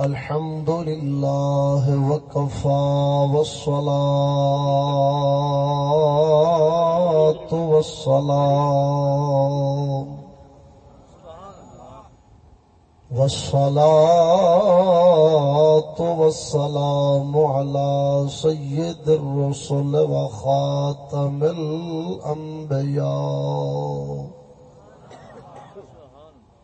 الحمد لله وكفى والصلاة والسلام والصلاة والسلام على سيد الرسل وخاتم الأنبياء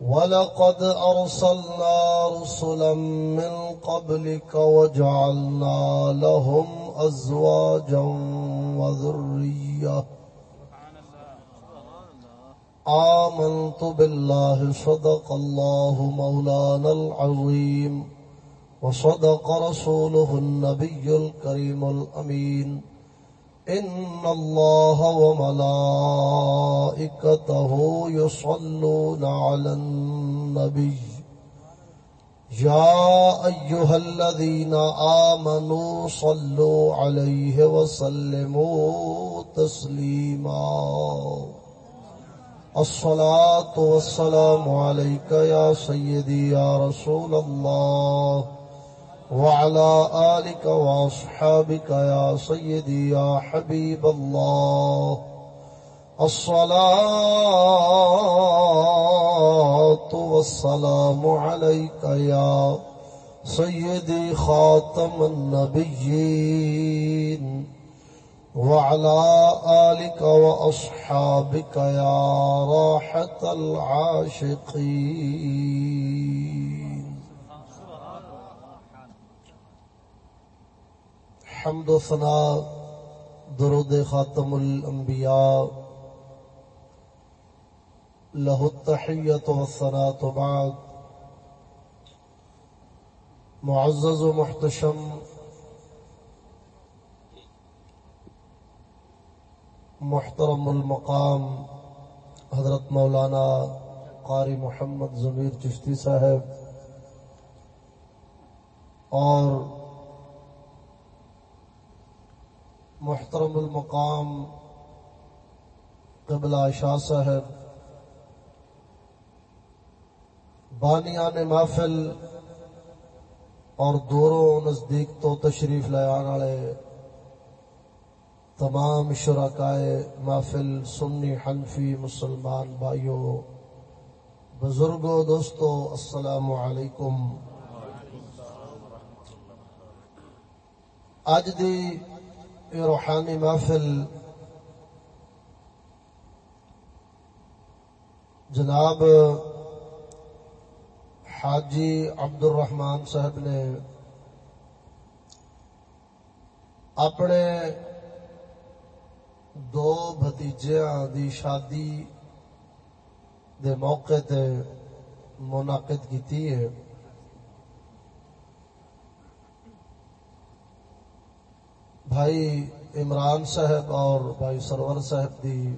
ولقد أرسلنا رسلا من قبلك وجعلنا لهم أزواجا وذرية آمنت بالله صدق الله مولانا العظيم وصدق رسوله النبي الكريم الأمين إن الله وملائكته يصلون على النبي. يا أيها الذين آمنوا صلوا عليه وسلموا تسليما. الصلاة والسلام عليك يا سيدي يا رسول الله. وعلى آلك وأصحابك يا سيدي يا حبيب الله. الصلاة والسلام عليك يا سيدي خاتم النبيين. وعلى آلك وأصحابك يا راحة العاشقين. حمد ثناء درود خاتم الأنبياء له التحية والصلاة بعد. معزز و محتشم. محترم المقام حضرت مولانا قاری محمد ضمیر چشتی صاحب اور محترم المقام قبلہ شاہ صاحب بانیان محفل اور دوروں نزدیک تو تشریف لے آنے والے تمام شرکائے محفل سنی حنفی مسلمان بھائیوں بزرگوں دوستو، السلام علیکم۔ اج دی روحانی محفل جناب حاجی عبد الرحمان صاحب نے اپنے دو بتیجیا دی شادی دے موقع تے منعقد کی ہے۔ بھائی عمران صاحب اور بھائی سرور صاحب دی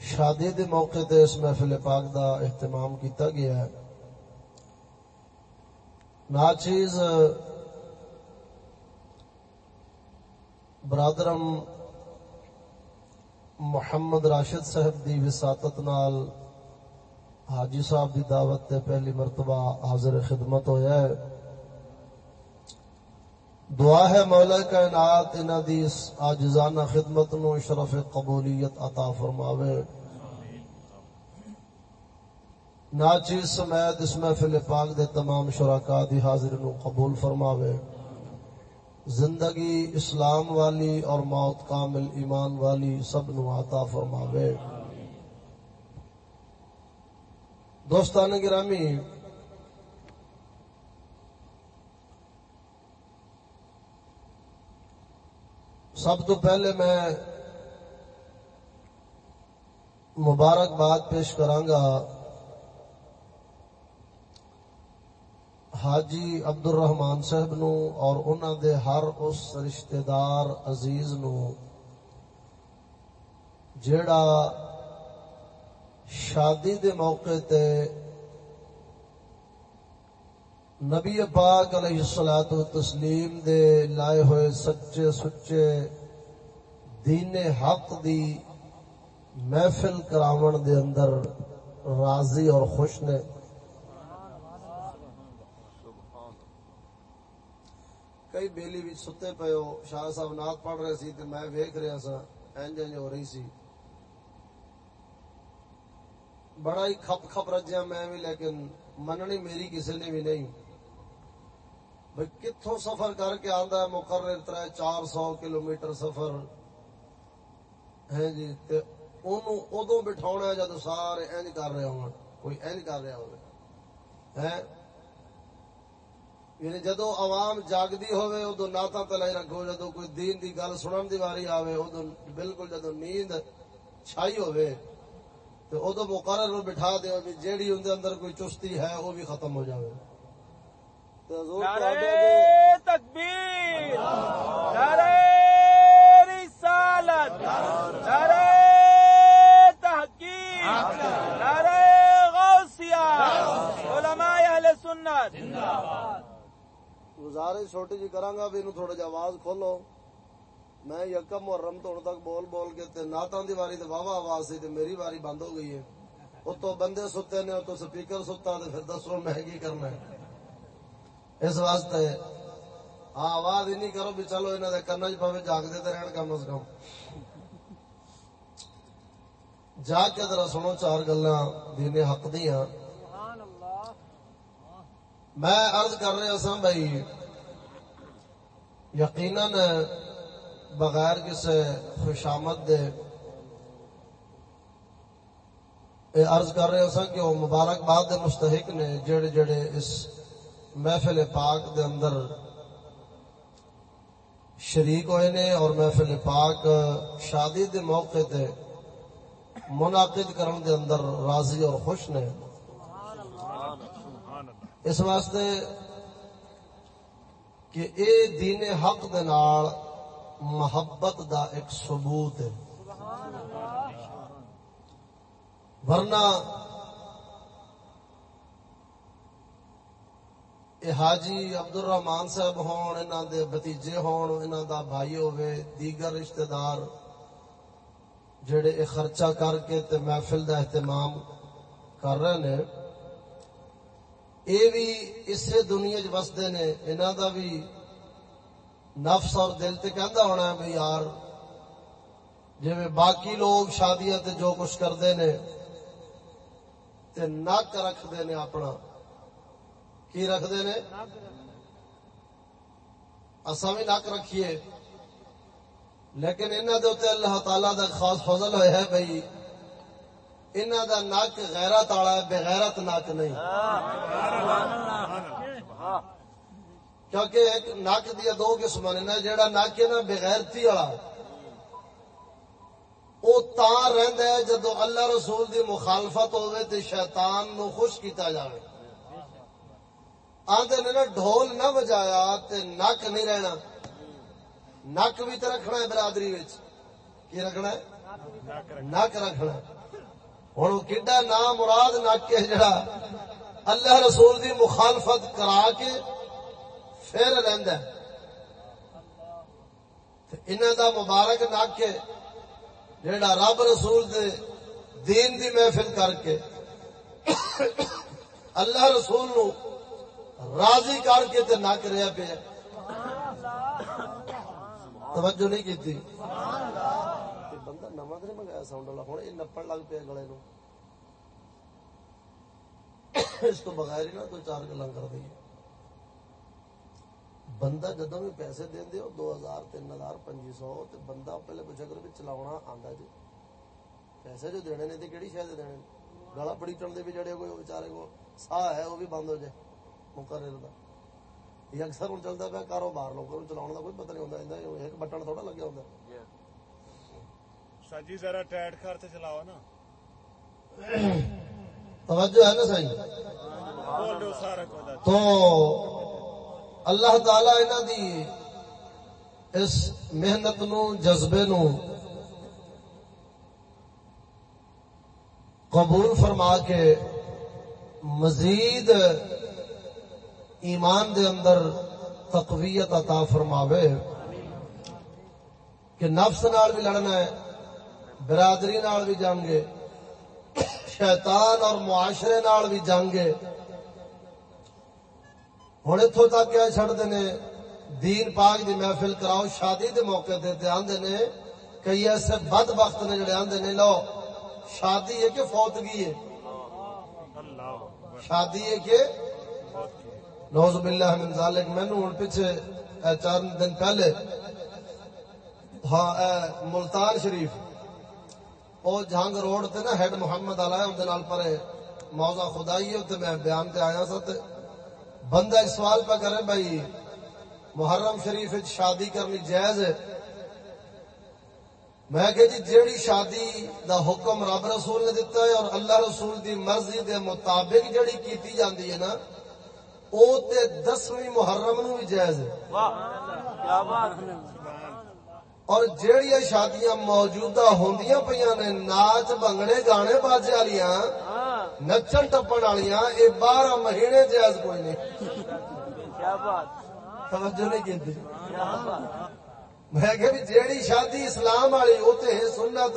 شادی دے موقع تے اس محفل پاک دا اہتمام کیتا گیا ہے۔ ناچیز، برادرم محمد راشد صاحب دی وساطت نال حاجی صاحب دی دعوت تے پہلی مرتبہ حاضر خدمت ہویا ہے۔ دعا ہے مولا کائنات انہاں دی آجزانہ خدمت نو شرف قبولیت عطا فرماوے۔ ناچیز سمیت اس محفل پاک دے تمام شراکا دی حاضر نو قبول فرماوے۔ زندگی اسلام والی اور موت کامل ایمان والی سب نو عطا فرماوے۔ دوستان گرامی سب تو پہلے میں مبارکباد پیش کرانگا حاجی عبد الرحمان صاحب نو اور انہوں دے ہر اس رشتہ دار عزیز نو، جیڑا شادی دے موقع تے نبی پاک علیہ الصلوۃ والتسلیم دے لائے ہوئے سچے سچے دین حق دی محفل کراون دے اندر راضی اور خوش نے۔ کئی بیلی بھی ستے پے ہو۔ شاہ صاحب نات پڑھ رہے سی تے میں ویکھ رہا سا۔ انج انج ہو رہی سی۔ بڑا ہی کھپ کھپ رجیا میں بھی، لیکن مننی میری کسی نے بھی نہیں۔ بھئی کتوں سفر کر کے آندا ہے؟ مقرر تر چار سو کلو میٹر سفر۔ ہے جی تے اونوں ادو بٹھاونا جدو سارے اینج کر رہے ہون۔ کوئی اینج کر رہا ہوئے ہے ہاں؟ یعنی جدو عوام جاگدی ہوئے ادو ناتا تلائی رکھو۔ جدو کوئی دین دی گل سنن دی واری آوے ادو بالکل جدو نیند چھائی ہوئے تو ادو مقرر بٹھا دے بھی جیڑی اندر کوئی چستی ہے وہ بھی ختم ہو جاوے۔ نعرہ تکبیر نعرہ رسالت نعرہ تحقیق نعرہ غوثیہ علماء اہل سنت۔ گزارش چھوٹی جی کراں گا بھی تھوڑا جا آواز کھولو۔ میں یکم محرم تو ہن تک بول بول کے تے نعتاں دی واری تے واوا آواز سی تے میری واری بند ہو گئی ہے۔ اتو بندے ستے نے اتو سپیکر ستا تے پھر دسو میں کی کرنا ہے۔ اس واسطے ہاں آواز ہی نہیں کرو بھی چلو انہاں دے کنا چ پوے جاگدے تے رہن کم از کم۔ جا کے ذرا سنو چار گلاں دین حق دیاں۔ میں عرض کر رہا سا بھائی، یقیناً بغیر کسی خوشامد دے اے عرض کر رہے سا کہ وہ مبارکباد دے مستحق نے، جڑے جڑے اس محفل پاک دے اندر شریک ہوئے نے اور محفل پاک شادی دے موقع تے منعقد کرن دے اندر راضی اور خوش نے۔ اس واسطے کہ اے دین حق دے نال محبت دا ایک ثبوت ہے۔ ورنہ اے حاجی عبد الرحمان صاحب ہون انہاں دے بتیجے ہون انہاں دا بھائی ہوے دیگر رشتہ دار جڑے اے خرچہ کر کے تے محفل دا اہتمام کر رہے نے اے بھی اسے دنیا چ وسدے نے انہاں دا بھی نفس اور دل تے کہندا ہونا ہے بھی یار جویں باقی لوگ شادیاں تے جو کچھ کردے نے تے نک رکھدے نے اپنا کی رکھدے نے اساں بھی نک رکھیے۔ لیکن انہاں دے اوتے اللہ تعالی دا خاص فضل ہویا ہے بھئی انہاں دا نک غیرت والا ہے، بغیرت نک نہیں۔ کیونکہ ایک نک دیا دو قسم نے جہاں نک ہے نا، بغیرتی والا۔ وہ تا رہندا ہے جدو اللہ رسول دی مخالفت ہوے تے شیطان نو خوش کیتا جاوے۔ آندے نے نا ڈھول نہ بجایا تے نک نہیں رہنا۔ نک بھی تے رکھنا ہے برادری کی رکھنا ہے؟ نک رکھنا ہوں کڈا نام مراد نک ہے جڑا۔ اللہ رسول دی مخالفت کرا کے پھر رہندا ہے۔ انہاں دا مبارک نک ہے جڑا رب رسول دے دین دی محفل کر کے۔ اللہ رسول نو راضی کر کے تے نک رہا پیا۔ توجہ نہیں کیتی۔ بندہ نواں منگایا ساؤنڈ والا، ہن اے نپڑ لگ پیا گلے نو اس تو بغیر ہی نہ کوئی چار گلاں کر دئی بندہ جدوں بھی پیسے دیندے ہو 2000 3000 2500 تے بندہ پہلے پوچھا کر چلا چلاونا جی۔ پیسے جو دینے نے تے کیڑی شے دینے گلا پڑی ٹن دے بھی جڑے کوئی بیچارے کو سا ہے، وہ بھی بند ہو جائے۔ یہ اکثر ہوں چلتا پیا کاروبار لوگوں کو چلاؤ کا کوئی نہیں ہوتا ایک بٹن تھوڑا ہوتا توجہ ہے نا تو اللہ تعالی انہاں دی اس محنت نو جذبے نو قبول فرما کے مزید ایمان دے اندر تقویت عطا فرماوے کہ نفس نال بھی لڑنا ہے برادری نال بھی جنگ ہے شیطان اور معاشرے نال بھی جنگ ہے ہوں اتوں تک کیا چڑھتے نے دین پاک دی محفل کراؤ شادی دے موقع تے تے آندے نے کئی ایسے بد وقت نے جڑے آندے نے لو شادی ہے کہ فوتگی ہے شادی ہے کہ نوز باللہ من ذالک میں نے ہوں پیچھے، اے چار دن پہلے ہاں اے ملتان شریف، او جہانگ روڈ تے نا ہیڈ محمد علیہ اندے نال پرے موضوع خدائی ہے تے میں بیان تے آیا سا تے بندہ ایک سوال پہ کرے، بھائی، محرم شریف شادی کرنی جائز ہے؟ میں کہ جی جیڑی شادی دا حکم رب رسول نے دیتا ہے اور اللہ رسول دی مرضی دے مطابق جیڑی کیتی جاندی ہے نا او تے دسویں محرم نو بھی جائز ہے۔ اور جیڑیاں شادیاں موجودہ ہوندیاں پیاں نے ناچ بنگڑے گانے باجے والیاں نچن ٹپن والیاں اے بارہ مہینے جائز کوئی نہیں۔ توجہ نہیں کی میں کہ جیڑی شادی اسلام والی وہ تے ہے سنت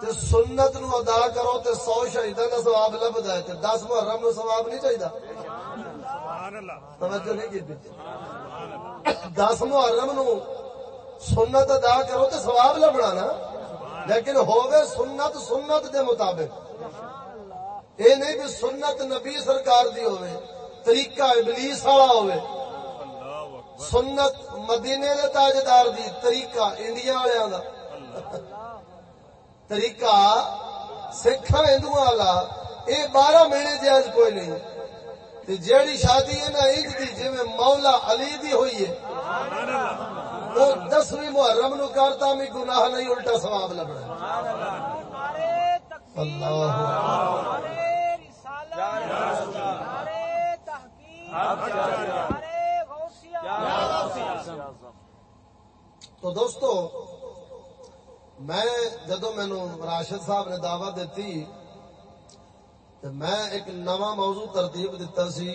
تے سنت نو ادا کرو تے سو شہیداں دا ثواب لبدا ہے تے 10 محرم نو ثواب نہیں چاہیدا۔ سبحان اللہ توجہ نہیں کی 10 محرم نو سنت ادا کرو تے ثواب لبنا نا۔ لیکن ہووے سنت سنت دے مطابق۔ اے نہیں بھی سنت نبی سرکار دی ہوے طریقہ ابلیس والا ہوے اللہ سنت مدینے دے تاجدار دی طریقہ انڈیا والوں دا۔ طریقہ سکھاں ہندو والا اے بارہ مہینے جائز کوئی نہیں تے جیڑی شادی ہے نا انج دی جویں مولا علی دی ہوئی ہے وہ دسویں محرم نو کرتا بھی گناہ نہیں الٹا ثواب لبنا اللہ تو دوستو میں جدو مینو راشد صاحب نے دعوت دیتی تو میں ایک نواں موضوع ترتیب دیتا سی،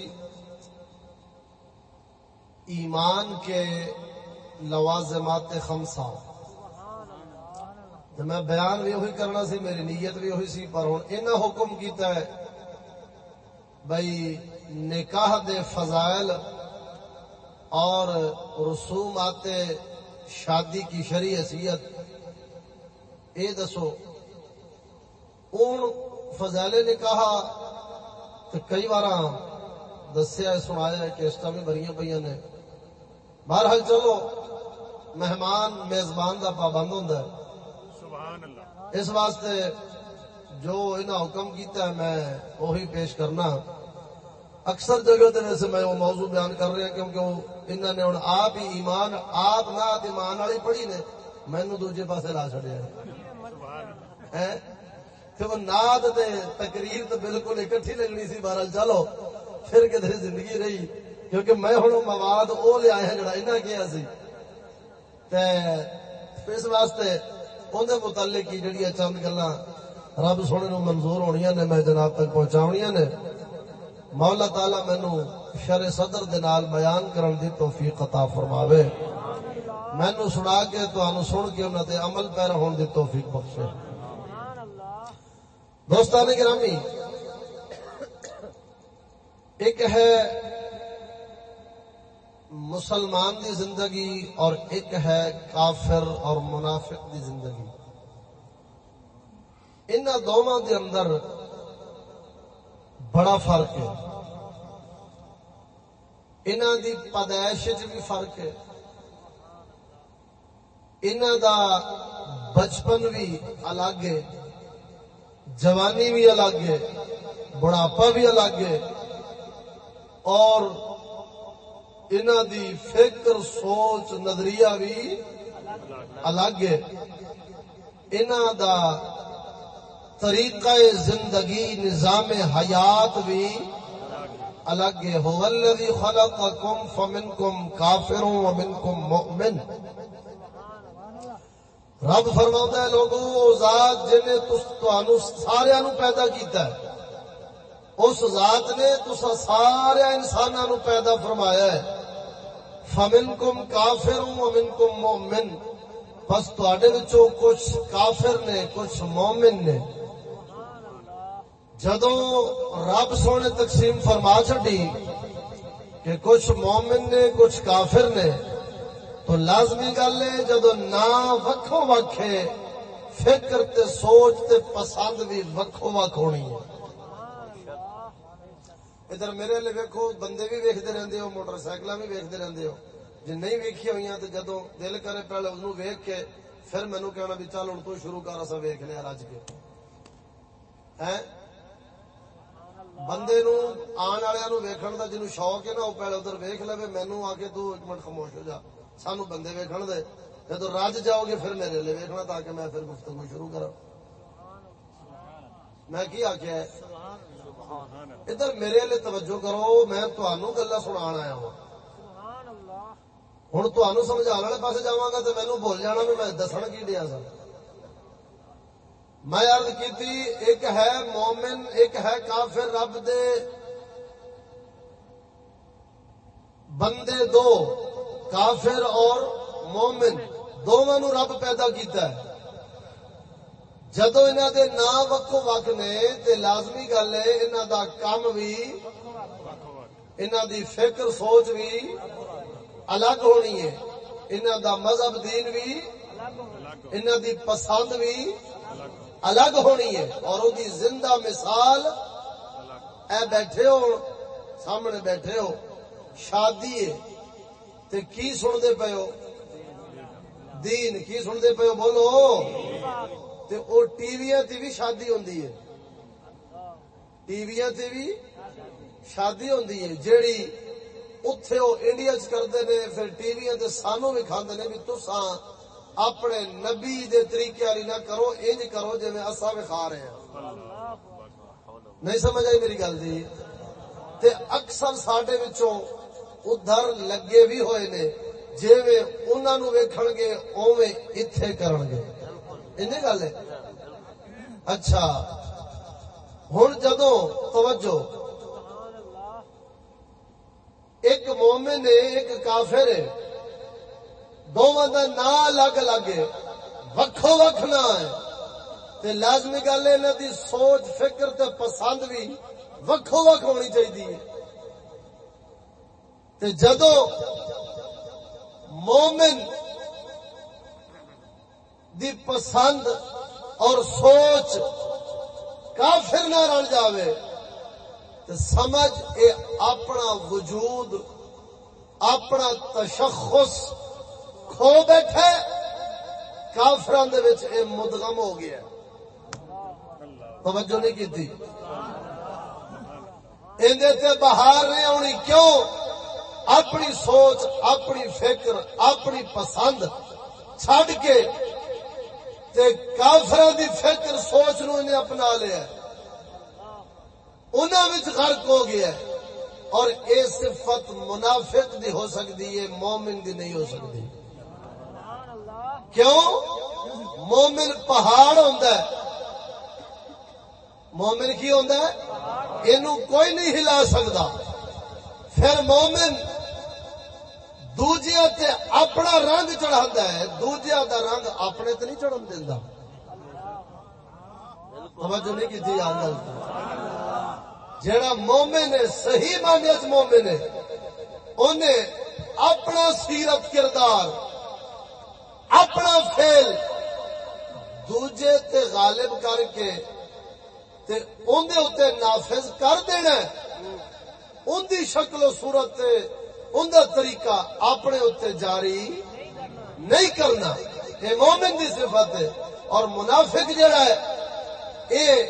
ایمان کے لوازمات خمسہ تو میں بیان بھی وہی کرنا سی، میری نیت بھی وہی سی، پر ہوں انہیں حکم کیتا ہے بھائی نکاح دے فضائل اور رسومات شادی کی شرعی حیثیت اے دسو اون فضائل نکاح تو کئی بار دسیا ہے، سنایا ہے کیسٹا بھی بھری پہ نے۔ بہرحال چلو مہمان میزبان دا پابند اللہ اس واسطے جو انہیں حکم کیتا ہے میں وہی پیش کرنا۔ اکثر جگہ تے ویسے میں وہ موضوع بیان کر رہا کیونکہ وہ انہوں نے ہوں آپ ہی ایمان آپ نہ ایمان والی پڑھی نے۔ مینو دوجے پاسے لا چڑیا سبحان اللہ ہے وہ ناد تے تقریر تو بالکل اکٹھی لگنی سی، بہرحال چلو، پھر کدھر زندگی رہی؟ کیونکہ میں ہوں مواد وہ لیا ہے جڑا انہیں کیا سی۔ تے اس واسطے اندر متعلق کی جڑی چند گلا رب سونے نو منظور ہونیاں نے میں جناب تک پہنچاونیاں نے، مولا تعالی مینو شر صدر دے نال بیان کرن دی توفیق عطا فرماوے۔ مینو سنا کے تانوں سن کے انہاں تے عمل پیرا ہون دی توفیق بخشے۔ دوستان گرامی، ایک ہے مسلمان دی زندگی اور ایک ہے کافر اور منافق دی زندگی۔ ان دونوں دے اندر بڑا فرق ہے۔ انہاں دی پیدائش بھی فرق ہے۔ انہاں دا بچپن بھی الگ ہے۔ جوانی بھی الگ ہے، بڑھاپا بھی الگ ہے، اور انہوں دی فکر، سوچ، نظریہ بھی الگ ہے۔ انہوں دا طریقہ زندگی، نظام حیات بھی الگ ہے۔ هو الذی خلقکم فمنکم کافر ومنکم مؤمن۔ رب فرماتا ہے لوگوں وہ ذات جن تانوں سارے نو پیدا کیتا ہے، اس ذات نے تسا سارے انساناں نو پیدا فرمایا ہے۔ فمنکم کافر ومنکم مؤمن۔ بس تواڈے وچوں کچھ کافر نے، کچھ مومن نے۔ جدو رب سونے تقسیم فرما چڈی کہ کچھ مومن نے، کچھ کافر نے تو لازمی گل ہے جدو نہ وکھو وکھے، فکر تے سوچ تے پسند بھی وکھو وکھ ہونی ہے۔ ادھر میرے لیے ویکو بندے بھی ویکتے رہتے ہو، موٹر سائیکل بھی ویکتے رہتے ہو۔ جی نہیں ویکھی ہوئی تو جدو دل کرے پہلے انہوں ویک کے پھر مینو کہنا بھی چل ہوں تو شروع کر اصا ویک لیا رج کے۔ بندے نو آن والے نو ویکھن دا جنوں شوق ہے نا وہ پہلے ادھر ویکھ لے مینو آ کے تو ایک منٹ خاموش ہو جا۔ سانو بندے ویکھن دے۔ جدو رج جاؤ گے پھر میرے لیے ویکھنا تاکہ میں پھر گفتگو شروع کرا میں کی آخیا ادھر میرے لیے توجہ کرو، میں تہنوں گلا سنا آیا ہوں۔ ہوں تہنوں سمجھا والے پاس جاواں گا تو مینو بھول جانا بھی میں دسن کی دیا سر میں عرض کی ایک ہے مومن، ایک ہے کافر، رب دے بندے دو۔ کافر اور مومن دونوں نو رب پیدا کیتا ہے۔ جدو انہوں دے نا وکھو وک نے، تے لازمی گل ہے انہوں دا کام بھی انہوں دی فکر، سوچ بھی الگ ہونی ہے۔ انہوں دا مذہب، دین بھی انہوں دی پسند بھی الگ ہونی ہے۔ اور ان کی زندہ مثال، اے بیٹھے ہو، سامنے بیٹھے ہو، شادی ہے۔ تے کی سنتے پے ہو دین کی سنتے پے ہو بولو۔ تے او ٹی وی تے بھی شادی ہوندی ہے۔ ٹی وی تے بھی شادی ہوندی ہے۔ جیڑی اتھے او انڈیا چ کردے نے، پھر ٹی وی تے سانو بھی کھاندے نے بھی تساں اپنے نبی دے طریقے والی نہ کرو، انج کرو جویں جی اصا وکھا رہے ہیں نہیں سمجھ آئی میری گل دی تے اکثر ساڈے وچوں ادھر لگے بھی ہوئے نے، جیویں انہاں نو ویکھن گے، اوویں ایتھے کرن گے۔ انج گل ہے؟ اچھا۔ ہن جدوں، توجہ۔ ایک مومن ہے، ایک کافر ہے۔ دونوں کا نا الگ الگ ہے وکھو وکھ نہ ہے۔ تے لازمی گل ہے انہوں دی سوچ، فکر تے پسند بھی وکھو وکھ ہونی چاہیے تے جدو مومن دی پسند اور سوچ کافر نہ رل جاوے، تے سمجھ اے اپنا وجود، اپنا تشخص کھو بیٹھے کافران دے وچ اے مدغم ہو گیا۔ توجہ نہیں کی تھی اندے تے بہار نہیں آنی، کیوں؟ اپنی سوچ، اپنی فکر، اپنی پسند چھڑ کے تے کافران دی فکر، سوچ نو انہیں اپنا لیا انہاں وچ غرق ہو گیا ہے اور اے صفت منافق دی ہو سکتی ہے مومن دی نہیں ہو سکتی۔ کیوں؟ مومن پہاڑ ہوندا ہے۔ مومن کی ہوندا ہے؟ اینو کوئی نہیں ہلا سکتا۔ پھر مومن دوجیا تے اپنا رنگ چڑھا ہے دوجیا دا رنگ اپنے تے نہیں چڑھن دیندا۔ توجہ نہیں کی جی، تھی جڑا مومن ہے، صحیح معنی وچ مومن ہے انہیں اپنا سیرت کردار، اپنا فیل دوجے تے غالب کر کے تے ان دے نافذ کر دینا ہے۔ ان دی شکل و صورت ان دا طریقہ اپنے اتے جاری نہیں کرنا۔ یہ مومن دی صفت ہے۔ اور منافق جڑا ہے، اے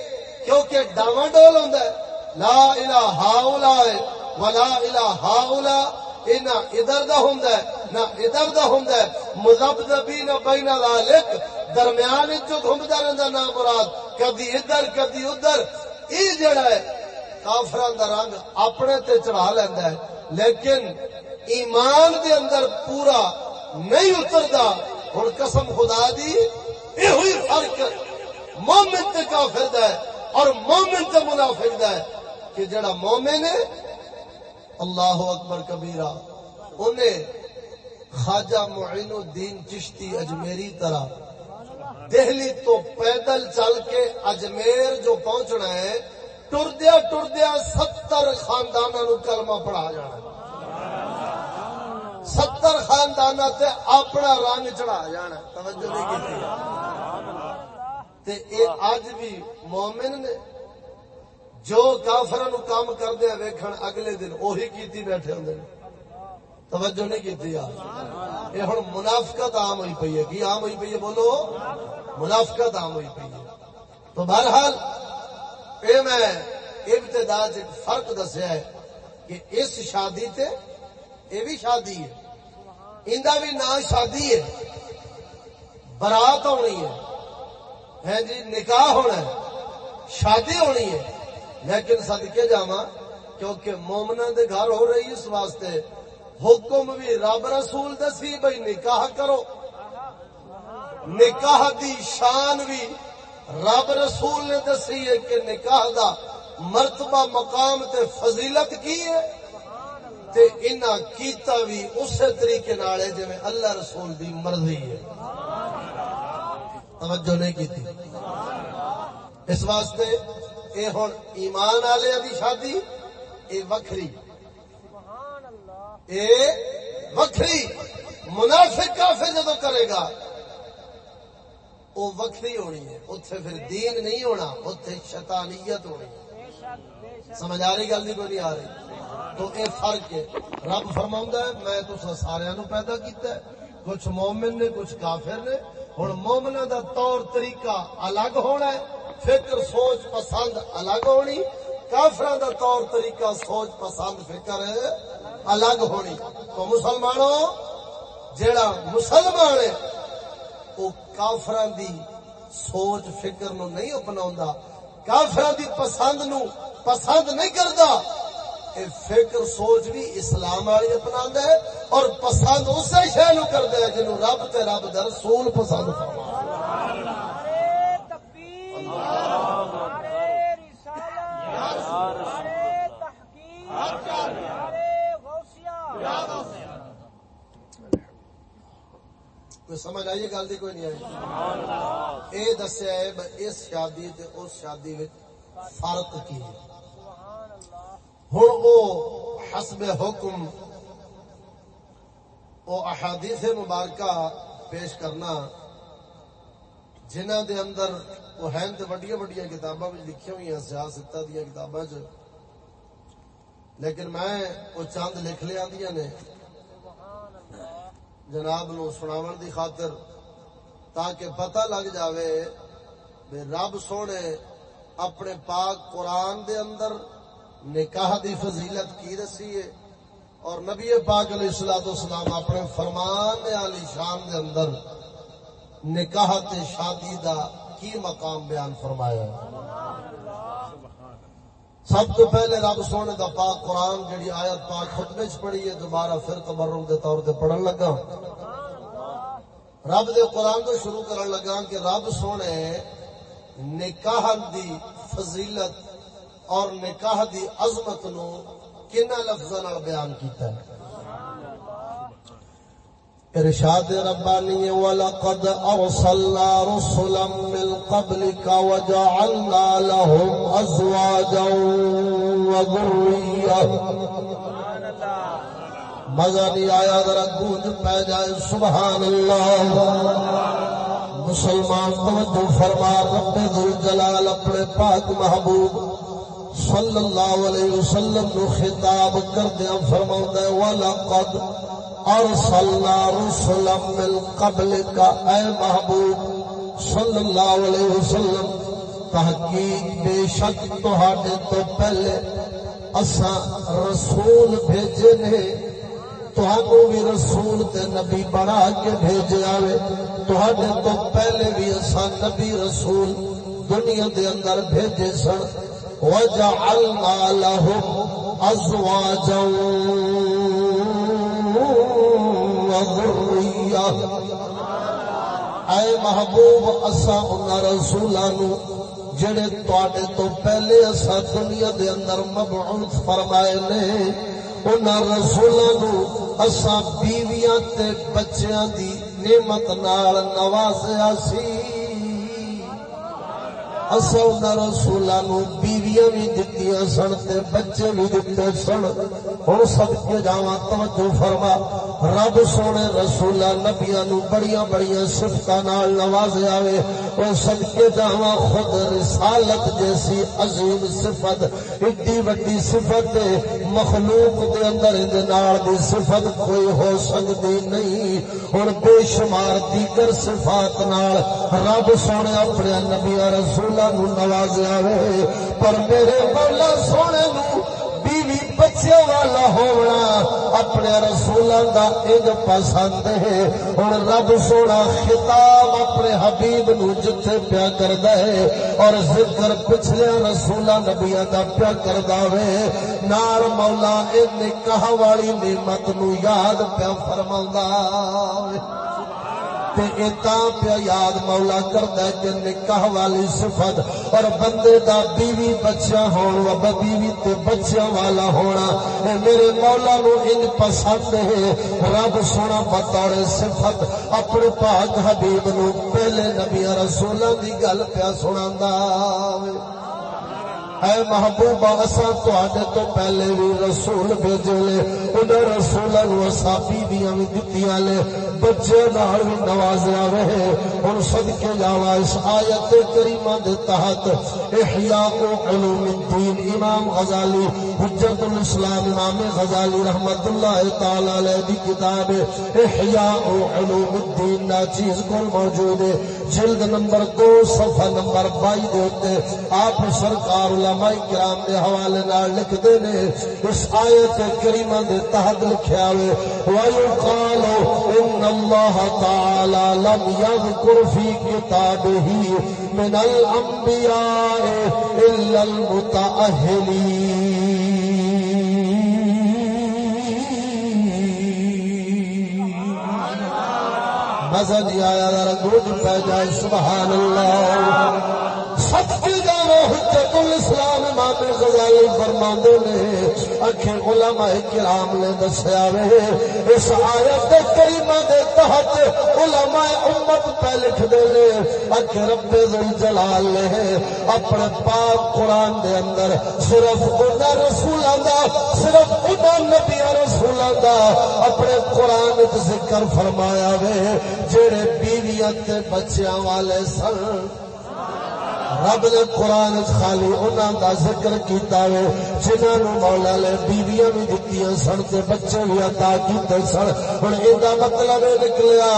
کیونکہ ڈاواں ڈول ہوندا ہے، لا الہ ہاؤلا ہے، ولا الہ ہاؤلا، اے نہ ادھر دا ہوندا ہے، نہ ادھر دا ہوندا ہے۔ مذبذبین بین ذالک، درمیان وچ جو گھومدا رہندا نا مراد کدی ادھر کدی ادھر۔ ای جڑا ہے کافران دا رنگ اپنے تے چڑھا لیندا ہے۔ لیکن ایمان دے اندر پورا نہیں اتردا، ہن قسم خدا دی اے ہوئی فرق مومن تے کافر دا ہے اور مومن تے منافق دا ہے کہ جڑا مومن ہے، اللہ اکبر کبیرہ، انہیں خواجہ معین الدین چشتی اجمیری طرح دہلی تو پیدل چل کے اجمیر جو پہنچنا ہے ٹردیا ٹردیا ستر خاندان نو کلمہ پڑھا جانا ستر خاندان تے اپنا رنگ چڑھا جانا توجہ نہیں کی تے اے اج بھی مومن نے جو کافر نو کام کردے ویکھن، اگلے دن اوہی کیتی بیٹھے ہوندے نے۔ توجہ نہیں کیتی یار۔ یہ ہن منافقت عام ہوئی پئی ہے۔ کی عام ہوئی پئی ہے؟ بولو۔ منافقت عام ہوئی پئی ہے۔ تو بہرحال اے میں ابتدا فرق دسیا ہے کہ اس شادی تے اے بھی شادی ہے۔ اندا بھی نام شادی ہے۔ برات ہونی ہے۔ ہے جی نکاح ہونا ہے۔ شادی ہونی ہے۔ لیکن صدقے جاواں، کیونکہ مومنا دے گھر ہو رہی اس واسطے حکم بھی رب رسول دسی بھائی نکاح کرو۔ نکاح دی شان بھی رب رسول نے دسی ہے کہ نکاح دا مرتبہ مقام تے فضیلت کی ہے؟ تے انہاں کیتا بھی اسی طریقے نال ہے جویں اللہ رسول دی مرضی ہے۔ توجہ نہیں کی اس واسطے اے ہن ایمان والے دی شادی، اے وکھری۔ اے وکھری۔ منافق کافر جدو کرے گا وہ وکھری ہونی ہے۔ اتنے پھر دین نہیں ہونا اتنے شیطانیت ہونی ہے۔ سمجھ آ رہی گل نہیں کوئی نہیں آ رہی؟ تو اے فرق ہے۔ رب فرماؤں ہے، میں تو سارے نو پیدا کیتا ہے۔ کچھ مومن نے، کچھ کافر نے۔ ہوں مومنا دا طور طریقہ الگ ہونا ہے۔ فکر، سوچ، پسند الگ ہونی۔ کافر دا طور طریقہ، سوچ، پسند، فکر الگ ہونی۔ تو مسلمانوں، جیڑا مسلمان ہے وہ کافران دی سوچ فکر نو نہیں اپنا کافران دی پسند نو پسند نہیں کرتا اے فکر سوچ بھی اسلام والی اپنا ہے اور پسند اسی شہ نو کرتا ہے جنوں رب تے رب دا رسول پسند تکبیر رسالت تحقیق غوثیہ کوئی سمجھ آئیے گل دی، کوئی نہیں آئی؟ اے دسیا ہے اس شادی تے اس شادی وچ فرق کی ہے؟ ہن او حسب حکم او احادیث مبارکہ پیش کرنا جنہ دے اندر وہ ہیں تے وڈیاں وڈیاں کتاباں وچ لکھی ہوئی ہیں سیاستہ دیاں کتاباں لیکن میں وہ چند لکھ لیا دیاں نے۔ جناب نو سناون دی خاطر، تاکہ پتہ لگ جاوے بے رب سونے اپنے پاک قرآن دے اندر نکاح دی فضیلت کی رسی ہے۔ اور نبی پاک علیہ الصلوۃ والسلام اپنے فرمان علی شان دے اندر نکاح تے شادی دا کی مقام بیان فرمایا ہے؟ سب تو پہلے رب سونے دا پاک قرآن جڑی آیت پاک خطبے چ پڑھی ہے، دوبارہ پھر تبرک دے طور تے پڑھن لگا۔ رب دے قرآن تو شروع کرن لگا کہ رب سونے نکاح دی فضیلت اور نکاح دی عظمت نو کنا لفظاں نال بیان کیتا ہے؟ ارشاد ربانی وَلَقَدْ أَرْسَلْنَا رُسُلًا مِّن قَبْلِكَ وَجَعَلْنَا لَهُمْ أَزْوَاجًا وَذُرِّيَّةً. مزہ نہیں آیا ذرا گونج پہ جائے، سبحان اللہ. مسلمان توجہ فرما، رب ذل جلال اپنے پاک محبوب صلی اللہ علیہ وسلم نو خطاب کردیا فرماؤں ہے وَلَقَدْ ارسلنا رسلا من قبل کا اے محبوب صلی اللہ علیہ وسلم، تحقیق بے شک تہاڈے تو پہلے اساں رسول بھیجے نے تہانوں بھی رسول تے نبی بنا کے بھیجے آوے، تہاڈے تو پہلے بھی اساں نبی رسول دنیا دے اندر بھیجے سن، وجعلنا لهم ازواجا وذرية اے محبوب اسا ان رسولاں نو جڑے تواڈے تو پہلے اسا دنیا دے اندر مبعوث فرمائے نے ان رسولاں نو اسا بیویاں تے بچیاں دی نعمت نال نوازیا سی۔ اسا ان رسولاں نو بیویاں بھی دتیاں سن تے بچے بھی دتے سن۔ ہن سب کے جاواں، توجہ فرما۔ رب سونے رسولا نبیاں نو بڑیاں بڑیاں صفتاں نال نوازیا وے او صدقے جاواں خود رسالت جیسی عظیم صفت، ایڈی وڈی صفت مخلوق دے اندر نال دی صفت کوئی ہو سکتی نہیں۔ ہن بے شمار دیگر صفات نال رب سونے اپنے نبیاں رسولاں نو نوازیا وے پر میرے مولا سونے نو بیوی بچے والا ہونا اپنے رسولوں کا ایک پسند ہے ہوں رب سونا خطاب اپنے حبیب نو جتھے پیا کردا ہے اور ذکر پچھلے رسولہ نبیاں دا پیا کردا وے نال مولا اے نکاح والی نعمت نو یاد پیا فرماوندا تے اتا پیا یاد مولا کردا ہے کہ نکاح والی صفت اور بندے دا بیوی بچہ ہون و بیوی تے بچہ والا ہونا اے میرے مولا نو ان پسند ہے رب سونا بطور صفت اپنے پاک حبیب نو پہلے نبی رسولاں دی گل پیا سناندا وے اے محبوبہ اسا تواڈے تو پہلے بھی رسول بھیجے لے ان رسولاں نو اسا بیویاں بھی دتیاں لے۔ بچے نال بھی نوازیا رہے ہن صدقے جاوا اس آیت کریمہ دے تحت۔ احیاء علوم الدین، امام غزالی، حجت الاسلام، امام غزالی رحمت اللہ تعالی علیہ دی کتاب احیاء علوم الدین، نا چیز کول موجود ہے۔ جلد نمبر دو، صفحہ نمبر بائی دے آپ سرکار علماء کرام دے حوالے نال لکھ دے نے، اس آیت کریمہ دے تحت لکھیا ہوئے وَيُقَالُ إِنَّ اللَّهَ تَعَالَى لَمْ يَذْكُرْ فِي كِتَابِهِ مِنَ الْأَنْبِيَاءِ إِلَّا الْمُتَأَهِّلِينَ مزہ نہیں آیا ذرا دودھ پہ جائے سبحان اللہ۔ سب کی جانا حجت الاسلام امام غزالی فرماندے نے۔ اکھیں علماء کرام نے دسیا وے، اس آیت کریمہ دے تحت علماء امت پہ لکھ دے نے۔ اکھ رب ذل جلال نے اپنے پاک قرآن دے اندر صرف انہاں رسولاں دا، صرف انہاں نبیاں رسولاں دا اپنے قرآن وچ ذکر فرمایا وے، جڑے بیویاں تے بچیاں والے سن۔ رب نے قرآن خالی انہاں دا ذکر کیتا ہے جنہاں نو مولا نے بیویاں بھی دتیاں سن تے بچے بھی عطا کیتے سن۔ ہن ایندا مطلب اے نکلیا،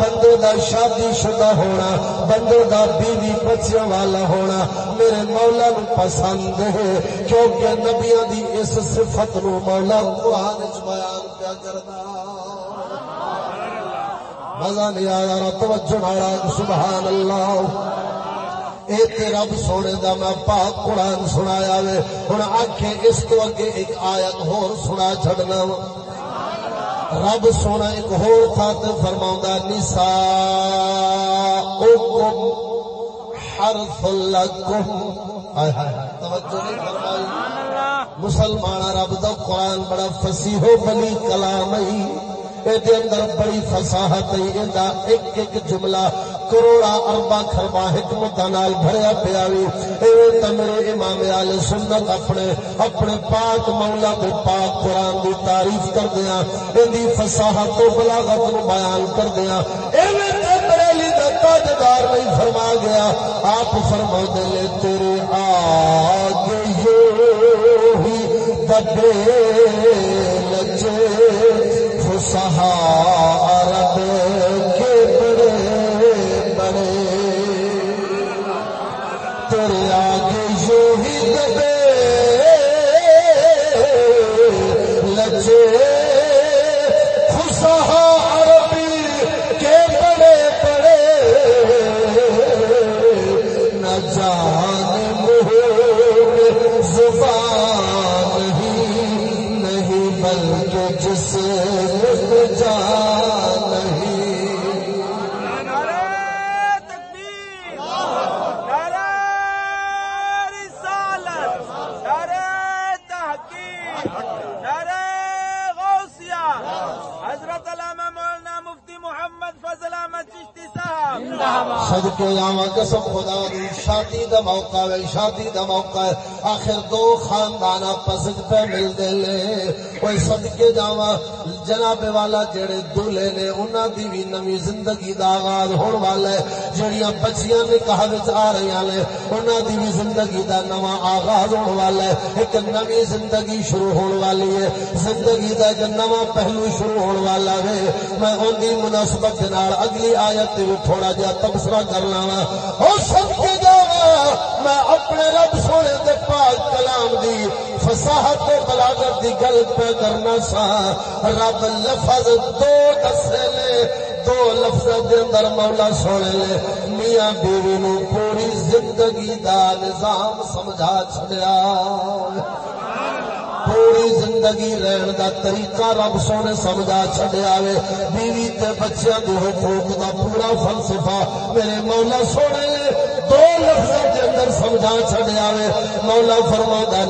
بندے دا شادی شدہ ہونا، بندے دا بیوی بچیاں والا ہونا میرے مولا نو پسند ہے، کیونکہ نبیاں دی اس صفت نو مولا قرآن وچ بیان پیا کردا مزہ نہیں آیا توجہ نال سبحان اللہ۔ اے تے رب سونے دا میں پاک قرآن سنایا وے۔ ہن آکھیں اس تو اگے ایک آیت ہور سنا چھڑنا وا۔ رب سونا ایک ہور تھا تے فرماوندا نساء اوکم حرف لکم۔ ہائے ہائے ہائے توجہ نہیں فرمائی۔ مسلمان رب دا قرآن بڑا فصیح و بلی کلام ہے۔ دے اندر بڑی فصاحت ہے ایک ایک جملہ کروڑا اربا خربا حکمت نال بھریا پیا وی ایویں تے میرے امام ال سنت اپنے اپنے پاک مولا دے پاک قران دی تعریف کردیاں ایندی فصاحت و بلاغت نو بیان کردیاں ایویں تے بریلی دا تاجدار نہیں فرما گیا آپ فرما دے لے تیرے آگے یہ ہی بڑے لجے سہارا دے نعرہ غوثیہ حضرت علامہ مولانا مفتی محمد فضل احمد چشتی صاحب صدقے جاواں قسم خدا دی، شادی دا موقع ہے، شادی دا موقع ہے۔ آخر دو خاندان پسند پہ مل دے لے۔ کوئی صدقے جاواں جناب والا جڑے دولے نے، انہاں دی بھی نوی زندگی دا آغاز ہون والا ہے، جڑیاں بچیاں نکاح وچ آ رہی نے انہاں دی بھی زندگی دا نواں آغاز ہون والا ہے۔ ایک نوی زندگی شروع ہون والی ہے۔ زندگی دا ایک نواں پہلو شروع ہون والا ہے میں ان دی مناسبت دے نال اگلی آیت تے تھوڑا جہا تبصرہ کرنا وا او سب کے جاوا میں اپنے رب سونے دے پاک کلام دی فصاحت و بلاغت دی گل پہ کرنا سا۔ رب لفظ دو دسے لے، دو لفظ دے اندر مولا سونے لے۔ میاں بیوی نو پوری زندگی دا نظام سمجھا چھڑیا پوری زندگی رہن دا طریقہ رب سونے سمجھا چھڈیا وے۔ بیوی تے بچیاں دے حقوق دا پورا فلسفہ میرے مولا سونے نے دو لفظ دے اندر سمجھا چھڈیا وے مولا فرماتا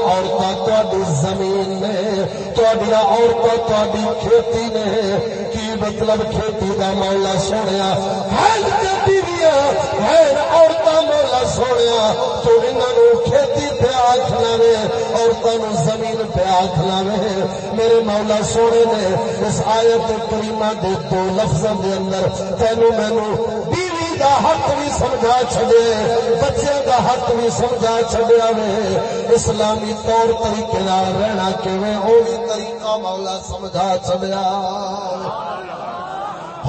عورتیں زمین نے عورتیں کھیتی نے۔ کی مطلب کھیتی دا مولا سونے عورتیں مولا سونے تو انہوں کھیتی پہ آخنا عورتوں زمین پہ آخنا وے میرے مولا سونے نے اس آیت کریمہ دے دو لفظوں دے اندر تینوں مینو بیوی دا حق بھی سمجھا چھڑے بچے دا حق بھی سمجھا چھڑیا وے اسلامی طور طریقے نال رہنا کیویں او بھی طریقہ مولا سمجھا چھڑیا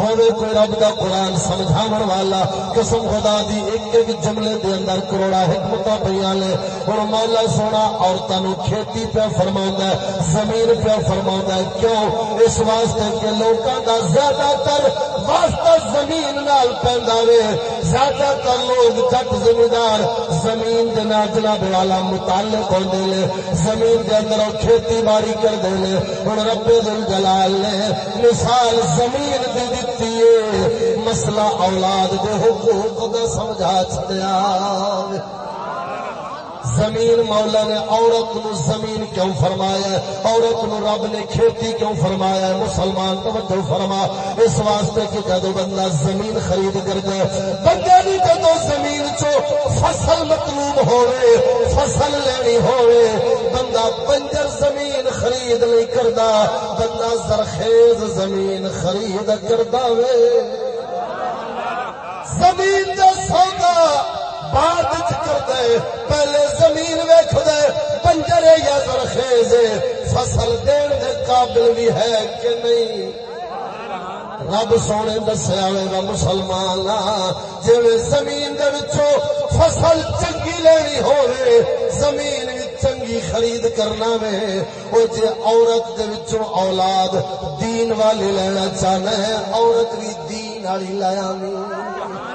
ہوے کوئی رب دا قرآن سمجھاون والا، قسم خدا دی، ایک ایک جملے دے اندر کروڑا حکمتاں پیاں لے۔ ہن مولا سونا، عورتاں نو کھیتی پہ فرماوندا ہے، زمین پہ فرماوندا ہے۔ کیوں؟ اس واسطے کہ لوکاں دا زیادہ تر واسطہ زمین نال پیندا وے۔ زیادہ تر لوگ جٹ زمیندار زمین دے نال جناب والا متعلق ہوندے نے۔ زمین دے اندر وہ کھیتی باڑی کردے نے۔ ہن رب ذل جلال نے مثال زمین دی دیتی ہے مسئلہ اولاد دے حقوق دا سمجھا چھڑیا زمین مولا نے عورت نو زمین کیوں فرمایا ہے؟ عورت نو رب نے کھیتی کیوں فرمایا ہے؟ مسلمان توجہ فرما۔ اس واسطے کہ جدو بندہ زمین خرید کر جائے بندے بھی جدو زمین چو فصل مطلوب ہوئے، فصل لینی ہوئے، بندہ بنجر زمین خرید نہیں کردا بندہ زرخیز زمین خرید کردا وے۔ زمین دا سودا بعد کر پہلے زمین ویکھ دے پنجرے یا زرخیز فصل دین دے قابل بھی ہے کہ نہیں؟ رب سونے دسیا گا مسلمان جی زمین دے وچوں فصل چنگی لینی ہوئے زمین بھی چنگی خرید کرنا وے وہ جی عورت دے وچوں اولاد دین والی لینا چاہنا ہے، عورت بھی دین والی لایا نہیں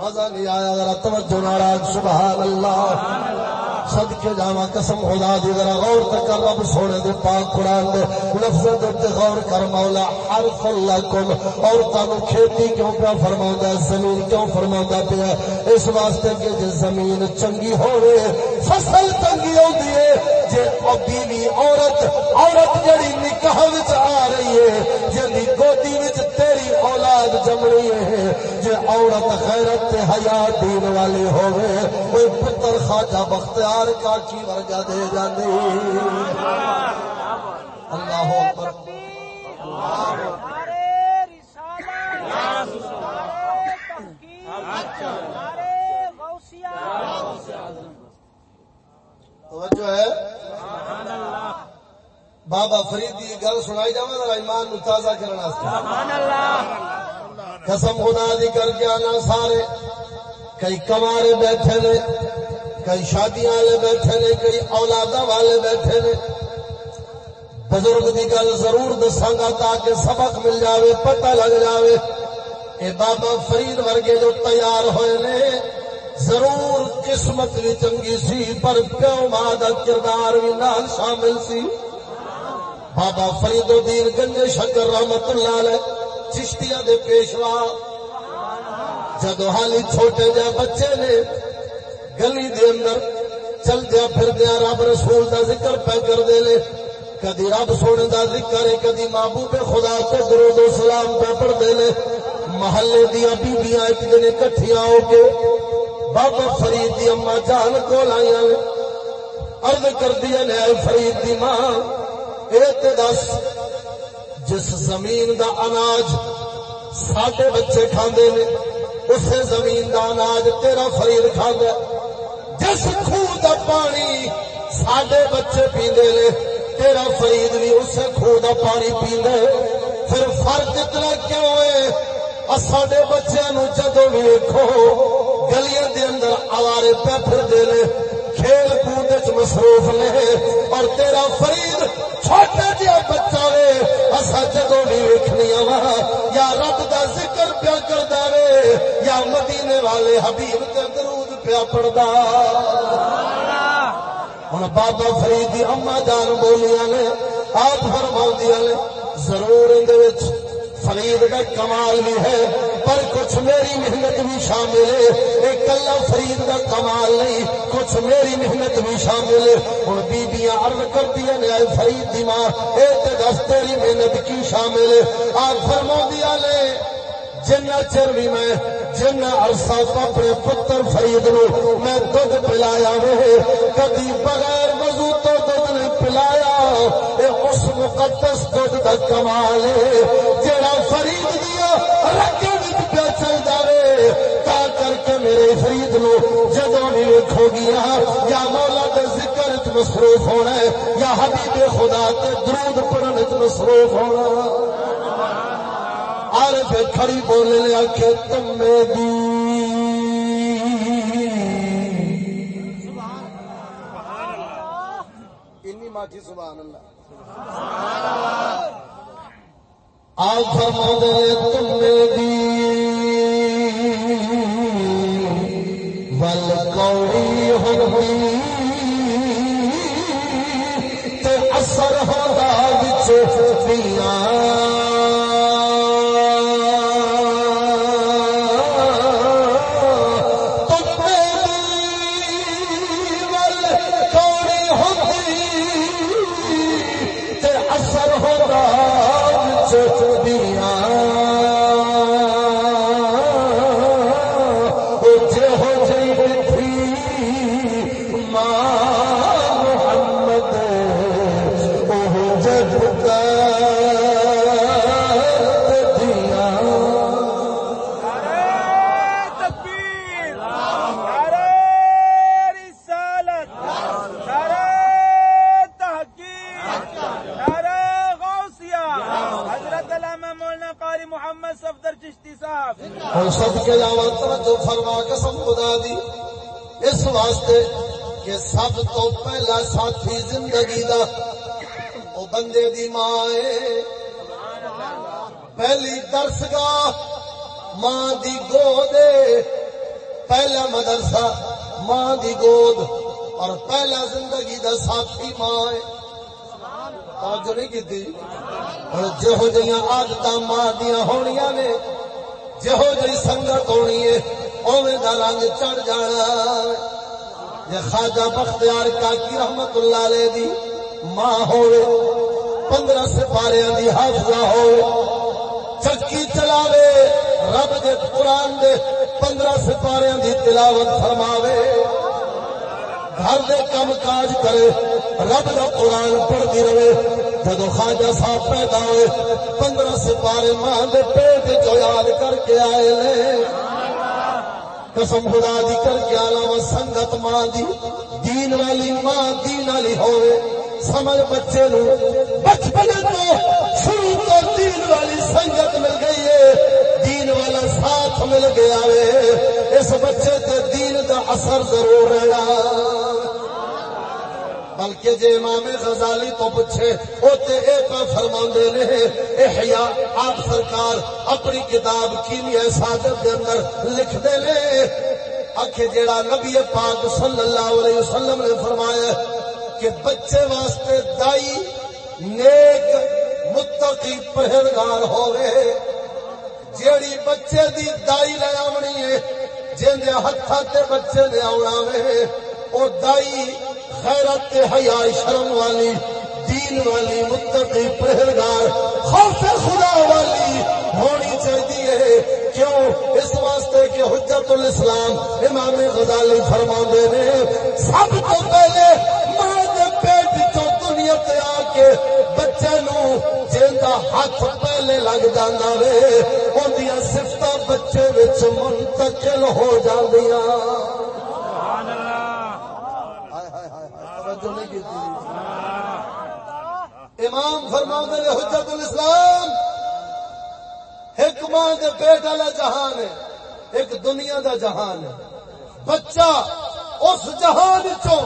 مزہ نہیں آیا، ذرا توجہ ناراض سبحان اللہ سد کے جاوا قسم، خدا دی، ذرا غور تے کر رب سونے دے پاک قرآن دے لفظ دے تے غور کر، مولا، حرف لکم۔ اور تانو کھیتی کیوں پیا فرماوندا ہے؟ زمین کیوں فرماوندا پیا اس واسطے کہ جے زمین چنگی ہوے فصل چنگی ہوندی ہے، جے او بیوی عورت عورت جڑی نکاح وچ آ رہی ہے جدی گودی وچ تے تیری اولاد جمنی ہے جے عورت غیرت تے حیا دین والی ہوے کوئی پتر خواجہ بختیار کا کی ورگا دے جاندی۔ اللہ اکبر۔ نعرے غوثیہ توجہ ہے۔ بابا فرید کی گل سنائی جا ذرا ایمان نو تازہ کرنا سبحان اللہ قسم خدا دی کر کے آنا سارے۔ کئی کمارے بیٹھے نے، کئی شادیاں والے بیٹھے نے، کئی اولادا والے بیٹھے نے۔ بزرگ دی گل ضرور دساگا تاکہ سبق مل جاوے، پتہ لگ جاوے۔ اے بابا فرید ورگے جو تیار ہوئے نے، ضرور قسمت بھی چنگی سی، پر پیو ماں دا کردار بھی نال شامل سی۔ بابا فرید الدین گنجے شکر رحمت اللہ علیہ چشتیاں دے پیشوا۔ جدو حالی چھوٹے جا بچے نے گلی دے اندر چل دیا پھر دیا رب رسول دا ذکر پہ کر دے لے، کدی رب سونے دا ذکر ہے، کدی محبوب خدا تے درود و سلام پہ پڑھ دے لے۔ محلے دیا بیبیاں ایک دن اکٹھیاں ہو کے بابا فرید دی اما جان کو لائیاں نے عرض کر دیا نے، اے فرید دی ماں اے تے دس، جس زمین دا اناج ساڈے بچے کھاندے نے اسے زمین دا اناج تیرا فرید کھاندا جس خوہ دا پانی ساڈے بچے پیندے نے، تیرا فرید بھی اسے خوہ دا پانی پیندا ہے پھر فرق اتنا کیوں ہے؟ ساڈے بچیاں نو جدو ویکھو، گلیاں دے اندر آوارے پہ پھر دے نے۔ کھیل کود مصروف نے اور تیرا فرید چھوٹا جہا بچہ وے اسا جدو بھی ویکھنی وا یا رب دا ذکر پیا کردا وے، یا مدینے والے حبیب تے درود پیا پڑدا ہن بابا فرید دی اما جان بولیاں نے، آپ فرماؤندیاں نے، ضرور اندے وچ فرید کا کمال بھی ہے، پر کچھ میری محنت بھی شامل ہے۔ ایک کلا فرید کا کمال نہیں، کچھ میری محنت بھی شامل ہے۔ ہوں بیبیاں عرض کرتی ہیں اے فرید دی ماں، اے تے دس تیری محنت کی شامل ہے۔ آپ فرما نے جنا چر بھی میں جنا عرصہ اپنے پتر فرید نو میں دھد پلایا وے، کدی بغیر وضو تو دھد نہیں پلایا۔ اے اس مقدس دھد دا کمال ہے۔ جڑا فرید دیا رکھے پیا چلدا وے تا کر کے میرے فرید نو جدوں بھی ویکھو گیا یا مولا دے ذکر وچ مصروف ہونا ہے یا حبیب خدا تے درود پڑھن وچ مصروف ہونا پہ کھڑی بولے لے آکھے تم میں دی سبحان اللہ۔ آپ فرما تم ہوئی واسطے کہ سب تو پہلا ساتھی زندگی دا، وہ بندے دی ماں ہے۔ پہلی درسگاہ ماں دی گود پہلا مدرسہ ماں دی گود، اور پہلا زندگی دا ساتھی ماں ہے۔ توجہ نہیں کی اور جہو جہاں آدت ماں دیا ہونیاں نے، جہو جی سنگت ہونی ہے اوے دا رنگ چڑھ جانا۔ یہ خواجہ بختیار کاکی رحمت اللہ علیہ دی ماں ہوئے، پندرہ سپاریاں دی حافظہ ہوئے چکی چلاوے، رب دے قرآن دے پندرہ سپاریاں دی تلاوت فرماوے، گھر دے کم کاج کرے، رب دا قرآن پڑھتی رہے۔ جدو خواجہ صاحب پیدا ہوئے، پندرہ سپارے ماں دے پیٹ جو یاد کر کے آئے لے قسم خدا دی کر کے علاوہ سنگت ماں دی، دین والی ماں دین والی ہوئے۔ سمجھ بچے نو، بچپن تو شروع تو دین والی سنگت مل گئی ہے۔ دین والا ساتھ مل گیا ہے۔ اس بچے تے دین دا اثر ضرور رہنا۔ بلکہ جے امام غزالی تو پوچھے او تے اے پہ فرماندے نے احیا آپ سرکار اپنی کتاب کیمیا سادت دے اندر لکھ دے نے۔ اکھے جیڑا نبی پاک صلی اللہ علیہ وسلم نے فرمایا کہ بچے واسطے دائی نیک متقی پرہیزگار ہوئے جیڑی بچے دی دائی لے آونی ہے جن دے ہتھاں تے بچے نے آونا وے، او دائی غیرت حیا شرم والی، دین والی، متقی پرہیزگار، خوف خدا والی ہونی چاہیے۔ کیوں؟ اس واسطے کہ حجت الاسلام امام غزالی فرماندے نے، سب تو پہلے ماں دے پیٹ چوں دنیا تے آ کے بچے نو جیندا ہاتھ پہلے لگ جاندا وے اودیاں صفتاں بچے وچ منتقل ہو جاندیاں ہائے ہائے ہائے ہائے توجہ نہیں کیتی امام فرماندے نے حجت الاسلام ایک ماں دے پیٹ والا جہان ہے، ایک دنیا دا جہان ہے۔ بچہ اس جہان چوں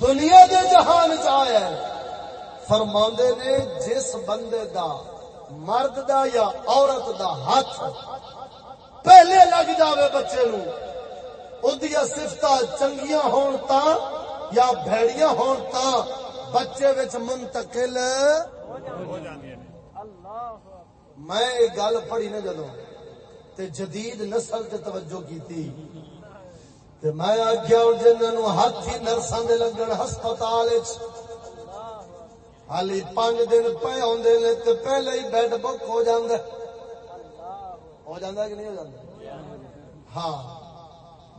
دنیا دے جہان چ آیا ہے۔ فرماندے نے، جس بندے دا مرد دا یا عورت دا ہاتھ پہلے لگ جاوے بچے نو اندیا سفت چنگیاں ہون تا یا بھڑیاں ہون تا بچے وچ منتقل ہو جاندی نے میں ایک گل پڑھی نا جدو تے جدید نسل تے توجہ کیتی تے میں آخیا جنہاں نو ہاتھ ہی نرساں دے لگن ہسپتال وچ حالی پانچ دن پے ہوندے نے تے پہلے ہی بیڈ بک ہو جاندا ہے۔ ہو جاندا کہ نہیں ہو جاندا ہاں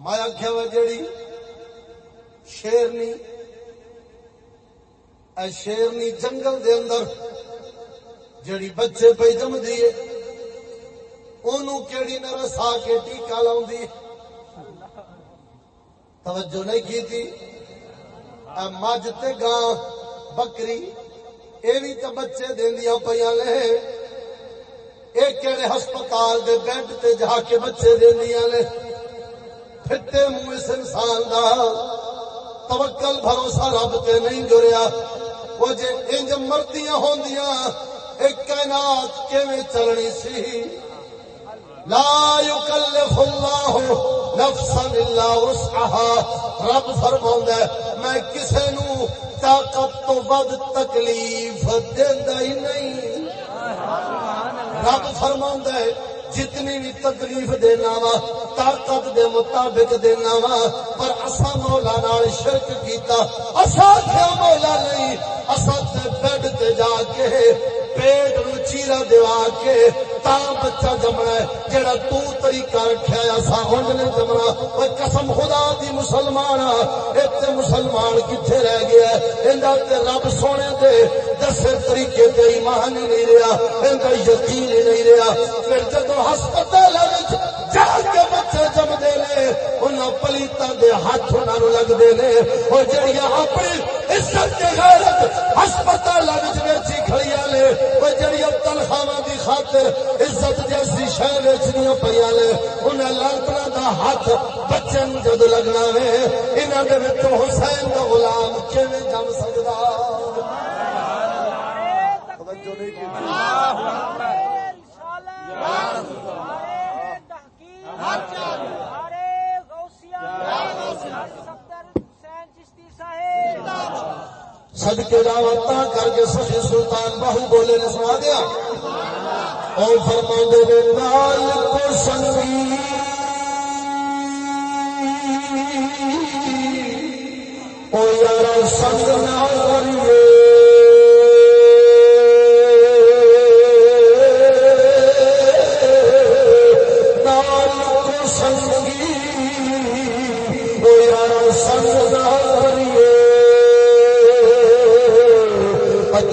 میں آخیا وا جیڑی شیرنی، اے شیرنی جنگل دے اندر جڑی بچے پہ جم دیے اونوں کیڑی نہ رسا کے ٹیکا لاؤندی توجہ نہیں کی تھی؟ اے مجھ تے گاں بکری اے بھی تے بچے دیندیاں پیاں نے اے کیڑے ہسپتال دے بیڈ تے جا کے بچے دیندیاں نے پھٹے منہ اس انسان دا۔ توکل، بھروسہ رب تے نہیں جڑیا۔ وہ جے انج مردیاں ہوندیاں ایک کائنات کیویں چلنی سی؟ لا یکلف اللہ نفسا الا وسعها رب فرماوندا ہے، میں کسے نو طاقت تو ود تکلیف دیندا ہی نہیں۔ سبحان اللہ رب فرماوندا ہے جتنی بھی تکلیف دینا وا طاقت دے مطابق دینا وا پر اسا مولا نال شرک کیتا اسا کیا مولا نہیں اسا تے بیڈ تے جا کے پیٹ نو چیرا دیوا کے تا بچہ جمنا ہے جڑا تو طریقہ رکھیا ہے اسا ہن نہیں جمنا اوے قسم خدا دی مسلمان ایتھے مسلمان کتھے رہ گیا ہے ایندا تے رب سونے دے دسے طریقے تے ایمان ہی نہیں رہیا ایندا یقین ہی نہیں رہیا پھر جدوں ہسپتال وچ جا کے بچے جمدے نے انہاں پلیتاں دے ہاتھ انہاں نوں لگدے نے او جڑیاں اپنی عزت تے غیرت ہسپتال وچ ویچی کھڑیاں نے او جڑیاں تنخواہاں دی خاطر عزت جیسی شے ویچنیاں پیاں نے انہاں لانتنا دا ہاتھ بچے نوں جد لگنا وے انہاں دے وچوں حسین دا غلام کیویں جم توجہ سد کے صدقے کر کے سخی سلطان باہو بولے نے سنا دیا۔ اور فرما دے نال کو سنگی او یار سنگ نہ کریے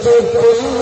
اچھے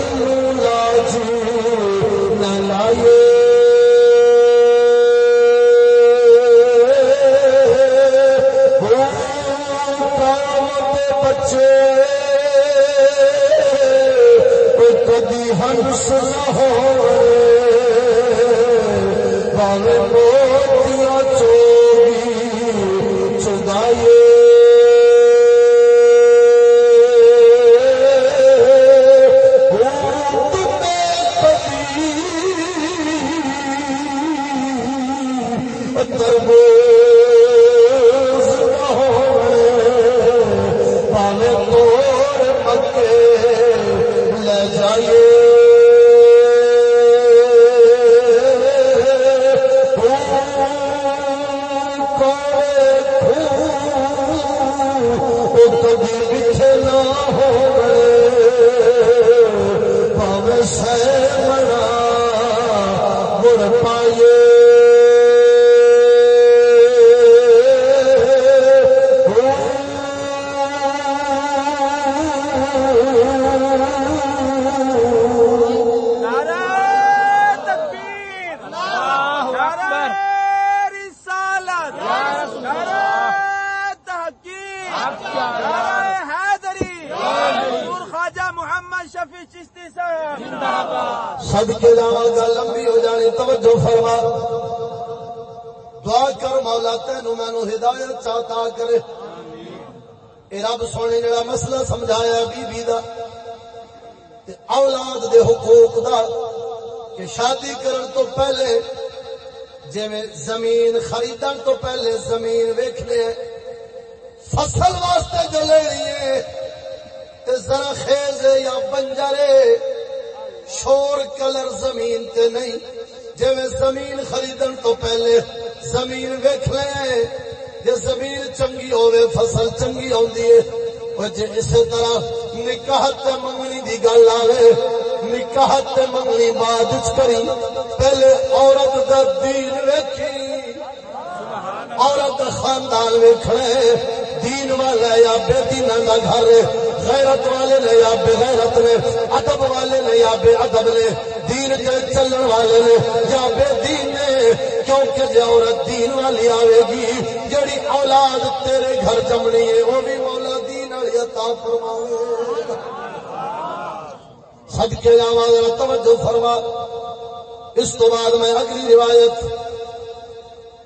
توجہ فرما۔ دعا کر مولا، تینو مینو ہدایت چاہتا کرے۔ اے رب سونے، جڑا مسئلہ سمجھایا بی بی دا، تے اولاد دے حقوق دا، کہ شادی کرن تو پہلے جی زمین خریدن تو پہلے زمین ویکھنے، فصل واسطے جو لینی ہے تے ذرا خیز یا بنجرے شور کلر زمین تے نہیں۔ جی زمین خریدن تو پہلے زمین ویکھ لیں جی زمین چنگی ہوے فصل چنگی آدھی ہے۔ جی اسی طرح نکاح منگنی دی گل آوے۔ نکاح منگنی بعد کری۔ پہلے عورت دا دین ویکھی۔ عورت خاندان ویکھنے دین والا یا بے دین دا گھر غیرت والے نے یا بے غیرت نے، ادب والے نے یا بے ادب نے، دین کے چلن والے نے یا بے دین نے، کیونکہ جے عورت دین والی آوے گی، جڑی اولاد تیرے گھر جمنی ہے، وہ بھی مولا دین والی عطا فرماوے۔ صدقے جاواں ذرا توجہ فرما۔ اس تو بعد میں اگلی روایت،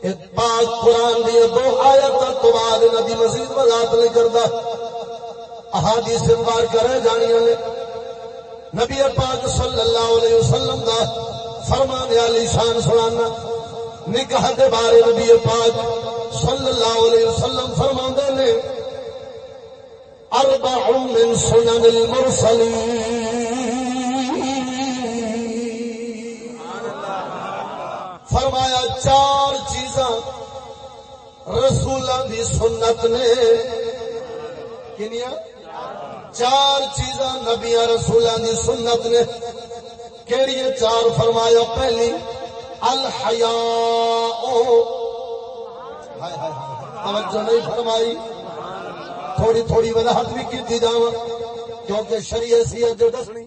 ایک پاک قرآن دی دو آیت تو بعد نبی مزید وضاحت نہیں کرتا۔ احادیث بار کرے جانی نے۔ نبی پاک صلی اللہ علیہ وسلم دا فرمان علی شان سنانا۔ نکاح دے بارے نبی پاک صلی اللہ علیہ وسلم فرما نے۔ اربع من سنن المرسلین۔ فرمایا چار چیزاں رسولاں دی سنت نے۔ کنیا چار چیزاں نبیاں رسولاں دی سنت نے کیڑی چار فرمایا پہلی، الحیاء۔ توجہ نہیں فرمائی۔ تھوڑی تھوڑی وضاحت بھی کی جا کیونکہ شریع سی جو دسنی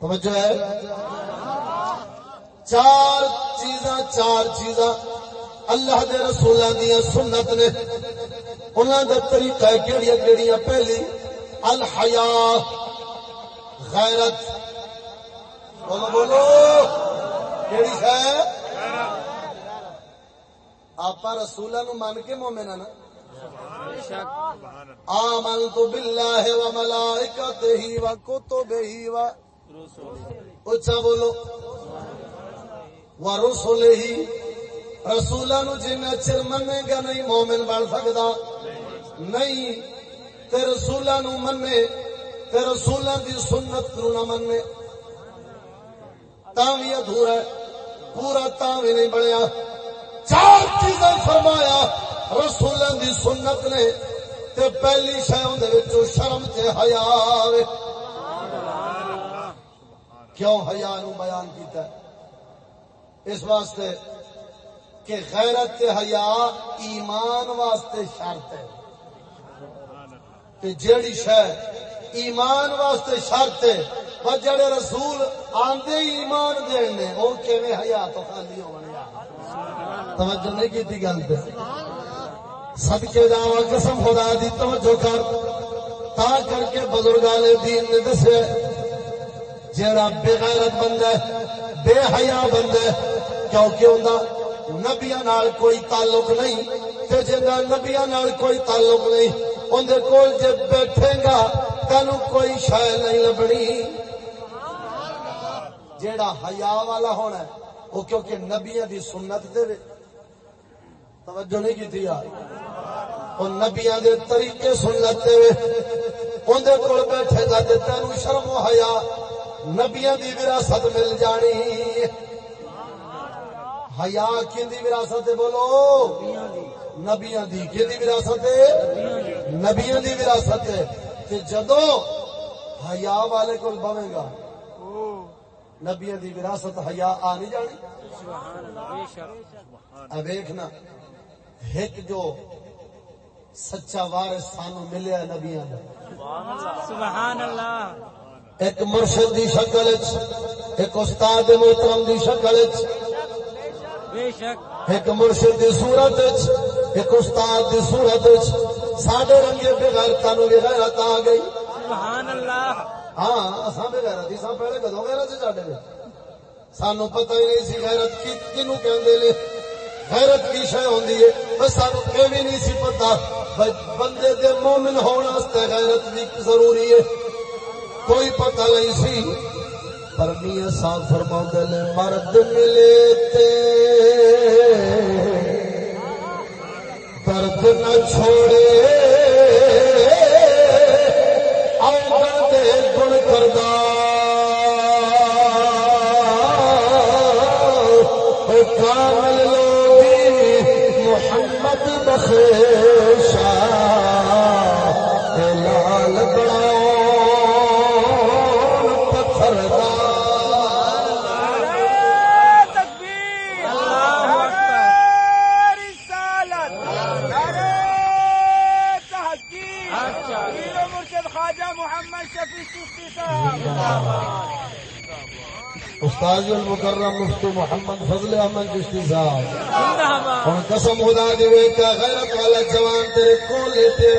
توجہ ہے؟ چار چیزاں چار چیزاں اللہ دے رسولاں دیا سنت نے انہاں دا طریقہ کیڑیاں کیڑیاں؟ پہلی، الحیا، غیرت۔ بولو بولو۔ کیڑی ہے؟ آپ رسولاں نو مان کے مومن نا؟ آمنت باللہ و ملائکتہ و کتبہ و اچھا بولو۔ و رسولہ رسولاں نو جنہ چر منے گا نہیں مومن بن سکدا۔ نہیں، تے رسولاں نو منے تے رسولاں دی سنت نو نہ منے تاں وی ادھورا ہے، پورا تاں وی نہیں بنیا۔ چار چیزاں فرمایا رسولاں دی سنت نے، تے پہلی شے اون دے وچوں شرم تے حیا آوے کیوں حیا نو بیان کیتا ہے؟ اس واسطے کہ غیرت تے حیا ایمان واسطے شرط ہے۔ تے جیڑی شے ایمان واسطے شرط ہے، پر جڑے رسول آندے ہی ایمان دین نے، او کیویں حیا تو خالی ہون توجہ نہیں کیتی گل تے صدقے جاواں قسم خدا دی، توجہ کر۔ تا کر کے بزرگان دین نے دسیا جیڑا بے غیرت بندہ ہے، بے حیا بندہ ہے، کیونکہ اوندا نبیاں نال کوئی تعلق نہیں۔ تے جندا نبیاں نال کوئی تعلق نہیں اندے کول جے بیٹھے گا تینو کوئی شے نہیں لبنی۔ جیڑا حیا والا ہونا ہے وہ کیونکہ نبیاں دی سنت دے وے توجہ نہیں کیتی یار۔ او نبیاں دے طریقے سنت دے وے اندے کول بیٹھے گا تے تینو شرم و حیا نبیاں دی وراثت مل جانی۔ حیا کیندی وراثت ہے بولو؟ نبیاں دی۔ کیندی وراثت ہے نبیاں دی وراثت ہے کہ جدو حیا والے کول بوے گا نبیاں دی وراثت حیا آ نہیں جانی؟ اب دیکھنا ایک جو سچا وارث سانو ملیا نبیاں دا۔ سبحان اللہ۔ ایک مرشد دی شکل ایک استاد محترم دی شکل ایک مرشد دی صورت وچ ایک استاد دی صورت وچ ساڈے رنگے بغیرتا نو بھی غیرت آ گئی۔ سبحان اللہ۔ ہاں اصا بغیرت ہی سا پہلے کدو غیرت ساڈے میں سانو پتہ ہی نہیں سی غیرت کی کنو کہندے نے؟ غیرت کی شے ہوندی ہے؟ بس سانو یہ بھی نہیں سی پتہ۔ بندے دے مومن ہون واسطے غیرت بھی ضروری ہے۔ کوئی پتہ نہیں سی۔ پر میاں صاحب فرماؤندے نے، مرد ملے تے۔ درد نہ چھوڑے۔ دے گن کردا کامل لوگی، محمد بخشا استاد المکرم مفتی محمد فضل احمد چشتی صاحب. ہوں قسم خدا دی وے کا غیرت والا جوان تیرے کو لیتے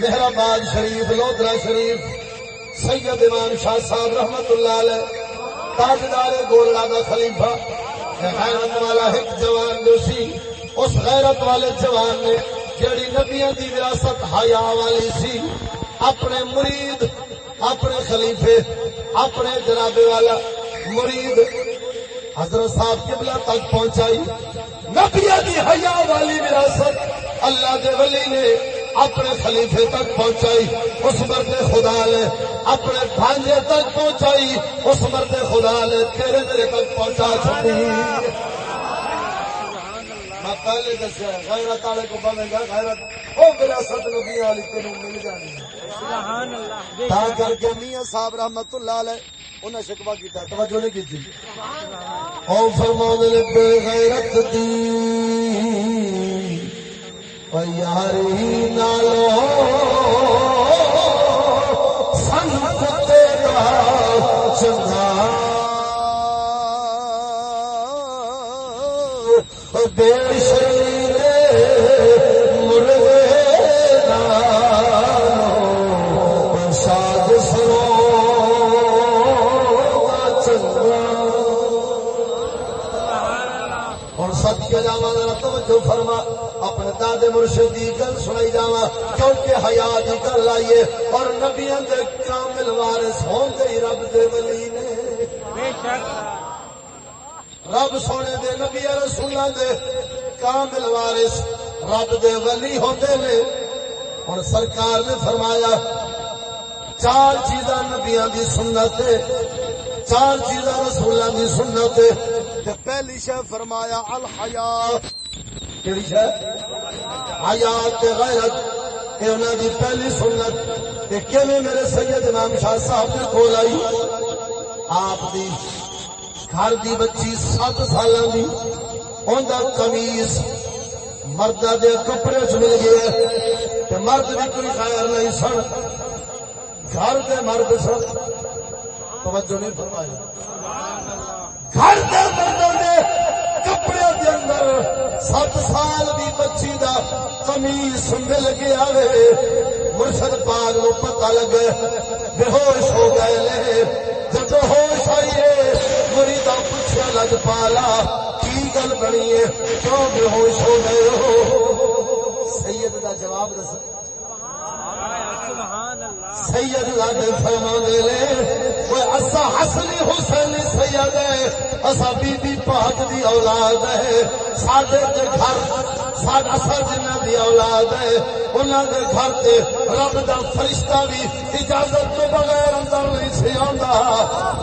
مہرآباد شریف لودرا شریف سید امام شاہ صاحب رحمت اللہ علیہ تاجدار گولڈا دا خلیفہ غیرت والا ایک جوان جو سی اس غیرت والے جوان نے جڑی نبیوں دی وراثت حیا والی سی اپنے مرید اپنے خلیفے اپنے جنابے والا مرید حضرت صاحب قبلہ تک پہنچائی۔ نبیہ دی حیا والی وراثت اللہ دے ولی نے اپنے خلیفے تک پہنچائی۔ اس مرد خدا نے اپنے بھانجے تک پہنچائی۔ اس مرد خدا نے تیرے میرے تک پہنچا چھوڑی میں پہلے دسیا غیرت والے کو بنے گا غیرت وہ وراثت نبی والی تینوں مل جانی ہے سبحان اللہ بے تا کر کے میاں صاحب رحمت اللہ علیہ انہیں شکوا کیتا توجہ نہیں او بے غیرت دی۔ او یاری نالو۔ سن کتے دا چنگا۔ او بے شریر توجہ فرما اپنے دادے مرشد دی گل سنائی جاوا کیونکہ حیا دی گل آئیے اور نبیوں دے کامل وارث ہون دے رب دے ولی نے۔ بے شک۔ رب سونے دے نبی رسولاں دے کامل وارث رب دے ولی ہوندے نے۔ اور سرکار نے فرمایا چار چیزاں نبیاں دی سنت چار چیزاں رسولاں دی سنت تے پہلی شے فرمایا الحیا۔ کیڑی شے حیا غیرت، اے انہاں دی پہلی سنت تے کیویں میرے سید امام شاہ صاحب دے کول آئی؟ آپ دی گھر دی بچی سات سالاں دی اوندا قمیص مردا دے کپڑے چ مل گیا تے مرد بھی کوئی خیر نہیں سن۔ گھر دے مرد سن۔ توجہ نہیں فرمائی۔ گھر دے مردوں دے کپڑے دے اندر سات سال دی بچی دا قمیص مل گیا وے۔ مرشد پاک نو پتہ لگے بے ہوش ہو گئے لے جب ہوش آئیے مریدا پوچھا لگ پالا، کی گل بنی ہے کیوں بے ہوش ہو گئے ہو؟ سید دا جواب دس سید لگ فرما دے لے وہ اسا حسنی حسین سید ہے، اسا بی بی پاک دی اولاد ہے۔ ساڈے تے گھر، ساڈا اسا جنہ دی اولاد ہے، انہاں دے گھر تے رب دا فرشتہ بھی اجازت تو بغیر اندر نہیں سی آندا۔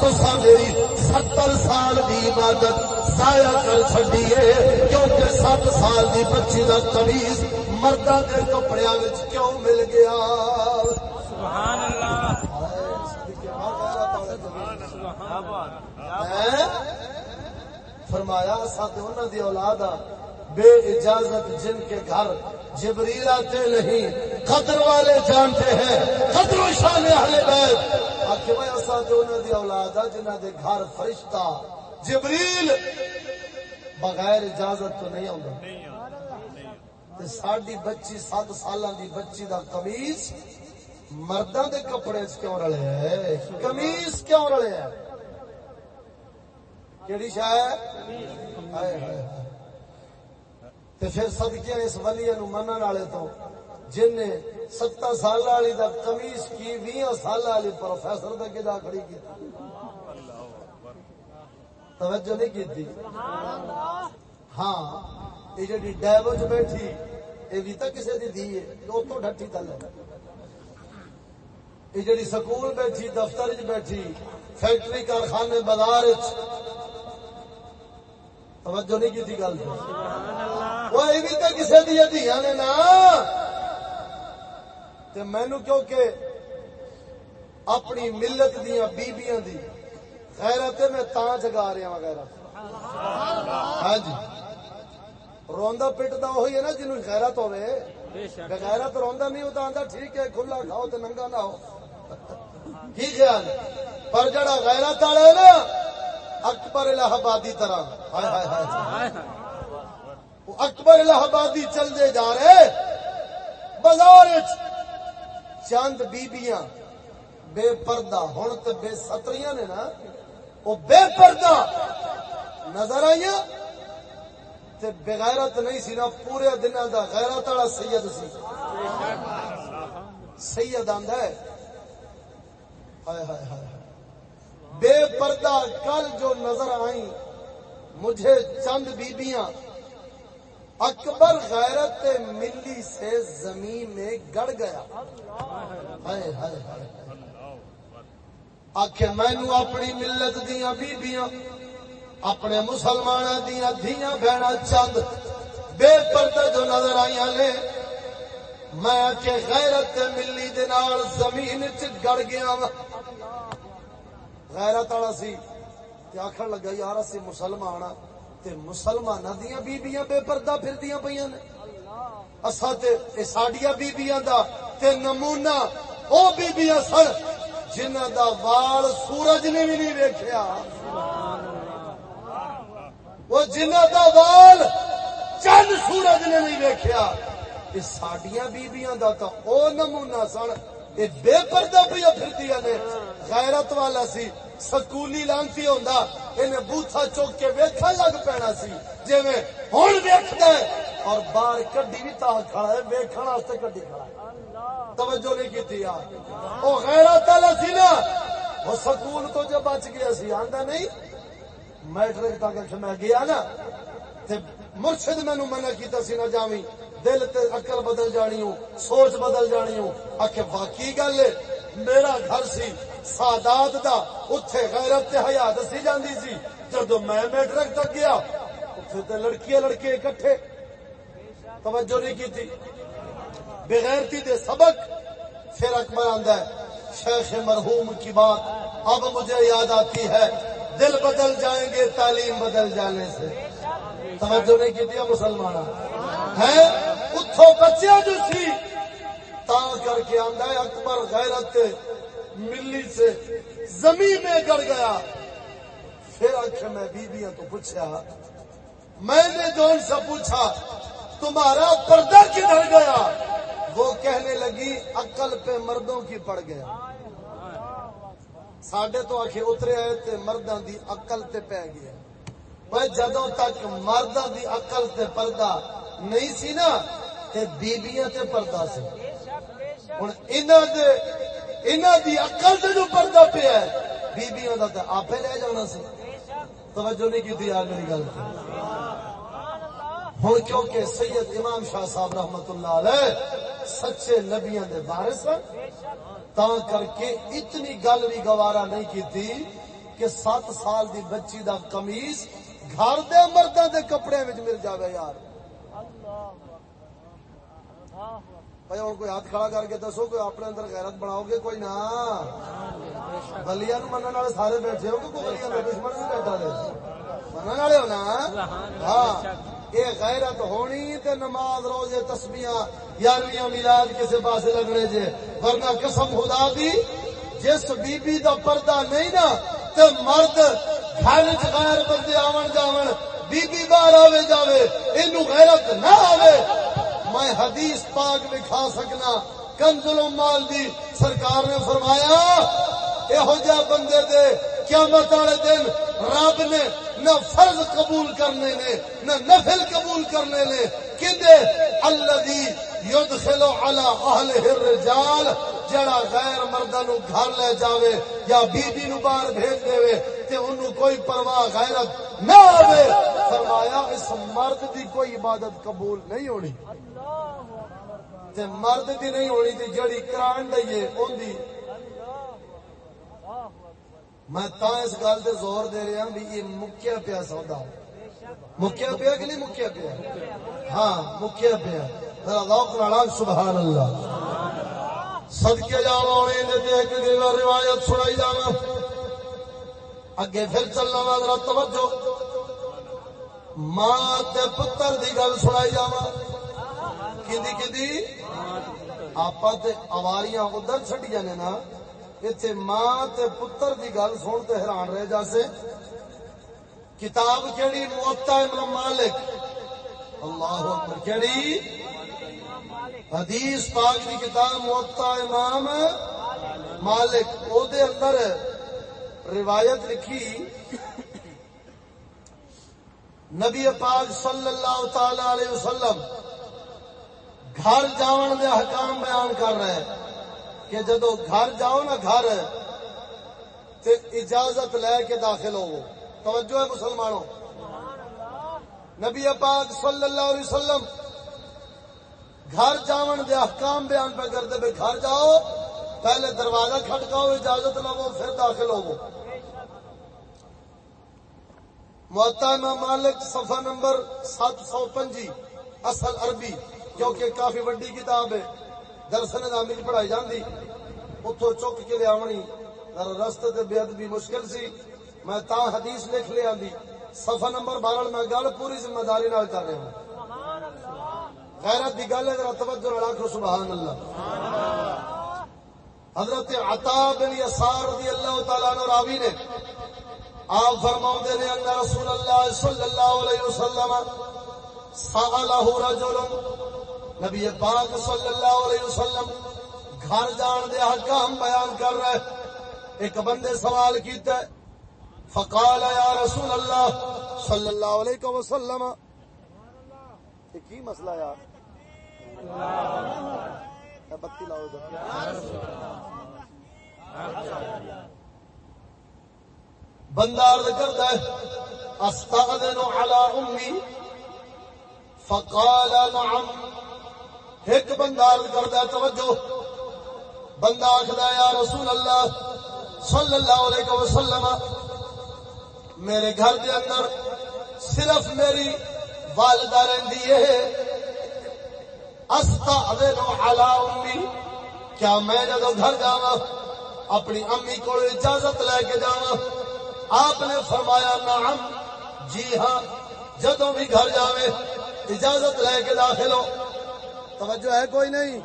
تو میری ستر سال دی عبادت ضائع کر چھڈی ہے، کیونکہ سات سال دی بچی دا قمیض دے کپڑیاں وچ کیوں مل گیا؟ سبحان اللہ۔ ہیں؟ فرمایا ساتھ انہوں دی اولاد بے اجازت جن کے گھر جبریل آتے نہیں قدر والے جانتے ہیں قدر و شان اہل بیت۔ آخر بھائی ساتھ انہوں دی اولاد آ، جنہ دے گھر فرشتہ جبریل بغیر اجازت تو نہیں آتا تے ساڈی بچی سات سالاں دی بچی دا قمیض مرداں دے کپڑے چ کیوں رلیا ہے؟ قمیض کیوں رلیا ہے؟ کیڑی شاہ ہے ہائے ہائے۔ تے پھر صدقے اس ولی نو منن والے تو جن نے ستر سال والی دا قمیض کی ویہ سال والی پروفیسر دا کدا کھڑی کی توجہ نہیں کی تھی ہاں یہ جی ڈیو بیٹھی یہ بھی تو کسی کی دھی ہے تل ہے یہ جڑی سکول بیٹھی دفتر بیٹھی فیکٹری کارخانے بازار توجہ نہیں کی تھی گل وہ یہ بھی تو کسی دیا دیا نے نا تے مینو کیونکہ اپنی ملت دیا بیبیاں دی غیرت میں تاں جگا رہا ہوں غیرت ہاں جی روندا پٹدا وہی ہے نا جنوں غیرت ہوے غیرت روندا نہیں ہوتا آندا ٹھیک ہے کھلا کھاؤ تے ننگا نہ ہو کی خیال ہے؟ پر جڑا غیرت والا ہے نا اکبر الہ آبادی طرح ہائے ہائے ہائے وہ اکبر الہ آبادی چل دے جا رہے بازار وچ چند بیبیاں بے پردہ ہن تے بے ستریاں نے نا وہ بے پردہ نظر آئی تے بغیرت نہیں سی نا پورے دن دا غیرت والا سید سی۔ سید آندا ہے۔ ہائے ہائے ہائے بے پردہ کل جو نظر آئی مجھے چند بیبیاں۔ اکبر غیرت ملی سے زمین میں گڑ گیا۔ ہائے ہائے ہائے۔ آخ مینو اپنی ملت دیا بیبیاں۔ اپنے مسلمان دیا دیا بہنا چند بے پردہ جو نظر آئی نے، میں آخ غیرت ملی دے نال زمین چ گڑ گیا وا غیرت والا سی تے آخر لگا، یار اسی مسلمان ہاں تے مسلمانہ دیا بیبیاں بے پردہ پھردیاں پਈاں نے۔ اسا تے اے ساڈیاں بیبیاں دا تے نمونہ او بیبیاں سن جنہاں دا وال سورج نے بھی نہیں ویکھیا۔ وہ جنہاں دا وال چند سورج نے نہیں ویکھیا۔ اے ساڈیاں بیبیاں دا تا او نمونہ سن۔ اے بے پردہ پیا پھردیاں نے۔ غیرت والا سی، سکولی لانتی ہوندا۔ انہیں بوتھا چوک کے ویکھن لگ پینا سی۔ جویں ہن ویکھدا ہے اور باہر کڈی بھی تا کھڑا ہے، ویکھن واسطے کڈی کھڑا ہے۔ توجہ نہیں کیتی یار۔ او غیرت والا سی نا، وہ سکول تو جو بچ گیا سی، آندا نہیں؟ میٹرک تک میں گیا نا، تے مرشد مینوں منع کیتا سی نہ جاویں۔ دل تے عقل بدل جانی ہوں سوچ بدل جانی ہوں آخ باقی گل ہے، میرا گھر سی سادات دا، اتھے غیرت تے حیا دسی جاندی سی۔ جدو میں میٹرک تک گیا، اتھے تے لڑکیاں لڑکے اکٹھے۔ توجہ نہیں کی تھی بغیرتی دے سبق، پھر اکبر آندا ہے، شیخ مرحوم کی بات اب مجھے یاد آتی ہے۔ دل بدل جائیں گے، تعلیم بدل جانے سے۔ توجہ نہیں کی مسلمان ہے؟ اتو بچیا جو سی تا کر کے آندا ہے اکبر غیرت ملی سے زمین میں گڑ گیا۔ پھر آخر میں بیبیاں تو پوچھا، میں نے جو ان سے پوچھا، تمہارا پردہ کدھر گیا؟ وہ کہنے لگی، عقل پہ مردوں کی پڑ گیا۔ ساڈے تو آخے اترے آئے تے مردوں دی عقل تے پی گیا پر جدوں تک مردوں دی عقل تے پردہ نہیں سی نا تے بیبیاں تے پردہ سی ہوں انہاں دے انہاں دی عقل تے جو پردہ پیا ہے بیبیاں دا تے آپے لے جانا سی توجہ نہیں کی یار میری گل ہوں کیونکہ سید امام شاہ صاحب رحمت اللہ علیہ سچے نبیاں دے وارث سن تا کر کے اتنی گل بھی گوارا نہیں کی تھی کہ سات سال دی بچی دا قمیض گھر دے مردوں دے کپڑے وچ مل جاوے یار۔ بھائی ہوں کوئی ہاتھ کھڑا کر کے دسو، کوئی اپنے اندر غیرت بناؤ گے؟ کوئی نہ۔ بلیا نو منع والے سارے بیٹھے ہو کہ کوئی بلیا کا دشمن نہیں بیٹھا دے۔ منع والے ہو نا؟ ہاں۔ یہ غیرت ہونی تے نماز روزے تسبیاں یارویں میلاد کسی پاس لگنے جے، ورنہ قسم خدا دی، جس بی بی دا پردہ نہیں نا، تے مرد گھر چ غیر بندے آون جاون بی بی باہر آوے جاوے، اینو غیرت نہ آوے۔ میں حدیث پاک بھی کھا سکنا کنزل مال دی سرکار نے فرمایا یہو جہ بندے دے قیامت والے دن رب نے نہ فرض قبول کرنے نے، نہ نفل قبول کرنے نے کدے الذی یدخل علی اہلہ الرجال، جڑا غیر مردہ نو گھر لے جاوے یا بی بی نو باہر بھیج دے تے انہوں کوئی پرواہ غیرت نہ آوے۔ فرمایا، اس مرد دی کوئی عبادت قبول نہیں ہونی۔ تے مرد دی نہیں ہونی تے جڑی کران دئیے، اون دی میں تا اس گل تے زور دے رہا بھی یہ مکیا پیا سودا مکیا پیا کہ نہیں مکیا پیا؟ ہاں مکیا پیا۔ ذرا ذوق نال سبحان اللہ صدقے جاواں نے تے ایک روایت سنائی جاواں۔ اگے پھر چلنا وا، ذرا توجہ۔ ماں تے پتر دی گل سنائی جاواں۔ کیندی کیندی؟ آپا تے اواریاں ادھر چھڈیاں نے نا۔ اتنے ماں تے پتر دی گل سن تے حیران رہ جاسے کتاب کیڑی موتا امام مالک اللہ اکبر کیڑی حدیث پاک دی کتاب موتا امام مالک او دے اندر روایت لکھی نبی پاک صلی اللہ تعالی علیہ وسلم گھر جاون دے حکام بیان کر رہے ہیں کہ جدو گھر جاؤ نا گھر، تے اجازت لے کے داخل ہو توجہ ہے مسلمانوں۔ نبی پاک صلی اللہ علیہ وسلم گھر جاون دے احکام بیان پہ کرتے بے گھر جاؤ، پہلے دروازہ کھٹکاؤ، اجازت لو پھر داخل ہو محتمہ مالک صفحہ نمبر سات سو پنجی، اصل عربی، کیونکہ کافی وڈی کتاب ہے۔ درس نظامی پڑھائی جاندی۔ اتو چک کے لیا آنی رستے تے بے ادبی مشکل سی۔ میں تا حدیث لکھ لیا دی صفحہ نمبر بارہ میں گل پوری ذمہ داری نال کر رہا ہوں۔ غیرت دی گل ہے، ذرا توجہ نال آکھو، سبحان اللہ۔ حضرت عطا بن یسار رضی اللہ تعالی عنہ راوی نے آپ فرماؤندے نے، ان رسول اللہ صلی اللہ علیہ وسلم سالہ رجل نبی پاک صلی اللہ علیہ وسلم گھر جان دے حکام بیان کر رہے ایک بندے سوال کیتا ہے۔ فقال یا رسول اللہ صلی اللہ علیہ وسلم۔ یہ کی مسئلہ یار؟ بتی لاؤ بندہ عرض کرتا ہے استاذن علی امی۔ فقال نعم۔ ایک بندہ عرض توجہ۔ بندہ آخر یا رسول اللہ صلی اللہ علیہ وسلم، میرے گھر کے اندر صرف میری والدہ رہتی ہے۔ استاذن علی امی۔ کیا میں جدو گھر جاواں، اپنی امی کو اجازت لے کے جاواں۔ آپ نے فرمایا، نعم۔ جی ہاں جدو بھی گھر جاوے، اجازت لے کے داخل ہو۔ توجہ ہے کوئی نہیں؟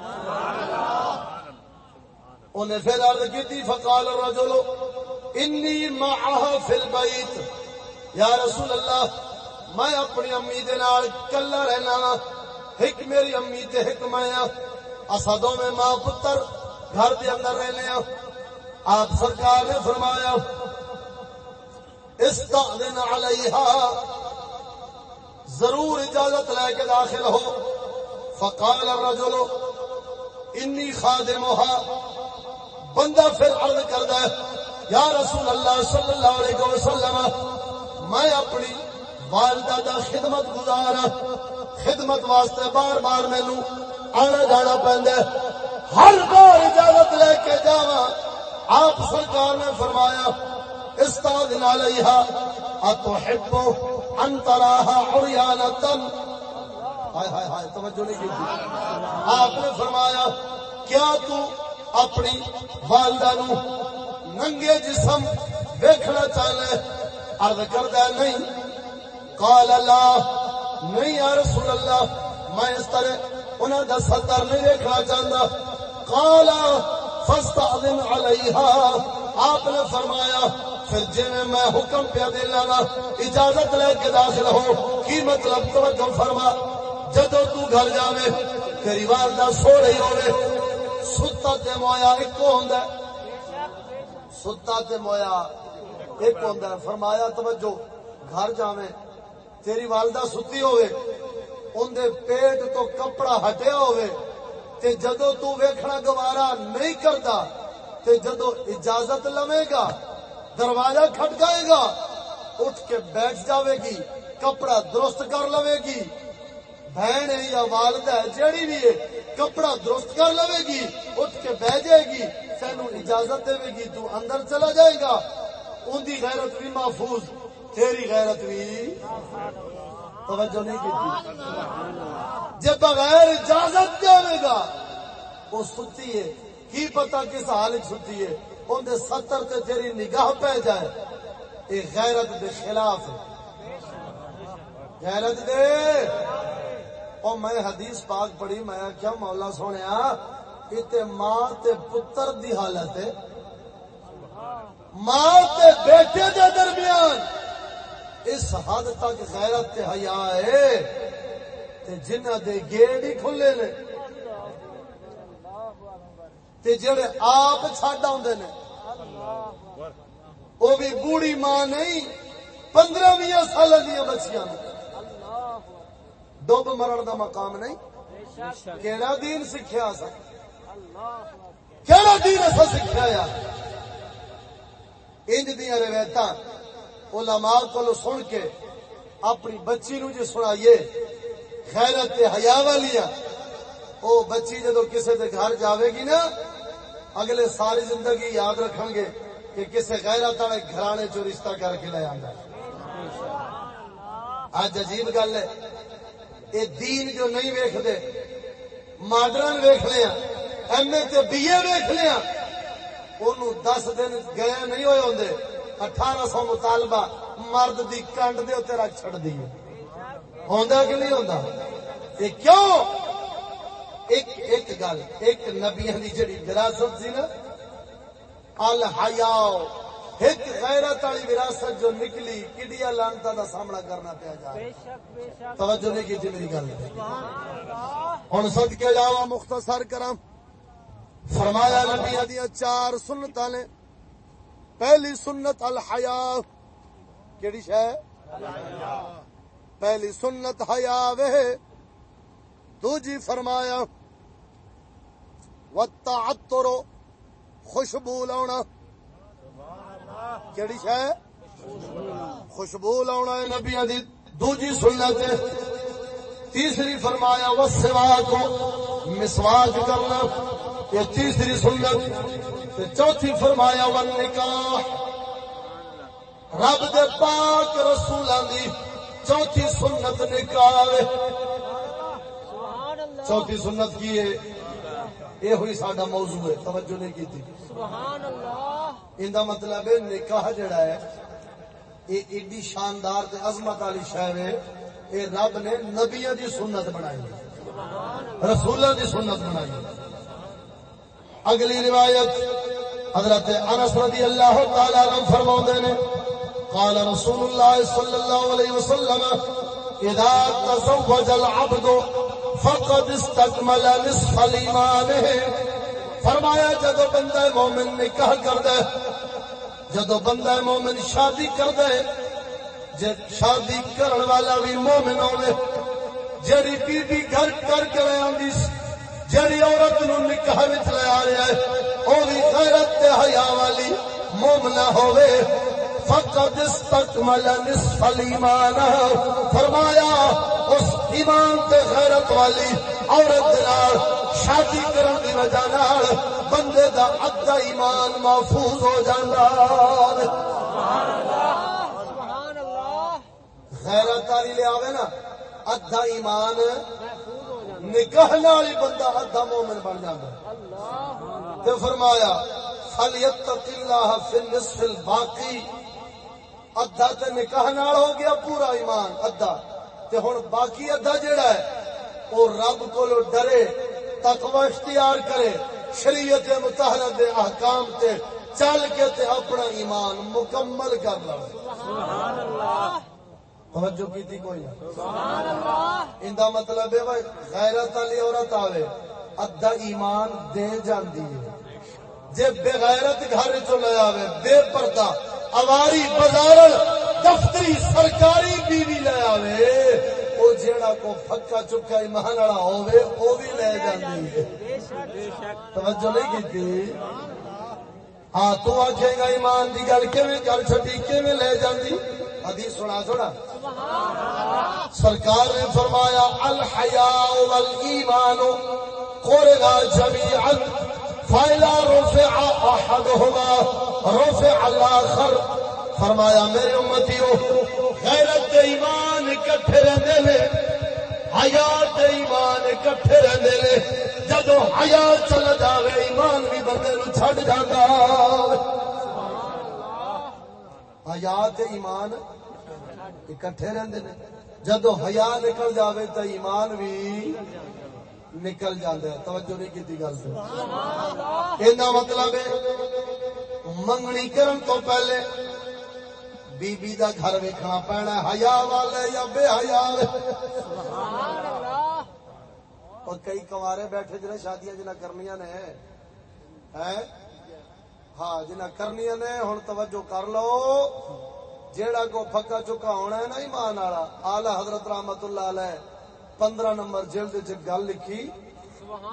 انہیں پھر عرض کی تھی، فقال الرجل، انی معها فی البیت. یا رسول اللہ، میں اپنی امی دے نال کلا رہنا وا ایک میری امی تے ایک میں اسدوں میں ماں پتر گھر دے اندر رہنے ہاں آپ سرکار نے فرمایا استعلن علیہا، ضرور اجازت لے کے داخل ہو۔ فقال الرجل انی خادمها بندہ پھر عرض کردا ہے یا رسول اللہ صلی اللہ علیہ وسلم، میں اپنی والدہ دا خدمت گزار، خدمت واسطے بار بار مینو آنا جانا پہندا ہے۔ ہر بار اجازت لے کے جاواں۔ آپ سرکار نے فرمایا، استاذن علیہا، اتحب ان تراها عریانتا ہائے ہائے ہائے، توجہ نہیں کی آپ نے فرمایا، کیا تو اپنی والدہ نو ننگے جسم دیکھنا چاہنا عرض کردا نہیں۔ قال لا، نہیں یا رسول اللہ، میں اس طرح انہاں دا ستر نہیں دیکھنا چاہتا قال، فاستعذن علیہا۔ آپ نے فرمایا، پھر جی میں حکم پہ دینا اجازت لے کے داخل ہو، کی مطلب؟ توجہ فرما۔ جدو تو گھر جاوے، تیری والدہ سو رہی ہوے ستا تے مویا ایک ہوندا ہے۔ ستا تے مویا ایک ہوندا ہے۔ فرمایا، توجہ، گھر جاویں تیری والدہ ستی ہوے ان دے پیٹ تو کپڑا ہٹیا ہوے تے جدو تو ویکھنا گوارا نہیں کرتا تے جدو اجازت لوے گا، دروازہ کھٹکائے گا، اٹھ کے بیٹھ جاوے گی، کپڑا درست کر لوے گی۔ بہن ہے یا والدہ ہے جیڑی بھی ہے، کپڑا درست کر لوے گی، اٹھ کے بہ جائے گی تینو اجازت دے گی، تو اندر چلا جائے گا۔ ان دی غیرت بھی محفوظ، تیری غیرت بھی۔ توجہ نہیں کی۔ جب بغیر اجازت جائے گا؟ وہ ستی ہے۔ کی پتا کس حال ستی ہے؟ ان دے ستر تے تیری نگاہ پہ جائے۔ یہ غیرت دے خلاف۔ ہے غیرت دے۔ او میں حدیث پاک پڑھی، میں کیا مولا سونیا تے ماں تے پتر دی حالت ہے۔ ماں تے بیٹے دے درمیان اس حد تک غیرت تے حیا ہے تے جنہ دے گیڑ ہی کھلے نے۔ تے جڑے آپ چھڈ آوندے نے وہ بھی بوڑھی ماں نہیں، پندرہ بھی سال دیا بچیاں نے۔ ڈب مرن دا مقام نہیں؟ کیڑا دین سکھیا سا؟ کیڑا دین ایسا سکھیا یا؟ انج دیا روایت علماء کو سن کے اپنی بچی نو جی سنائیے خیرت حیا والیاں او بچی جدو کسے دے گھر جاوے گی نا، اگلے ساری زندگی یاد رکھیں گے کہ کسے غیرت والے گھرانے چو رشتہ کر کے لے آندا۔ اج عجیب گل ہے۔ اے دین جو نہیں ویکھ دے ماڈرن ویکھ لیا ایم اے تے بی اے ویکھ لیا اونوں دس دن گئے نہیں ہوئے ہوندے، اٹھارہ سو مطالبہ مرد دی کنڈ دے اتنے رکھ چھڑ دی ہوندا کہ نہیں ہوندا؟ یہ کیوں؟ ایک ایک گل، ایک نبیاں دی جڑی وراثت سی نا الحیا ایک غیرت والی وراثت جو نکلی کڈیا لانتا دا سامنا کرنا پیا جا توجہ نہیں کی میری گل۔ ہوں سد کے جاوا مختصر کرم فرمایا نبی دیا چار سنت نے۔ پہلی سنت الحیا۔ کیڑی شہ پہلی سنت حیا وے۔ دوجی فرمایا وتعطر خوشبو لاؤنا۔ کیڑی شہ خوشبو لاؤنا ہے نبیاں دی دوجی سنت۔ ہے تیسری فرمایا وسواک مسواک کرنا۔ یہ تیسری سنت۔ تے چوتھی فرمایا ون نکاح رب دے پاک رسولاں دی چوتھی سنت نکاح چوتھی سنت کی ہے؟ یہ ہوئی ساڈا موضوع ہے توجہ نہیں کی تھی ان دا مطلب ہے نکاح جڑا ہے یہ ایڈی شاندار تے عظمت والی شہر ہے یہ رب نے نبیاں دی سنت بنائی ہے رسولاں دی سنت بنائی ہے اگلی روایت حضرت انس رضی اللہ تعالی عنہ فرماؤندے نے قال رسول اللہ صلی اللہ علیہ وسلم اذا تزوج العبد فقد استكمل نصف الايمان فرمایا، جدو بندہ مومن نکاح کر دے جدو بندہ مومن شادی کر دے جب شادی کرن والا بھی مومن ہوے جڑی بی بی گھر کر کے آندی جڑی عورت نو نکاح وچ لے آ رہا ہے، او بھی غیرت تے حیا والی مومنہ ہوے فقد استكمل نصف الايمان فرمایا اس ایمان تے غیرت والی عورت نال شادی کرن دی وجہ نال بندے دا ادھا ایمان محفوظ ہو جاندا غیرت والی لے آوے نا ادھا ایمان نکاح نال ہی بندہ ادھا مومن بن جاندا تے فرمایا فلیتق اللہ فی النصف الباقی ادھا تے نکاح نال ہو گیا پورا ایمان ادھا تے ہن باقی ادھا جیڑا ہے او رب کولو ڈرے تقوی اختیار کرے شریعت مطہرہ دے احکام تے چل کے تے اپنا ایمان مکمل کر لو توجہ کیتی کوئی نہ اندا مطلب ہے بھائی غیرت والی عورت آوے ادھا ایمان دے جاندی ہے جے بے غیرت گھر چ لے آوے بے پردہ اواری بازار دفتری سرکاری بیوی لے آوے، او جیڑا کو پھکا چکا ایمان والا ہوے او بھی لے جاندی ہے۔ توجہ نہیں کیتی ہاں تو آکھے گا ایمان دی گل، کیویں کر چھڈی، کیویں لے جاندی؟ حدیث سنا سنا۔ سرکار نے فرمایا، الحیاء والایمان قرغا جميعا فإذا رفع احدهما فرمایا میرے امتیو غیرت ایمان اکٹھے رہندے نے حیا تے ایمان اکٹھے رہندے نے جدو حیا چل جاوے ایمان بھی بندے نو چھڈ جاندا۔ حیا تے ایمان اکٹھے رہندے نے جدو حیا نکل جاوے تے ایمان بھی نکل جاندا ہے توجہ نہیں کیتی گل سے اینا مطلب ہے منگنی کرن تو پہلے بی بی دا گھر ویکھنا پینا حیا والے یا بے حیا اور کئی کوارے بیٹھے جنہیں شادیاں جنہ کرنیاں نے ہیں ہاں جنہ کرنیاں نے ہن توجہ کر لو جیڑا کو پھکا چکا ہونا ہے نا ایمان والا آلہ حضرت رحمت اللہ علیہ پندرہ نمبر جلد چ گل لکھی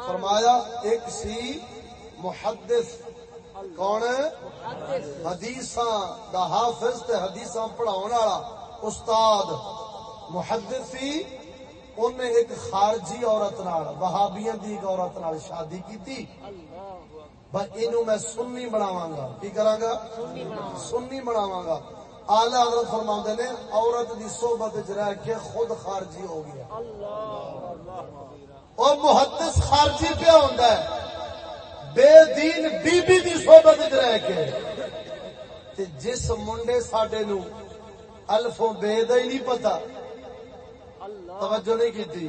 فرمایا ایک سی محدث کون ہے؟ حدیثاں دا حافظ تے حدیثاں پڑھاون والا استاد محدث سی ایک خارجی عورت نال وہابیاں دی ایک عورت نال شادی کیتی۔ بس اینو میں سنی بناواں گا۔ کی کراں گا؟ سنی بناواں گا۔ اعلی حضرت فرماندے نے عورت دی صحبت وچ رہ کے خود خارجی ہو گیا۔ اور محدث خارجی پہ ہوندا ہے۔ بے دین بی بی دی صحبت رہ کے۔ تے جس منڈے ساڈے نو الفوں بے دا ہی نہیں پتا توجہ نہیں کیتی۔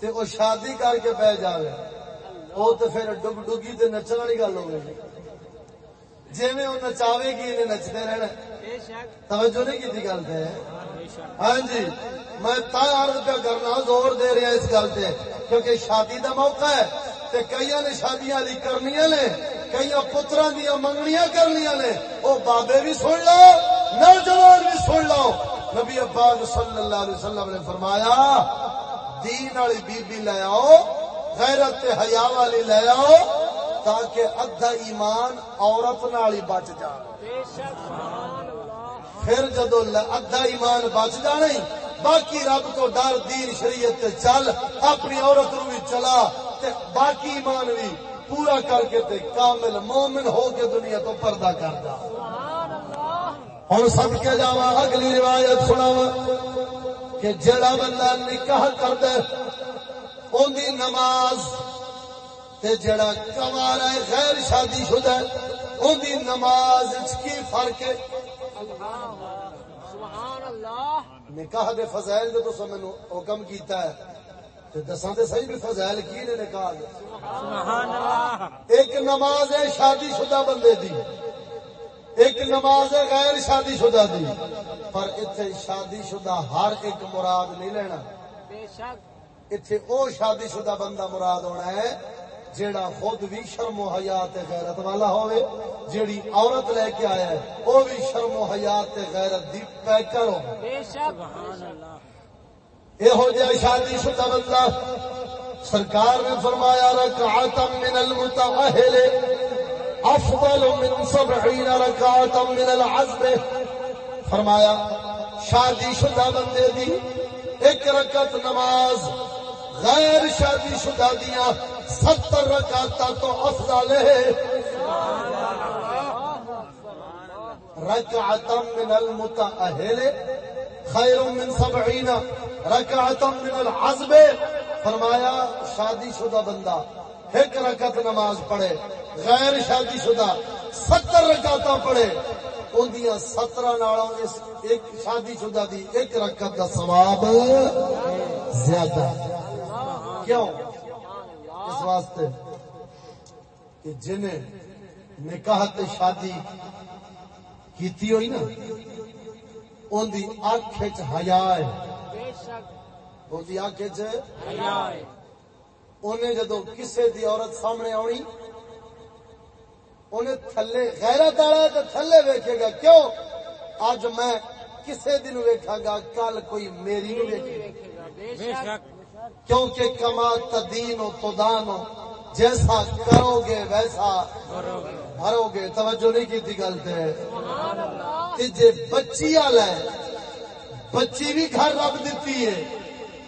تے او شادی کر کے بہ جاوے۔ او تے پھر ڈگ ڈگی تے نچن والی گل ہو گئی جویں او نچاوے گی نے نچدے رہنا۔ توجہ نہیں کیتی گل تے۔ ہاں جی میں تا عرض پہ کرنا، زور دے رہا اس گل تے، کیونکہ شادی دا موقع ہے۔ تے کئیاں نے شادیاں علی کرنیاں نے، کئیاں پتراں دیاں منگنیاں کرنیاں نے، او بابے بھی سن لو، نوجوان بھی سن لو۔ نبی پاک صلی اللہ علیہ وسلم نے فرمایا، دین والی بی بی لے آؤ، غیرت حیا والی لے آؤ، تاکہ ادھا ایمان عورت نال ہی بچ جائے پھر جدو ادھا ایمان بچ جانا ہی باقی رب کو ڈر دین شریعت تے چل اپنی عورت نو بھی چلا تے باقی ایمان بھی پورا کر کے تے کامل مومن ہو کے دنیا تو پردہ کر دا ہوں سب کے جاوا اگلی روایت سناوا کہ جڑا بندہ نکاح کر دے ان دی نماز تے جڑا کوارا ہے غیر شادی شدہ ہے ان دی نماز کی فرق ہے؟ نکاح دے فضائل جو تو مینو حکم کیتا ہے۔ تے دساں تے صحیح بھی فضائل کی نے نکاح دے۔ ایک نماز ہے شادی شدہ بندے دی۔ ایک نماز ہے غیر شادی شدہ دی۔ پر اتنے شادی شدہ ہر ایک مراد نہیں لینا۔ اتنے او شادی شدہ بندہ مراد ہونا ہے جیڑا خود بھی شرم و حیات غیرت والا ہوئے جیڑی عورت لے کے آیا ہے وہ بھی شرم و حیات غیرت دی پیکر ہو۔ یہ ہو جائے شادی شدہ بندہ سرکار نے فرمایا رکعتا من المتأہل افضل من سبعین رکعتا من العزب فرمایا شادی شدہ بندے دی ایک رکعت نماز غیر شادی شدہ دیا۔ ستر رکعتا تو افضل ہے۔ رکعتا من المتأہل خیر من سبعین۔ رکعتا من العزب، فرمایا شادی شدہ بندہ ایک رکعت نماز پڑھے، غیر شادی شدہ ستر رکعتاں پڑھے۔ ان دیا سترہ نالوں اس ایک شادی شدہ دی ایک رکعت کا ثواب زیادہ۔ کیوں؟ اس واسطے کہ جنہیں نکاح تے شادی کیتی ہوئی نا، ان دی اکھ وچ حیا ہے۔ ان دی اکھ وچ حیا ہے انہیں جدو کسے دی عورت سامنے آنی، انہیں تھلے غیرت والا ہے تو تھلے ویکھے گا، کیوں؟ اج میں کسے دن ویکھا گا، کل کوئی میری نو ویکھے گا۔ بے شک۔ کیونکہ کما تدین و تدان جیسا کرو گے ویسا بھرو گے توجہ نہیں کی تھی گل تے۔ جے بچی والا بچی بھی گھر رکھ دیتی ہے۔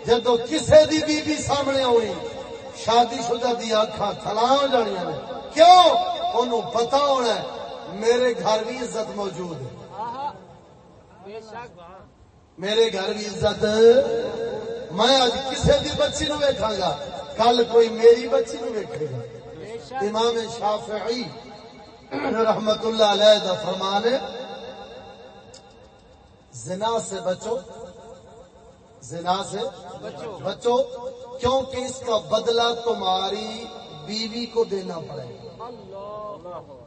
جدو کسے دی بی بی سامنے آنی شادی شدہ دی اکھاں تھلا ہو جانیاں نے کیوں؟ انہوں پتا ہونا ہے میرے گھر بھی عزت موجود ہے۔ بے شک۔ میرے گھر بھی عزت، میں اج کسے دی بچی نو ویکھاں گا۔ کل کوئی میری بچی نو ویکھے گا۔ امام شافعی رحمت اللہ علیہ دا فرمان ہے، زنا سے بچو، زنا سے بچو بچو کیونکہ اس کا بدلہ تمہاری بیوی کو دینا پڑے گا۔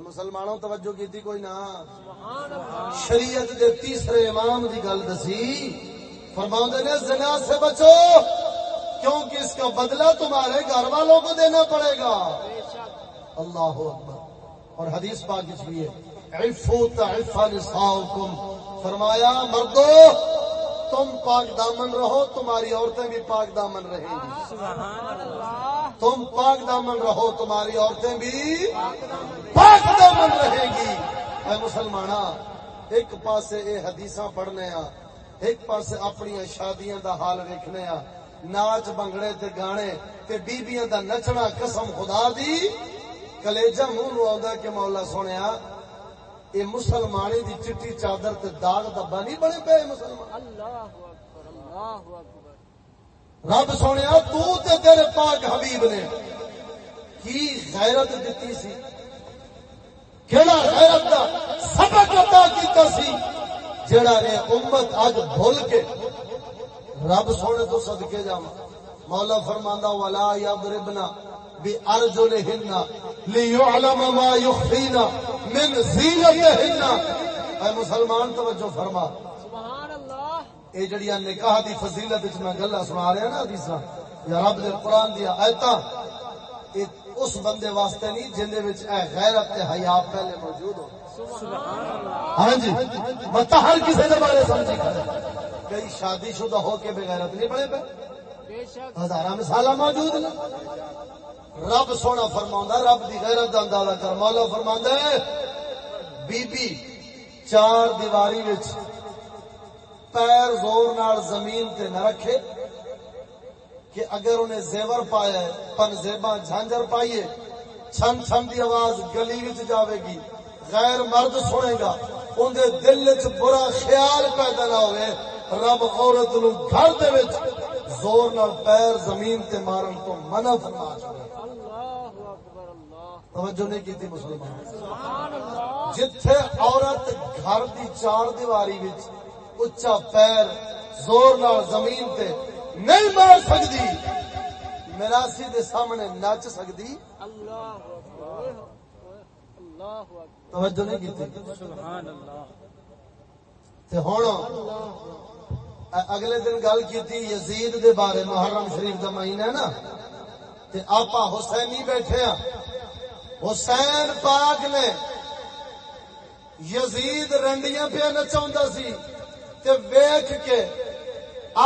مسلمانوں توجہ کی تھی کوئی نہ۔ شریعت دے تیسرے امام دی گل دسی۔ فرماؤں نے، زنا سے بچو، کیونکہ اس کا بدلہ تمہارے گھر والوں کو دینا پڑے گا۔ اللہ اکبر۔ اور حدیث پاک اس لیے عفو تعفا نساؤکم۔ فرمایا، مردو تم پاک دامن رہو تمہاری عورتیں بھی پاک دامن رہیں گی۔ تم پاک دامن رہو تمہاری عورتیں بھی پاک دامن رہے گی۔ اے مسلمانا ایک پاسے اے حدیثاں پڑھنے آ ایک پاسے اپنی شادیاں دا حال ویکھنے آ۔ ناچ بنگڑے تے گانے تے بیبیاں دا نچنا قسم خدا دی کلیجہ منہ نو آندا کہ مولا سونیا اے مسلمانی دی چٹی چادر تے داغ دبا نہیں بنے پے مسلمان۔ اللہ اکبر اللہ اکبر۔ رب سونے تو تے تیرے پاک حبیب نے کی غیرت دیتی سی؟ کیڑا غیرت دا سبق عطا کیتا سی جڑا اے امت اج بھول کے رب سونے تو صدقے جاواں۔ مولا فرماندا ولا یضربنا بارجلهن ليعلم ما يخفين من اے مسلمان توجہ فرما. سبحان اللہ جڑیاں نکاح دی فضیلت وچ میں گلاں سنا رہا نا حدیثاں یا رب دے قرآن دی آیتاں یہ اس بندے واسطے نہیں جن دے وچ اے غیرت تے حیا پہلے موجود ہو۔ سبحان اللہ ہاں جی مت ہر کسی دے بارے سمجھی کئی شادی شدہ ہو کے بغیرت نہیں بنے پے۔ بے شک. ہزاراں مثالاں موجود نے۔ رب سونا فرماوندا رب دی غیرت دا اندازہ کر۔ مولا فرماندا ہے بی بی چار دیواری وچ پیر زور نال زمین تے نہ رکھے کہ اگر انہیں زیور پایا ہے، پن زیبا جھانجر پائیے، چھن چھن دی آواز گلی وچ جاوے گی، غیر مرد سنے گا ان دے دل وچ برا خیال پیدا نہ ہوئے، رب عورت نو گھر دے وچ زور نال پیر زمین تے مارن تو منع فرما چھوڑے۔ توجہ نہیں کیتی مسلمان۔ جتھے عورت گھر دی چار دیواری وچ اچا پیر زور نال زمین تے نہیں مار سکتی میراسی دے سامنے نچ اکبر توجہ نہیں کیتی۔ سبحان اللہ تے ہن اگلے دن گل کیتی یزید دے بارے محرم شریف دا مہینہ ہے نا۔ تے آپا حسینی بیٹھے ہاں۔ حسین پاک نے یزید رنڈیاں پہ نچاوندا سی تے ویکھ کے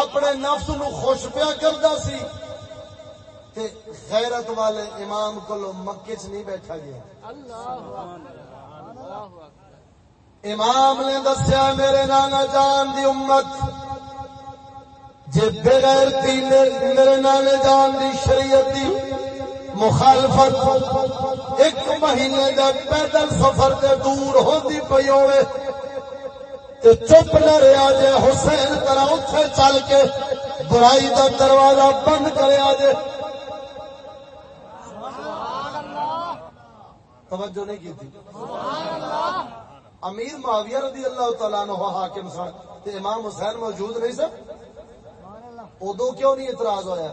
اپنے نفس نو خوش پیا کردا سی تے غیرت والے امام کولو مکے چ نہیں بیٹھا گیا۔ امام نے دسیا، میرے نانا جان دی امت، جے بغیر تین میرے نانے جان دی شریعت دی مخالفت ایک مہینے دا پیدل سفر دے دور ہوندی پئی ہوے تے چپ نہ رہیا جے، حسین طرح اوتھے چل کے برائی دا دروازہ بند کریا جے۔ توجہ نہیں کی تھی؟ امیر معاویہ رضی اللہ تعالیٰ عنہ حاکم سن، تے امام حسین موجود نہیں سن؟ ادو کیوں نہیں اعتراض ہویا؟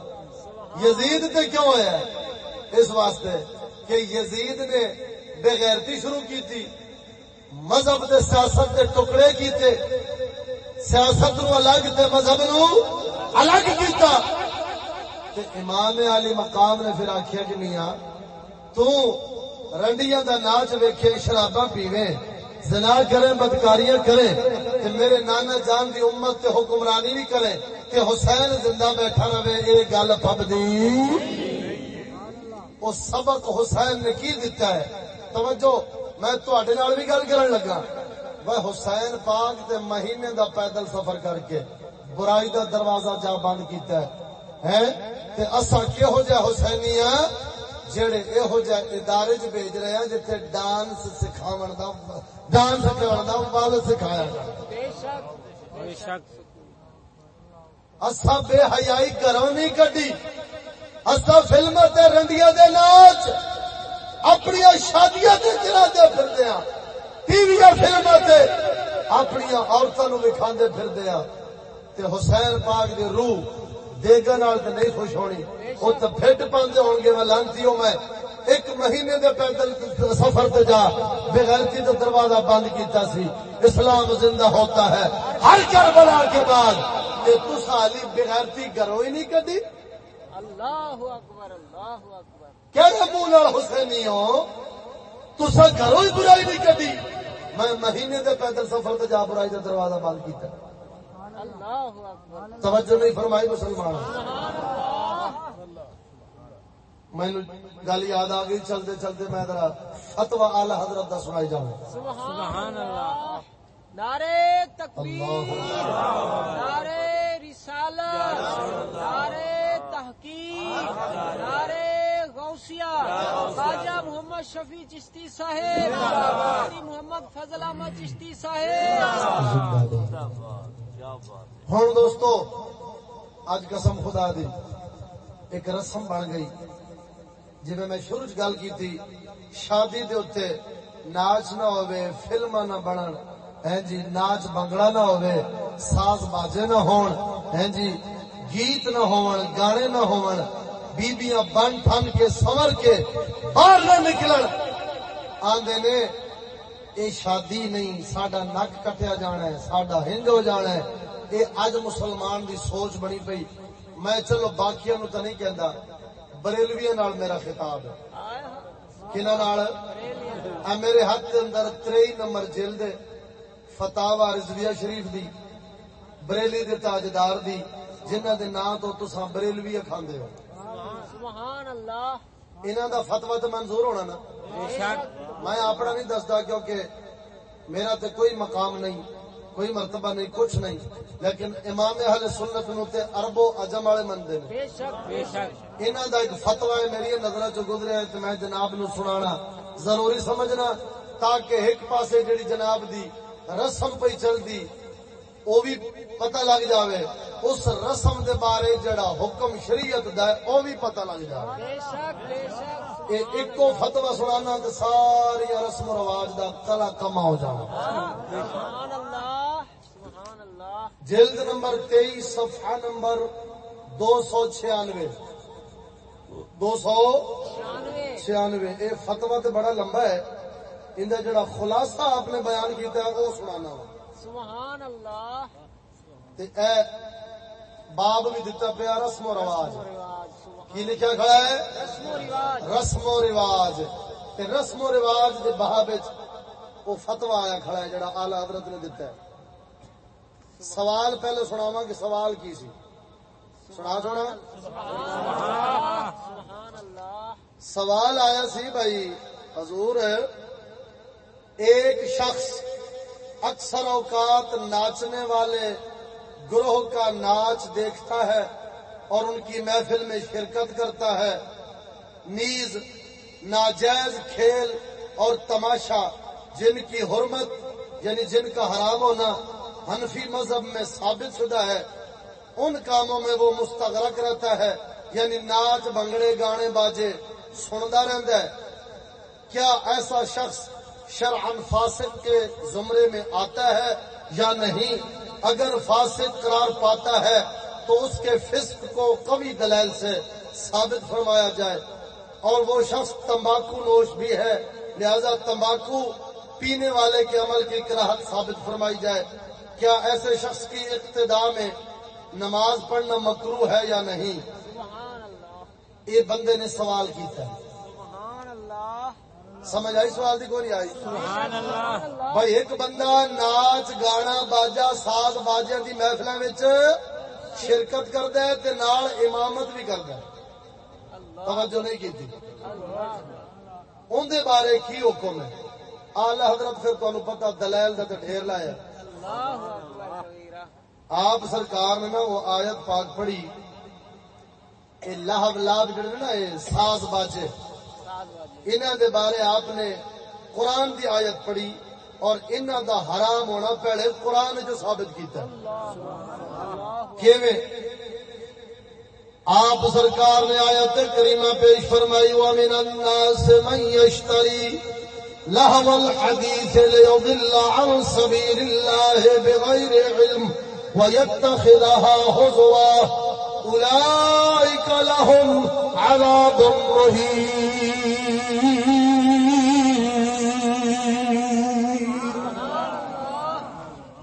یزید تے کیوں ہویا؟ اس واسطے۔ کہ یزید نے بغیرتی شروع کی تھی، مذہب دے سیاست دے ٹکڑے کیتے سیاست نو الگ تے مذہب نو الگ کیتا۔ تے امام علی مقام نے پھر آخیا کہ میاں، تو رنڈیاں دا ناچ ویکھے، شراباں پیویں، زنا کریں، بدکاریاں کریں، تے میرے نانا جان دی امت تے حکمرانی بھی کریں، تے حسین زندہ بیٹھا رہے، اے گل پبدی وہ سبق حسین نے کی دیتا ہے؟ توجہ میں تواڈے نال بھی گل کرن لگا۔ وہ حسین پاک تے مہینے دا پیدل سفر کر کے برائی دا دروازہ جا بند کیتا ہے۔ ہیں؟ تے اساں کیہو جہ حسینی ہاں؟ جڑے یہو جہ ادارے چ بھیج رہے ہیں جتھے ڈانس سکھاون دا ڈانس کرن دا ول سکھایا بے شک بے شک۔ اسا بے حیائی گھروں نہیں کڈی۔ اسا فلم تے رنڈیاں دے ناچ اپنی شادیاں تے چلا دے پھردے ہاں ٹی وی فلم تے اپنی عورتوں نو وکھاندے پھردے ہاں تے حسین پاک دی روح دیگا نال تے نہیں خوش ہونی۔ او تے پھٹ پاندے ہون گے، میں لانتیوں میں۔ ایک مہینے دے پیدل سفر تے جا، بغیرتی تو دروازہ بند کیتا سی۔ اسلام زندہ ہوتا ہے۔ ہر کربلا کے بعد۔ تے تسا علی بغیرتی گھروں ہی نہیں کڈی؟ اللہ اکبر اللہ اکبر۔ کہڑے منہ نال حسینی ہو تسا گھروں ہی برائی نہیں کڈی میں مہینے دے پیدل سفر تے جا برائی دا دروازہ بند کیتا۔ اللہ اکبر۔ توجہ نہیں فرمائی مسلمان۔ مینو گل یاد آ گئی چلتے چلتے میں ذرا فتوا آلہ حضرت دا سنائی جاؤں۔ سبحان اللہ۔ نعرے تکبیر نعرے رسالت نعرے تحقیق نعرے غوثیہ، خواجہ محمد شفیع چشتی صاحب محمد فضل احمد چشتی صاحب۔ ہوں دوستو اج قسم خدا دی، ایک رسم بن گئی۔ جی میں شروع گل کی تھی شادی دے اتنے ناچ نہ ہوئے فلم نہ بنن۔ ہیں جی ناچ بنگڑا نہ ہوئے ساز باجے نہ ہون ہیں جی گیت نہ ہون گانے نہ ہون بیبیاں بن ٹھن کے سمر کے باہر نہ نکلن۔ آندے نے اے شادی نہیں ساڈا نک کٹیا جانا ہے ساڈا ہنج ہو جانا ہے۔ اے اج مسلمان دی سوچ بنی پئی۔ میں چلو باقیاں نو تے نہیں کہندا بریلویاں نال میرا خطاب۔ ہے نال؟ اے میرے ہاتھ دے اندر 23 نمبر جلد ہے۔ فتاوا رضویہ شریف دی بریلی دے تاجدار دی جنہاں دے نام تو تساں بریلوی کھاندے ہو۔ سبحان اللہ انہاں دا فتوا تے منظور ہونا نا۔ بے شک۔ میں اپنا نہیں دستا کیونکہ میرا تے کوئی مقام نہیں کوئی مرتبہ نہیں کچھ نہیں۔ لیکن امام اہل سنت نو تے عرب و عجم والے مندے نے۔ بے شک بے شک۔ انہاں دا ایک فتوا ہے میری نظر چ گزریا تے میں جناب نو سنانا۔ ضروری سمجھنا تاکہ ایک پاسے جڑی جناب دی رسم پئی چلدی او بھی پتہ لگ جاوے اس رسم دے بارے جڑا حکم شریعت دا ہے او بھی پتہ لگ جاوے۔ بے شک بے شک۔ یہ ایکو فتوا سنانا تے ساری رسم و رواج دا کلا کما ہو جانا سبحان اللہ سبحان اللہ جلد نمبر تیئیس صفحہ نمبر دو سو چھیانوے۔ دو سو چھیانوے۔ یہ فتوا تے بڑا لمبا ہے۔ ان جڑا خلاصہ آپ نے بیان کیتا ہے وہ سنانا وا۔ سبحان اللہ۔ تے اے باب بھی دتا پیا رسم و رواج۔ کی لکھا کھڑا ہے؟ رسم و رواج۔ رسم و رواج۔ تے رسم و رواج دے باب وچ وہ فتوا آیا کھڑا ہے جڑا اعلی حضرت نے دتا ہے۔ سوال پہلے سناواں کہ سوال کی سی؟ سنا سونا؟ سبحان اللہ۔ سوال آیا سی بھائی حضور ایک شخص اکثر اوقات ناچنے والے گروہ کا ناچ دیکھتا ہے اور ان کی محفل میں شرکت کرتا ہے۔ نیز ناجائز کھیل اور تماشا، جن کی حرمت یعنی جن کا حرام ہونا حنفی مذہب میں ثابت شدہ ہے، ان کاموں میں وہ مستغرق رہتا ہے یعنی ناچ، بنگڑے، گانے، باجے، سنتا رہتا ہے۔ کیا ایسا شخص شرعن فاسق کے زمرے میں آتا ہے یا نہیں؟ اگر فاسق قرار پاتا ہے تو اس کے فسق کو قوی دلیل سے ثابت فرمایا جائے۔ اور وہ شخص تمباکو نوش بھی ہے لہذا تمباکو پینے والے کے عمل کی کراہت ثابت فرمائی جائے۔ کیا ایسے شخص کی ابتدا میں نماز پڑھنا مکرو ہے یا نہیں؟ یہ بندے نے سوال اللہ۔ سمجھ آئی؟ سوال دی کوئی نہیں آئی؟ سبحان اللہ۔ بھائی ایک بندہ ناچ گانا باجا ساز باجے دی محفل وچ شرکت کردا ہے تے نال امامت بھی کردا ہے۔ توجہ نہیں کی اون دے بارے کی حکم ہے؟ اعلی حضرت پھر تانوں پتہ دلائل دا تے ڈھیر لایا۔ آپ سرکار نے نا وہ آیت پاک پڑھی۔ اے لہب لاب جڑے نا اے ساز باجے۔ انہاں دے بارے آپ نے قرآن دی آیت پڑھی اور انہاں دا حرام ہونا پہلے قرآن جو ثابت کیتا ہے۔ کیویں؟ آپ سرکار نے آیت کریمہ پیش فرمائی، ومن الناس من یشتری لہو الحدیث لیضل عن سبیل اللہ بغیر علم ويتخذها هزوا۔ أولئك لهم عذاب مهين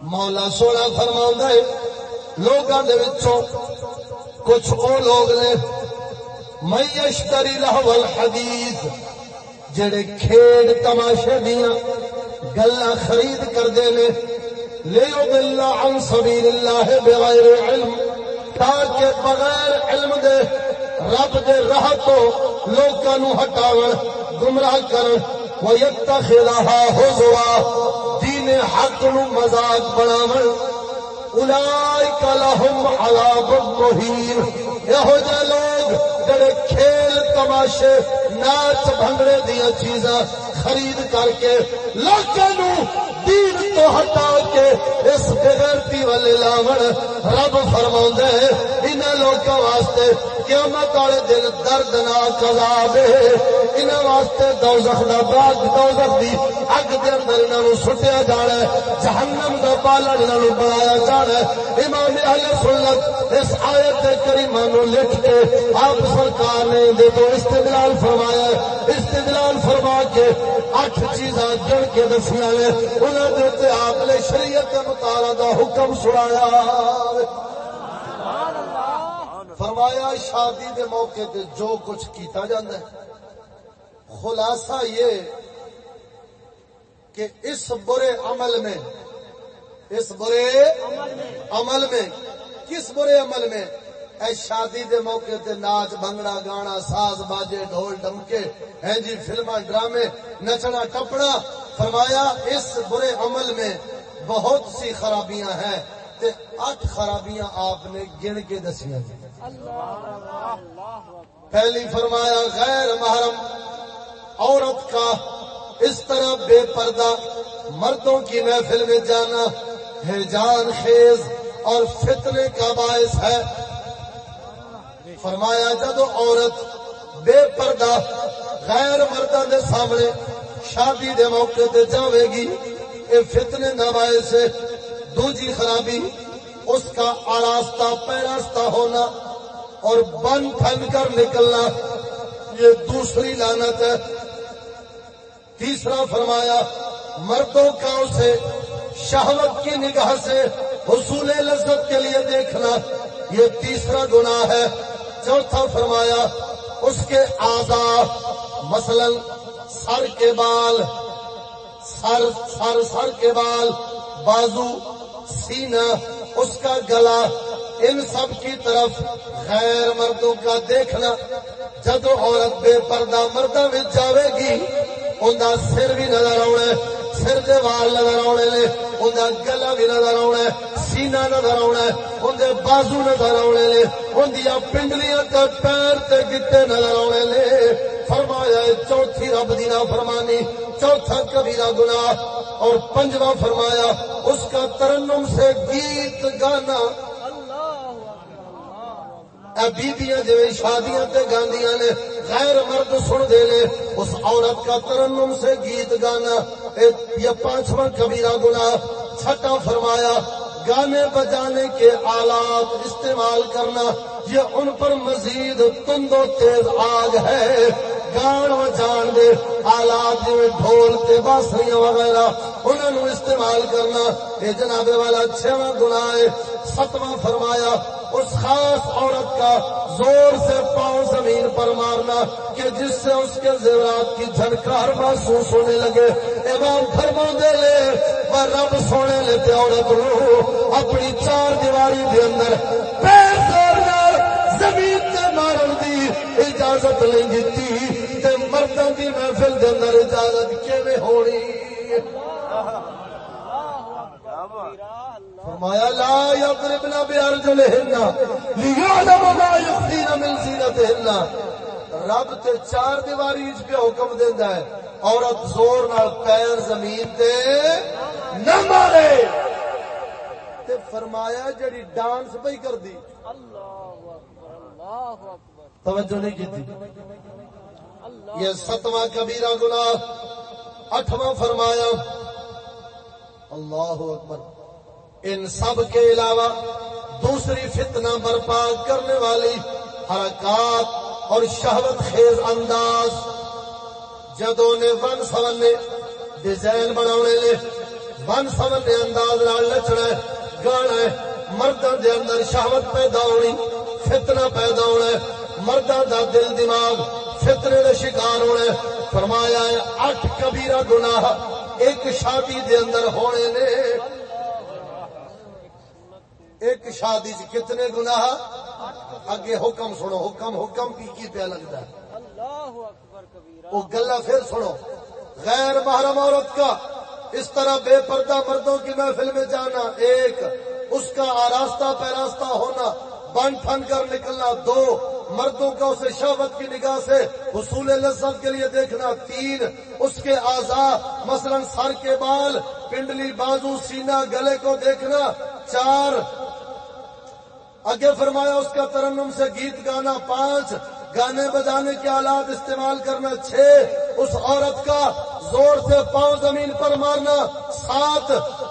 مولا سونا فرما ہے لوگوں دے وچوں کچھ او لوگ نے میں یشتری لہو الحدیث، جڑے کھیڈ تماشے دیاں گلاں خرید کردے نے لیضل عن سبیل اللہ بغیر علم تاکہ بغیر علم دے رب دے راہ تو لوکاں نو ہٹاون، گمراہ کرن۔ ويتخذها هزوا، دین حق نو مذاق بناون۔ اولئک لهم عذاب مہین یہو جے لوگ جڑے کھیل، تماشے ناچ بھنگڑے دیا چیزاں خرید کر کے لوگوں نو دین تو ہٹا کے اس بغیرتی والے لاون رب فرما ہے ان لوگوں واسطے قیامت والے دن دردناک عذاب ہے۔ ان واسطے دوزخ دا باغ دوزخ دی اگ دے اندر انہاں نو سٹیا جانا ہے۔ جہنم دا بالن انہاں نو بنایا جانا ہے۔ امام اہل سنت اس آیت کریمہ نو لکھ کے آپ سرکار نے دے تو استدلال فرمایا ہے۔ استدلال فرما کے اٹھ چیزاں گن کے دسیاں نے۔ انہاں دے تے آپ نے شریعت کے مطالعہ دا حکم سنایا۔ سبحان اللہ۔ فرمایا، شادی دے موقع تے جو کچھ کیتا جاندہ ہے۔ خلاصہ یہ کہ اس برے عمل میں، اس برے عمل میں، کس برے عمل میں؟ اے شادی دے موقع تے ناچ، بھنگڑا، گانا، ساز، باجے، ڈھول، ڈمکے، ہیں جی فلما ڈرامے، نچنا ٹپڑا فرمایا، اس برے عمل میں بہت سی خرابیاں ہیں تے اٹھ خرابیاں آپ نے گن کے دسیاں جی۔ پہلی فرمایا، غیر محرم عورت کا اس طرح بے پردہ مردوں کی محفل میں جانا ہے جان خیز اور فتنے کا باعث ہے. فرمایا، جب عورت بے پردہ غیر مردہ دے سامنے شادی دے موقع تے جاوے گی یہ فتنے کا باعث ہے، دوجی خرابی اس کا آراستہ پیراستہ ہونا اور بن ٹھن کر نکلنا، یہ دوسری لانت ہے۔ تیسرا فرمایا، مردوں کا اسے شہوت کی نگاہ سے حصول لذت کے لیے دیکھنا، یہ تیسرا گناہ ہے۔ چوتھا فرمایا، اس کے آزا، مثلا سر کے بال، سر سر سر کے بال، بازو، سینہ اس کا گلا ان سب کی طرف غیر مردوں کا دیکھنا جدو عورت بے پردہ مردہ میں جاوے گی ان کا سر بھی نظر آنا ہے سر دے وال نظر آنے نے ان کا گلا بھی نظر آنا ہے سینہ نظر آنا ہے ان کے بازو نظر آنے نے ان دیا پنڈلیاں تے پیر تے گٹے نظر آنے نے فرمایا چوتھی رب دی فرمانی چوتھا کبیرہ گناہ اور پنجواں فرمایا اس کا ترنم سے گیت گانا اے بیبیاں جو شادیاں تے گاندیاں نے غیر مرد سن دے لے اس عورت کا ترنم سے گیت گانا یہ پانچواں کبیرہ گناہ چھٹا فرمایا، گانے بجانے کے آلات استعمال کرنا یہ ان پر مزید تند و تیز آگ ہے گان وجان دے، آلات جی ڈھول تے باسریاں وغیرہ انہوں نے استعمال کرنا۔ یہ جناب والا، چھواں گناہ ہے ستواں فرمایا، اس خاص عورت کا زور سے پاؤں زمین پر مارنا کہ جس سے اس کے زیورات کی جھنکار محسوس ہونے لگے۔ امام فرما دے لے اور رب سونے لیتے عورت نو اپنی چار دیواری دے اندر پیر زمین تے مارن دی اجازت نہیں دیتی تے مردوں دی محفل دے اندر اجازت کیویں ہونی؟ فرمایا، لا یضربن بارجلہن لیعلم ما یخفین من زینتہن رب تے چار دیواری وچ پہ حکم دیندا ہے، عورت زور نال پیر زمین تے نہ مارے۔ تے فرمایا، جڑی ڈانس پئی کردی۔ اللہ توجہ نہیں اللہ یہ ستواں کبیرہ گناہ اٹھواں فرمایا اللہ اکبر۔ ان سب کے علاوہ دوسری فتنہ برپا کرنے والی حرکات اور شہوت خیز انداز جدوں نے ون سون نے ڈیزائن بناونے لے ون سون نے انداز نال نچنا گانا مردوں دے اندر شہوت پیدا ہونی۔ فتنہ پیدا ہونا ہے مردوں دا دل دماغ فتنے دے شکار ہونا ہے۔ فرمایا ہے اٹھ کبیرہ گناہ ایک شادی دے اندر ہونے نے۔ ایک شادی چ کتنے گناہ؟ اگے حکم سنو حکم حکم کی کی پیا لگتا ہے؟ وہ گلا پھر سنو۔ غیر محرم عورت کا اس طرح بے پردہ مردوں کی محفل میں جانا ایک اس کا آراستہ پیراستہ ہونا بن ٹھن کر نکلنا، دو مردوں کا اسے شہوت کی نگاہ سے حصول لذت کے لیے دیکھنا، تین اس کے اعضاء، مثلا سر کے بال، پنڈلی بازو، سینہ گلے کو دیکھنا، چار، آگے فرمایا اس کا ترنم سے گیت گانا، پانچ گانے بجانے کے آلات استعمال کرنا چھ اس عورت کا زور سے پاؤں زمین پر مارنا سات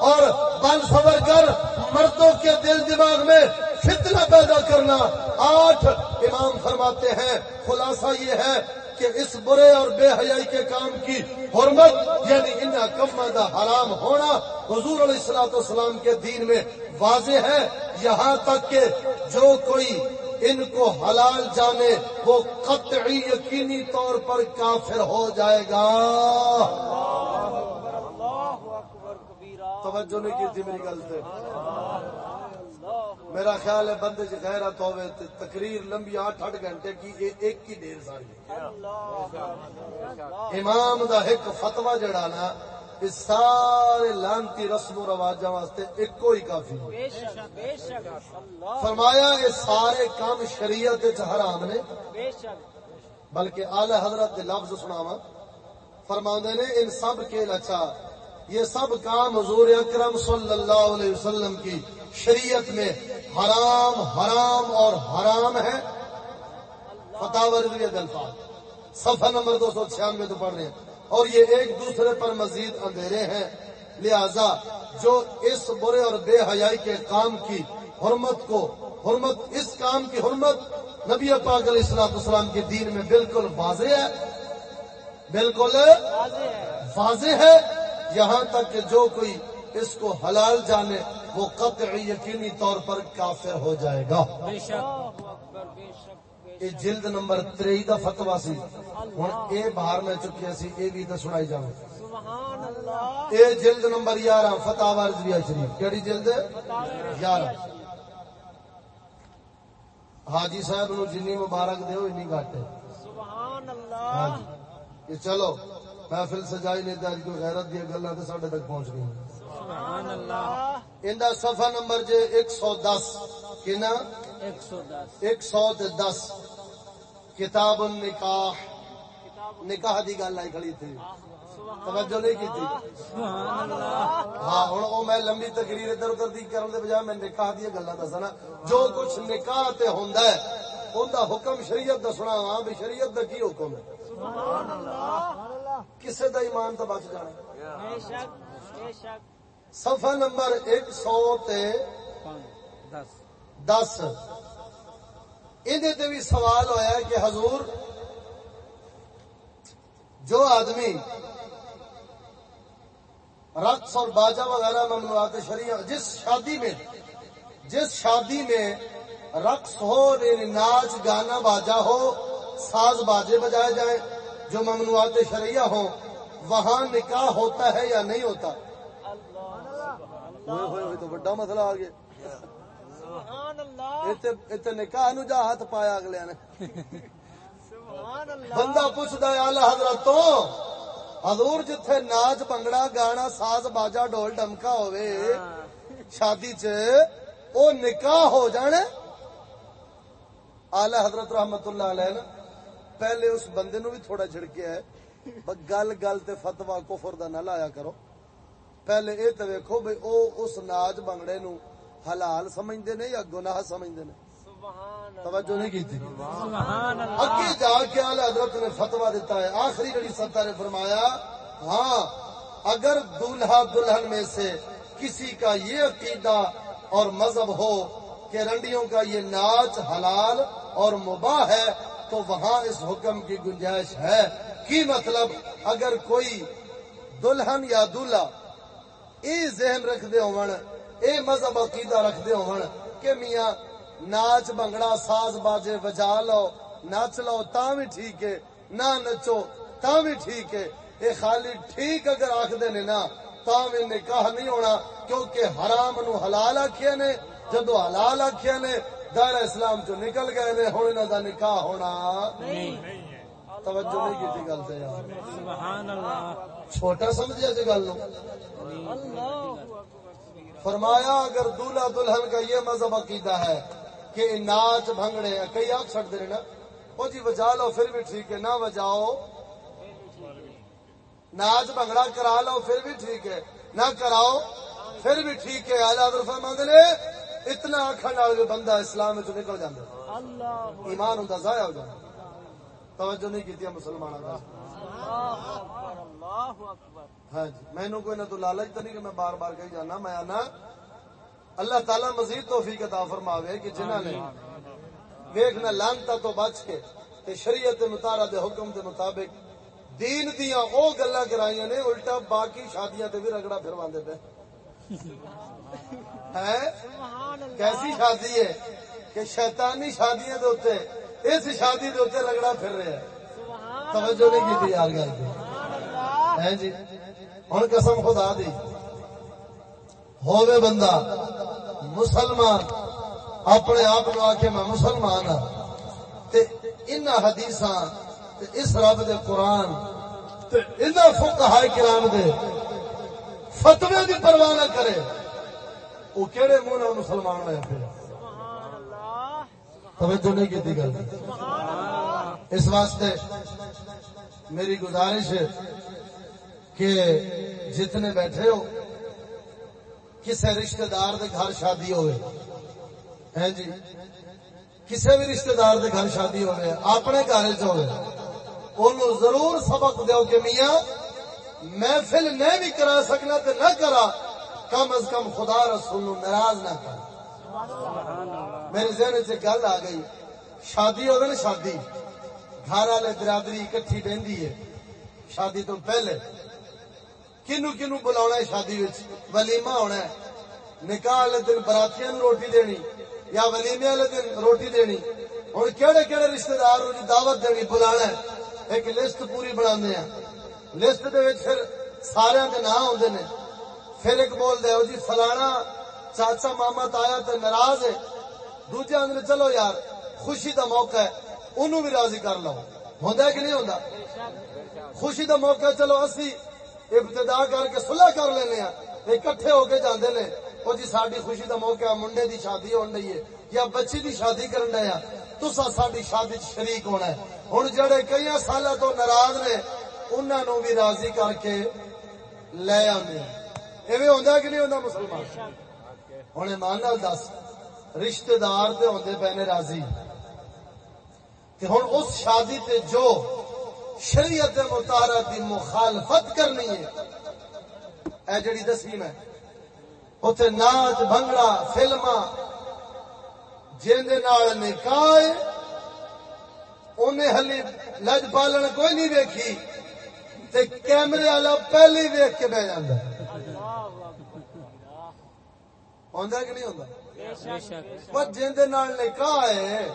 اور بن سور کر مردوں کے دل دماغ میں فتنہ پیدا کرنا۔ آٹھ امام فرماتے ہیں، خلاصہ یہ ہے کہ اس برے اور بے حیائی کے کام کی حرمت یعنی ان کما کا حرام ہونا، حضور علیہ السلاۃ والسلام کے دین میں واضح ہے۔ یہاں تک کہ جو کوئی ان کو حلال جانے وہ قطعی یقینی طور پر کافر ہو جائے گا۔ توجہ نہیں کی تھی میری گل سے میرا خیال ہے بندے چ غیرت ہوے تقریر لمبی آٹھ آٹھ گھنٹے کی یہ ایک ہی دیر ساری۔ امام دا ایک فتوا جڑا نا اس سارے لانتی رسم و رواجاں واسطے ایکو ہی کافی ہے۔ بے شک بے شک۔ اللہ۔ فرمایا یہ سارے کام شریعت وچ حرام نے۔ بے شک۔ بلکہ اعلی حضرت دے لفظ سناوا فرماندے نے ان سب کے لچا یہ سب کام حضور اکرم صلی اللہ علیہ وسلم کی شریعت میں حرام حرام اور حرام ہے۔ فتح الفاظ صفحہ نمبر دو سو چھیانوے تو پڑھ رہے ہیں۔ اور یہ ایک دوسرے پر مزید اندھیرے ہیں۔ لہذا جو اس برے اور بے حیائی کے کام کی حرمت کو، حرمت، اس کام کی حرمت نبی پاک علیہ السلام السلام کے دین میں بالکل واضح ہے۔ بالکل واضح ہے۔ یہاں تک کہ جو کوئی اس کو حلال جانے، وہ قطعی یقینی طور پر کافر ہو جائے گا۔ بے شک۔ یہ جلد نمبر تری کا فتوا سی ہوں یہ باہر میں چکے سی یہ بھی تو سنائی جاؤ سبحان اللہ یہ جلد نمبر یارہ فتح رضویہ شریف کیڑی جلد یارہ حاجی صاحب نو جنی مبارک دیو اینی گھٹ ہے سبحان اللہ یہ چلو محفل سجائی نہیں تے کوئی غیرت دی گلاں تے ساڈے تک پہنچ گئی سبحان اللہ ایندا صفحہ نمبر جے 110 کنا ایک سو دس 110 کتاب نکاح نکاح دی گل آئی کھڑی تھی۔ توجہ نہیں کی تھی۔ ہاں ہوں وہ میں لمبی تقریر ادھر ادھر دی کرن دے بجائے میں نکاح دیا گلا دسا جو کچھ نکاح تے ہوندا ہے کا حکم شریعت دسنا وا ہاں، بھی شریعت کا کی حکم ہے؟ کسی کا ایمان تو بچ جانا۔ بے صفحہ نمبر ایک سو دس۔ 10 اندر بھی سوال ہوا ہے کہ حضور جو آدمی رقص اور باجا وغیرہ ممنوعات شریع جس شادی میں جس شادی میں رقص ہو یعنی ناچ گانا باجا ہو ساز باجے بجائے جائیں جو ممنوعات شریعہ ہو وہاں نکاح ہوتا ہے یا نہیں ہوتا؟ ہوئے ہوئے تو بڑا مسئلہ آ گیا سبحان اللہ. نکاح نو جا ہاتھ پایا اگلے نے. سبحان اللہ. بندہ پوچھتا ہے حضرت تو حضور جتھے ناچ بنگڑا گانا ساز باجا ڈول ڈمکا ہوئے شادی چ او نکاح ہو جانے۔ آلہ حضرت رحمت اللہ علیہ نا پہلے اس بندے نو بھی تھوڑا جھڑکیا ہے گل گل تے فتوا کفر دا نہ لایا کرو۔ پہلے اے تے ویکھو بھئی او اس ناچ بنگڑے نو حلال سمجھدے نے یا گناہ سمجھدے نے توجہ نہیں اللہ. اگے جا کے آل حضرت نے فتوا دیتا ہے۔ آخری گڑی سطح نے فرمایا ہاں اگر دولہا دلہن میں سے کسی کا یہ عقیدہ اور مذہب ہو کہ رنڈیوں کا یہ ناچ حلال اور مباح ہے تو وہاں اس حکم کی گنجائش ہے۔ کی مطلب؟ اگر کوئی دلہن یا دولہا اے ذہن رکھ دے ہون اے مذہب عقیدہ رکھ دے ہون کہ میاں ناچ بنگڑا ساز باجے بجا لو ناچ لو تا بھی ٹھیک ہے نہ نچو تا بھی ٹھیک ہے اے خالی ٹھیک اگر آخ دے نے نا تا بھی نکاح نہیں ہونا کیونکہ حرام نو حلال آکھیا نے جدو حلال آکھیا نے دائرہ اسلام چو نکل گئے نے ہن انہاں دا نکاح ہونا توجہ نہیں کیتی گل تے یار سبحان اللہ چھوٹا سمجھیا جی گل نو اللہ فرمایا اگر دولہا دلہن کا یہ مذہب عقیدہ ہے کہ ناچ بھنگڑے کئی آپ چھٹ دے رہے نا؟ وہ جی بجا لو پھر بھی ٹھیک ہے۔ نہ بجاؤ ناچ بھنگڑا کرا لو پھر بھی ٹھیک ہے۔ نہ کراؤ پھر بھی ٹھیک ہے۔ آج آدر فرماند نے اتنا آخر نال بھی بندہ اسلام چ نکل جاتا ایمان ہوں ضائع ہو جاتا توجہ نہیں کی مسلمانوں ہاں جی۔ کوئی نہ تو لالچ تو نہیں کہ میں بار بار کہی جانا میں آنا اللہ تعالیٰ مزید توفیق عطا فرماوے کہ جنہاں نے ویکھنا لانتا تو بچ کے تے شریعت متارا دے حکم دے مطابق دین دیاں او گلاں کرائیاں نے الٹا باقی شادیاں تے بھی رگڑا پھرواندے پے۔ ہے کیسی شادی ہے کہ شیطانی شادیاں دے اوتے اس شادی دے اوتے رگڑا پھر رہے ہیں۔ توجہ نہیں کیتی یار گل ہے جی؟ ہوں قسم خدا دی۔ ہووے بندہ مسلمان اپنے آپ نو آکھے میں مسلمان ہاں۔ تے ان حدیثاں تے اس رب دے قرآن تے ان فقہاء کرام دے فتوے دی پرواہ نہ کرے۔ وہ کیڑے منہ نال مسلمان ہوئے پھر۔ سبحان اللہ۔ توجہ نہیں کیتی گل۔ دی سبحان اللہ۔ اس واسطے میری گزارش ہے کہ جتنے بیٹھے ہو کسی رشتہ دار دے گھر شادی ہوئے۔ ہے جی؟ کسی بھی رشتہ دار دے گھر شادی ہوئے، اپنے گھر چ ہوئے۔ ضرور سبق دیو کہ میاں، محفل میں بھی کرا سکنا تے نہ کرا، کم از کم خدا رسول ناراض نہ کر۔ میرے ذہن سے گل آ گئی، شادی ہوگی نا شادی۔ گھر والے برادری اکٹھی بہندی ہے۔ شادی تو پہلے۔ کنو کنو بلا شادی وچ؟ ولیمہ ہونا ہے۔ نکاح والے دن براتیاں نو روٹی دینی، یا ولیمے والے دن روٹی دینی۔ ہوں کہڑے کہڑے رشتے دار نو دعوت دینی بلانا ہے۔ ایک لسٹ پوری بنا ہیں لسٹ دے وچ پھر سارے دے نام ہوندے نے۔ پھر ایک بول دے جی فلانا چاچا، ماما، تایا تے ناراض ہے۔ دوجے آدھے چلو یار، خوشی دا موقع ہے انہوں بھی راضی کر لو۔ ہوندا کہ نہیں ہوندا؟ خوشی دا موقع چلو اسی ابتدا کر کے صلح کر لینے ہیں، اکٹھے ہو کے جاندے نے۔ او جی ساڈی خوشی دا موقع منڈے دی شادی ہون رہی ہے، یا بچی دی شادی کرن رہے ہیں۔ تسا ساڈی شادی شریک ہونا ہے۔ ہن جڑے کئی سالاں تو ناراض نے، انہاں نو بھی راضی کر کے لے آندے ایویں ہوندا کہ نہیں ہوندا مسلمان؟ ہن ایمان نال دس، رشتہ دار تے ہوندے پے نے راضی۔ کہ ہن اس شادی تے جو شریعت مطالعہ دی مخالفت کرنی ہے۔ اے جڑی دسویں میں اتنے ناچ بھنگڑا فلما جن نکاح انہیں ہلی لج پالن کوئی نہیں ویکھی تے کیمرے والا پہلے ہی ویک کے بہ ہے۔ ہوندا کہ نہیں ہوندا؟ پر نال نکاح ہے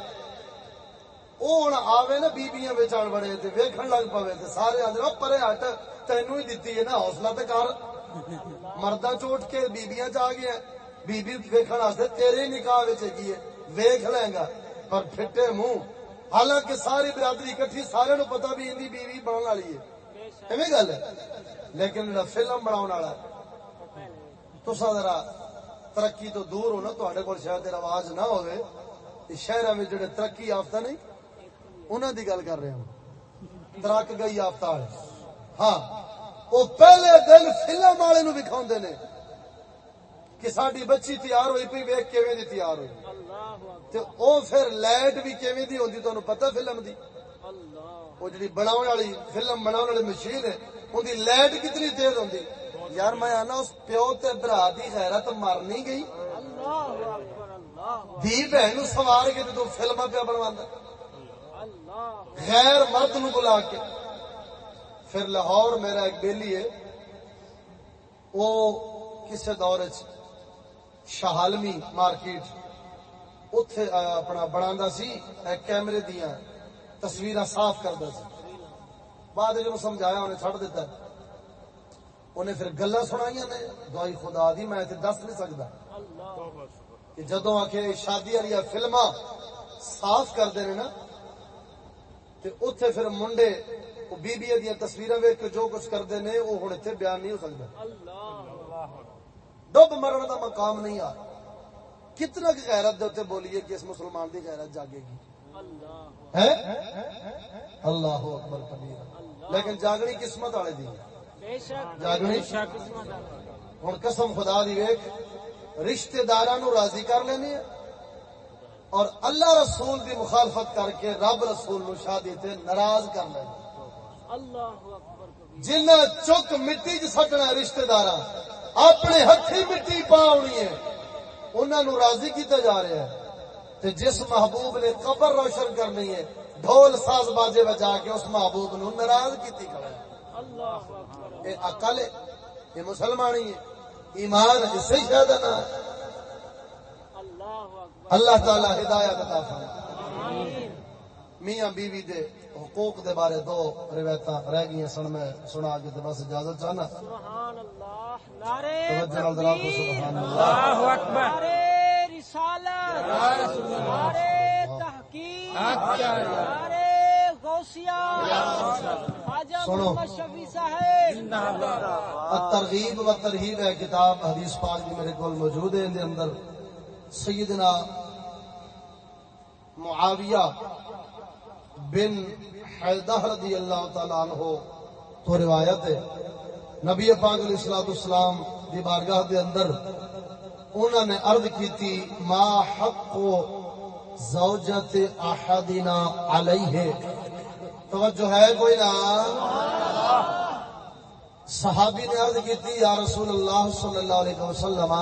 او ہن آوے نا بیبییاں وچ آن بڑے تے ویکھن لگ پوے تے سارے آندے او پرے ہٹ تینوں ہی دتی ہے نا حوصلہ تے کر مرداں چوٹ کے بیبییاں چ آ گیا بی بی ویکھن واسطے تیرے نکاح وچ ہیگی ہے ویکھ لیں گا پر پھٹے منہ حالانکہ ساری برادری اکٹھی سارے نو پتہ بھی اندی بیوی بنن والی ہے ایویں گل ہے لیکن فلم بناون والا ہے تسا ذرا ترقی تو دور ہو نا تواڈے کول شاید رواج نہ ہوے شہراں میں جڑے ترقی یافتہ نہیں انہاں دی گل کر رہے ہوں۔ ترق گئی یافتہ والے۔ ہاں وہ پہلے دن فلم والے نو نے کہ ساڈی بچی تیار ہوئی پئی ویکھ کیویں دی تیار ہوئی۔ تے او پھر لائٹ بھی کیویں دی ہوندی تانوں پتہ فلم دی۔ وہ جڑی بناون والی فلم بناون والی مشین ہے ان دی لائٹ کتنی تیز ہوندی۔ یار میں آنا اس پیو تے برا دی غیرت مر نہیں گئی۔ دھی بہن سوار کے تو فلماں پہ بنواندا۔ غیر مرد نو بلا کے۔ پھر لاہور میرا ایک بیلی ہے وہ کسے دور شہالمی مارکیٹ اتے اپنا بنا سی کیمرے دیا تصویر صاف کرتا سی۔ بعد جو سمجھایا انہیں چھڑ دیتا۔ انہیں پھر گلا سنائی نے دوائی خدا دی میں دس نہیں سکتا کہ جدو آ کے شادی والی فلما صاف کرتے ہیں نا تے اتے پھر منڈے وہ بیبی دیا تصویر ویک کے جو کچھ کرتے ہیں وہ ہوں اتنے بیان نہیں ہو سکتا ڈب مرن کا مقام نہیں آ۔ کتنا کی غیرت دے اتنے بولیے کہ اس مسلمان کی غیرت جاگے گی۔ ہے؟ اللہ اکبر کبیر۔ لیکن جاگنی قسمت والے دی۔ ہے۔ جاگنی؟ ہوں قسم خدا دی ویک رشتے دار راضی کر لینی ہے اور اللہ رسول دی مخالفت کر کے رب رسول نو شادی تے ناراض کر لینی جنہ چک مٹی چ سٹنا رشتے دار اپنے ہاتھی مٹی پا ہونی ہے انہوں نو راضی کیتا جا رہا ہے۔ تے جس محبوب نے قبر روشن کرنی ہے ڈھول ساز باجے بجا کے اس محبوب نو ناراض کیتی کھڑا ہے۔ یہ عقل ہے یہ مسلمانی ہے ایمان اسے شاید نہ ہے۔ اللہ تعالی ہدایت عطا فرمائے۔ میاں بیوی دے حقوق دے بارے دو روایتاں رہ گئی سن میں سنا کے تے بس اجازت چاہنا۔ سبحان اللہ توجہ ذرا کو سبحان اللہ۔ اللہ اکبر۔ نعرے رسالت نعرے تحقیق نعرے غوثیہ خواجہ سنو۔ محمد شفیع صاحب۔ ترغیب و ترہیب ہے کتاب حدیث پاک میرے کول موجود ہے اندر سیدنا معاویہ بن حیدہ رضی اللہ تعالی عنہ تو روایت ہے۔ نبی پاک علیہ الصلوۃ والسلام دی بارگاہ دے اندر انہوں نے عرض کی تھی ما حق زوجت احدنا علیہ توجہ ہے کوئی نہ صحابی نے عرض کی تھی یا رسول اللہ صلی اللہ علیہ وسلم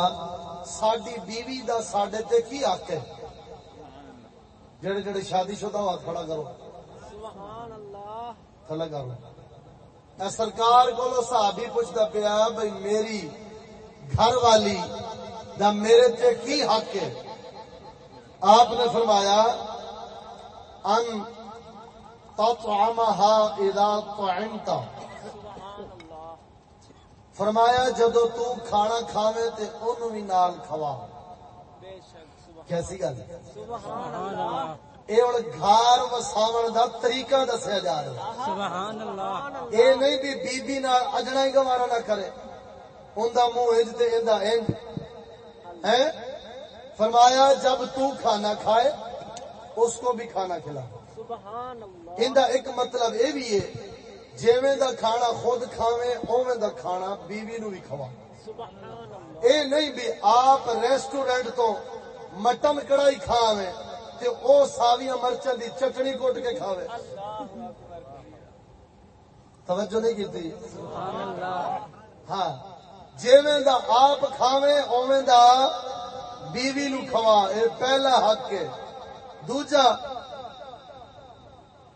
ساڈی بیوی دا ساڈے تے کی حق ہے؟ جڑے جڑے شادی شدہ ہاتھ کھڑا کرو۔ سبحان اللہ تھلے کرو۔ اے سرکار کو صحابی پوچھتا پیا بھئی میری گھر والی دا میرے تے کی حق ہے؟ آپ نے فرمایا ان تطعمها اذا طعمت فرمایا جدو تو کھانا کھاوے تے اونوں بھی نال کھوا کیسی گل؟ گھر دا طریقہ دسیا جا رہا اے نہیں بھی بی بی نال اجنا ہی گوارا نہ کرے۔ اوندا منہ تے انج ہے فرمایا جب تو کھانا کھائے اس کو بھی کھانا کھلا۔ سبحان اللہ ایندا ایک مطلب اے بھی ہے جیویں دا کھانا خود کھاویں، اوویں دا کھانا بیوی نو بھی کھوا اے نہیں بھی آپ ریسٹورینٹ تو مٹن کڑائی کھاویں تے او ساویاں مرچاں دی چٹنی کوٹ کے کھاوے توجہ نہیں کیتی؟ ہاں۔ جیویں دا آپ کھاویں، اوویں دا بیوی نو کھوا اے پہلا حق ہے۔ دوجا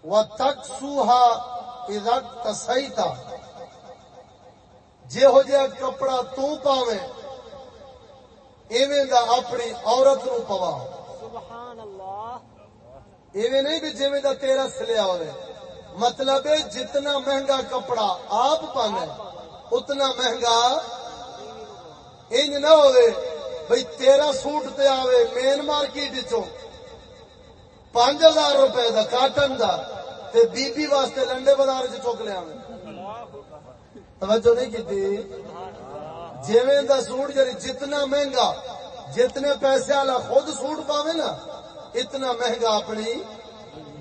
وتکسوها عزت تسائی تا جے ہو جے کپڑا تو پاویں ایویں دا اپنی عورت نو پوا ایویں نہیں بھی جویں دا تیرا سلیا ہوے مطلب جتنا مہنگا کپڑا آپ پانا اتنا مہنگا انج نہ ہوے بھئی تیرا سوٹ تے آوے مین مارکیٹ وچوں ہزار روپے دا کاٹن کا تے بی بی واسطے لنڈے بازار چک لیا توجہ نہیں کیتی؟ جیویں دا سوٹ جی جتنا مہنگا، جتنے پیسے والا خود سوٹ پاوے نا، اتنا مہنگا اپنی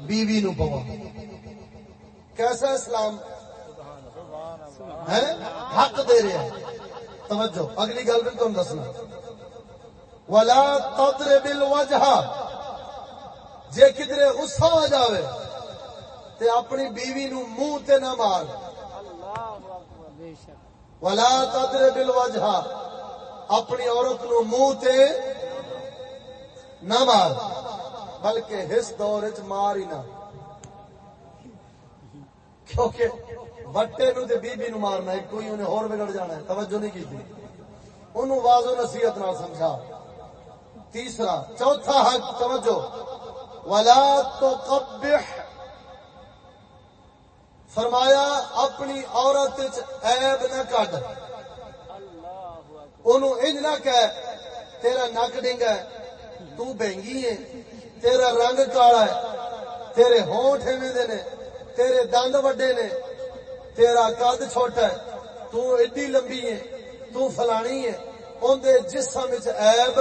بیوی نو پوا کیسا اسلام؟ ہے حق دے رہے ہیں۔ توجہ، اگلی گل بھی تم دسنا۔ ولا بل وجہ جے کدرے غصہ ہو جاوے تے اپنی بیوی نو منہ تے نہ مار۔ ولا تدر بل وجہ اپنی عورت نو منہ تے نہ مار، بلکہ اس دور چ مار ہی نہ۔ کیونکہ وٹے نو تے بیوی نو مارنا ہے، کوئی انہیں ہور بگڑ جانا ہے۔ توجہ نہیں کی انہوں واض و نصیحت نہ سمجھا۔ تیسرا، چوتھا حق، توجہ۔ ولا تقبح فرمایا، اپنی عورت عیب نہ کڈ۔ اونوں نہ کہہ تیرا نک ڈنگا ہے ہے، تیرا رنگ کالا ہے، تیرے ہونٹ ایویں دے تیرے دند وڈے نے، تیرا قد چھوٹا ہے، تو ایڈی لمبی ہے، تو فلانی ہے اندر جسم وچ عیب۔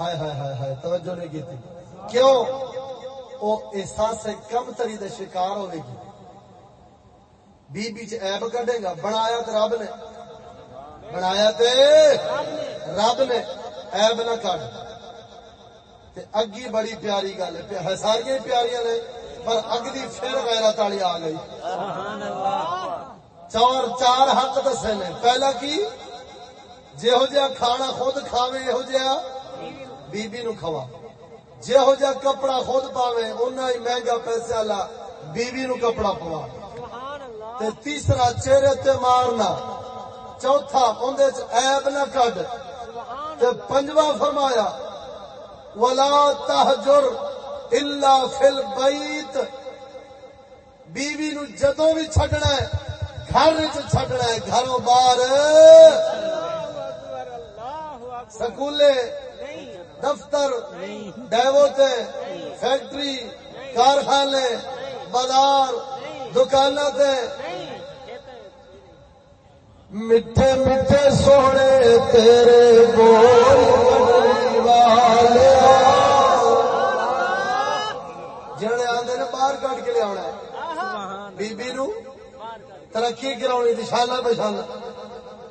ہائے ہائے ہائے ہائے، توجہ نہیں کیوں؟ وہ احساس کم تری دے شکار ہوئے گی۔ بی بی عیب کڈے گا، بنایا تو رب نے۔ بنایا تے رب نے، ایب نہ کڈ۔ اگی بڑی پیاری گل ہے ساری پیاری نے، پر اگلی پھر غیرت والی آ گئی۔ چار چار حق دسے نے۔ پہلا کی؟ جہو جہا کھانا خود کھاوے، یہو جہا بی بی نو کھوا۔ جہو جہا کپڑا خود پاوے اُنہ ہی مہنگا پیسے والا بی بی نو کپڑا پوا۔ تے تیسرا چہرے تے مارنا چوتھا اندر عیب نہ کڈ۔ تے پنجواں فرمایا ولا تہجر الا فل بیت بیوی نو جدو بھی چھڈنا ہے گھر وچ چھڈنا ہے گھروں بار سکولے دفتر ڈیوتے فیکٹری کارخانے بازار۔ دکان میٹھے میٹھے سونے تیرے بول والے جڑے آدھے نے باہر کٹ کے لیا بی بی نو ترقی کراؤنی دشانا بشانا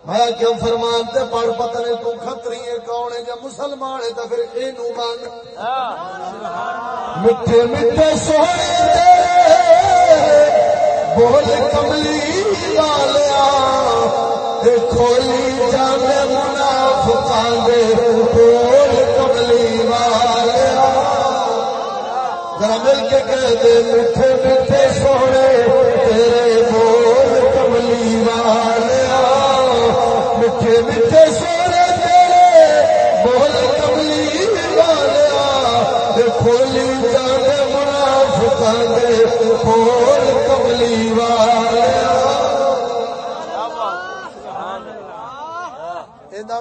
میں کیوں فرمان تے پڑھ پتنے تو خطری ہے کون ہے جا مسلمان ہے تو پھر اے نو مان میٹھے میٹھے سونے تیرے بول کملی والیا کھولی جانے منافقاں دے بول کملی والیا ذرا کے کہہ دے، میٹھے میٹھے سونے تیرے بول کملی والیا میٹھے میٹھے سونے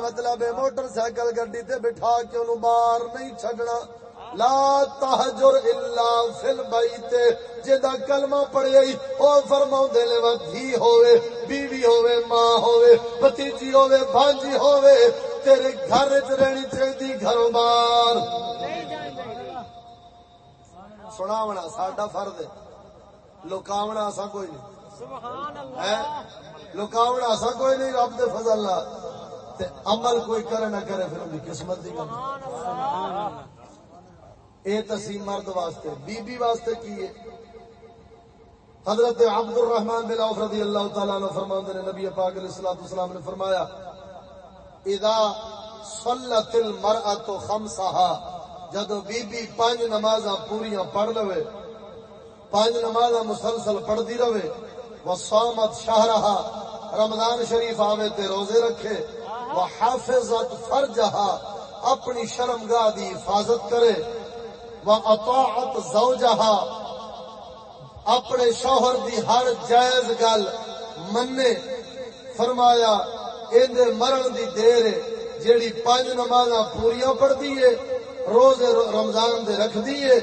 مطلب موٹر سائیکل گڈی تے بٹھا کے انہوں باہر نہیں چھڈنا لا تحجر الا فل بیت جدا کلمہ پڑھیا ہی او فرماوندے لے وکی ہوے بیوی ہوے ماں ہوے بھتیجی ہوے بھانجی ہوے تیرے گھر وچ رہنی چاہیے گھروں باہر سناونا ساڈا فرد ہے لکاونا سا کوئی نہیں لکاونا سا کوئی نہیں رب دے فضل اللہ تے عمل کوئی کرے نہ کرے پھر دی قسمت دی گل اے تسی مرد واسطے بی بی واسطے کی ہے حضرت عبد الرحمن بن عوف رضی اللہ تعالی عنہ فرماتے ہیں نبی پاک علیہ الصلوۃ والسلام نے فرمایا اذا صلت المرأۃ خمسہا جدو بی بی پانچ نمازاں پوریاں پڑھ لوے پانچ نمازاں مسلسل پڑھ دی رہے وصامت شہرها رمضان شریف آوے تے روزے رکھے وہ حافظت فرجہا، اپنی شرمگاہ دی حفاظت کرے وہ اطاعت زوجہا، اپنے شوہر دی ہر جائز گل منے۔ فرمایا اندے مرن دی دیر جیڑی پانچ نمازاں پوریاں پڑھدی ہے روزے رمضان دے رکھ دیے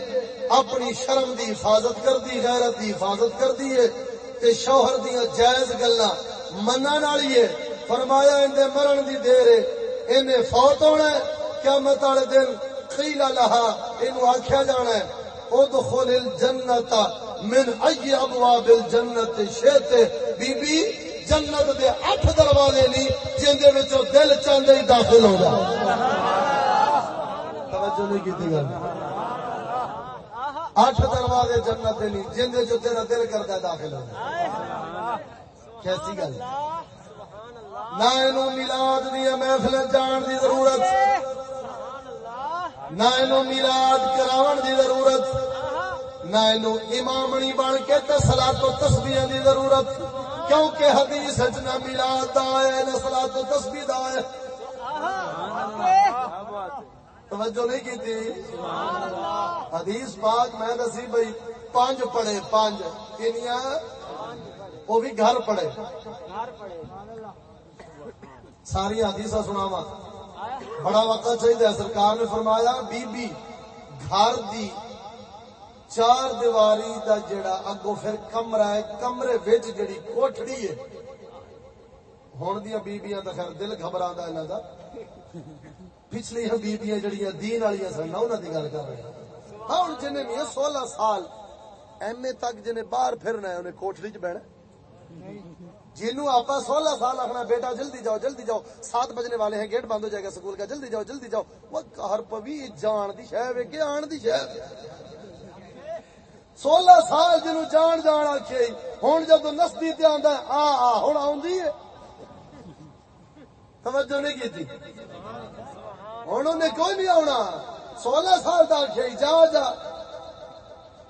اپنی شرم دی حفاظت کر دی، غیرت دی حفاظت کر دیے تے شوہر دیاں جائز گلاں منن والی ہے۔ فرمایا، اندے مرن دی دیر ہے اینے فوت ہونا ہے، قیامت والے دن قیل لها اینو آکھیا جانا ہے۔ ادخل الجنت من ای ابواب الجنت شئت بی بی جنت دے اٹھ دروازے نہیں، جن دے وچوں دل چاہندے ہی داخل ہو جا توجہ نہیں کیتی گل۔ اٹھ دروازے جنت نہیں جن جو تیرا دل کردا ہے داخل ہو۔ کیسی گل نہ اینو میلاد دی محفل جان دی ضرورت، نہ اینو میلاد کراون دی ضرورت، نہ اینو امامنی بن کے تے صلاۃ و دی ضرورت۔ کیونکہ حدیث وچ نہ میلاد دا ہے، نہ صلاۃ و تسبیح دا ہے۔ توجہ نہیں کی تھی؟ حدیث پاک میں دسی بھائی پانچ پڑھے پانچ کنیاں وہ بھی گھر پڑھے۔ پڑے ساری حدیث سناوا بڑا وقت چاہیے سرکار نے فرمایا، بی بی، گھر دی چار دیواری دا جڑا اگو پھر کمرہ ہے، کمرے وچ جڑی کوٹھڑی ہے۔ ہن دیاں بیبییاں دا خیر، دل گھبراندا انہاں دا۔ پچھلی بیبییاں جڑیاں دین والیاں سن نا انہاں دی گل کر رہے ہیں ہاں ہن جنے میاں 16 سال۔ ایم اے تک جنے باہر پھرنا ہے، انہیں کوٹھڑی چ بہنا جنوں آپ سولہ سال آخنا، بیٹا جلدی جاؤ جلدی جاؤ۔ سات بجنے والے ہیں، گیٹ بند ہو جائے گا سکول کا، جلدی جاؤ جلدی جاؤ۔ وہ ہر پوی جان دی شہ وے کہ آن دی شہ سولہ سال جنوں جان جان آخے ہوں جب نسدی تے آندا ہے، آ آ ہوں آندی ہے۔ توجہ نہیں کی ہوں انہیں کوئی نہیں آنا سولہ سال کا آخے جا جا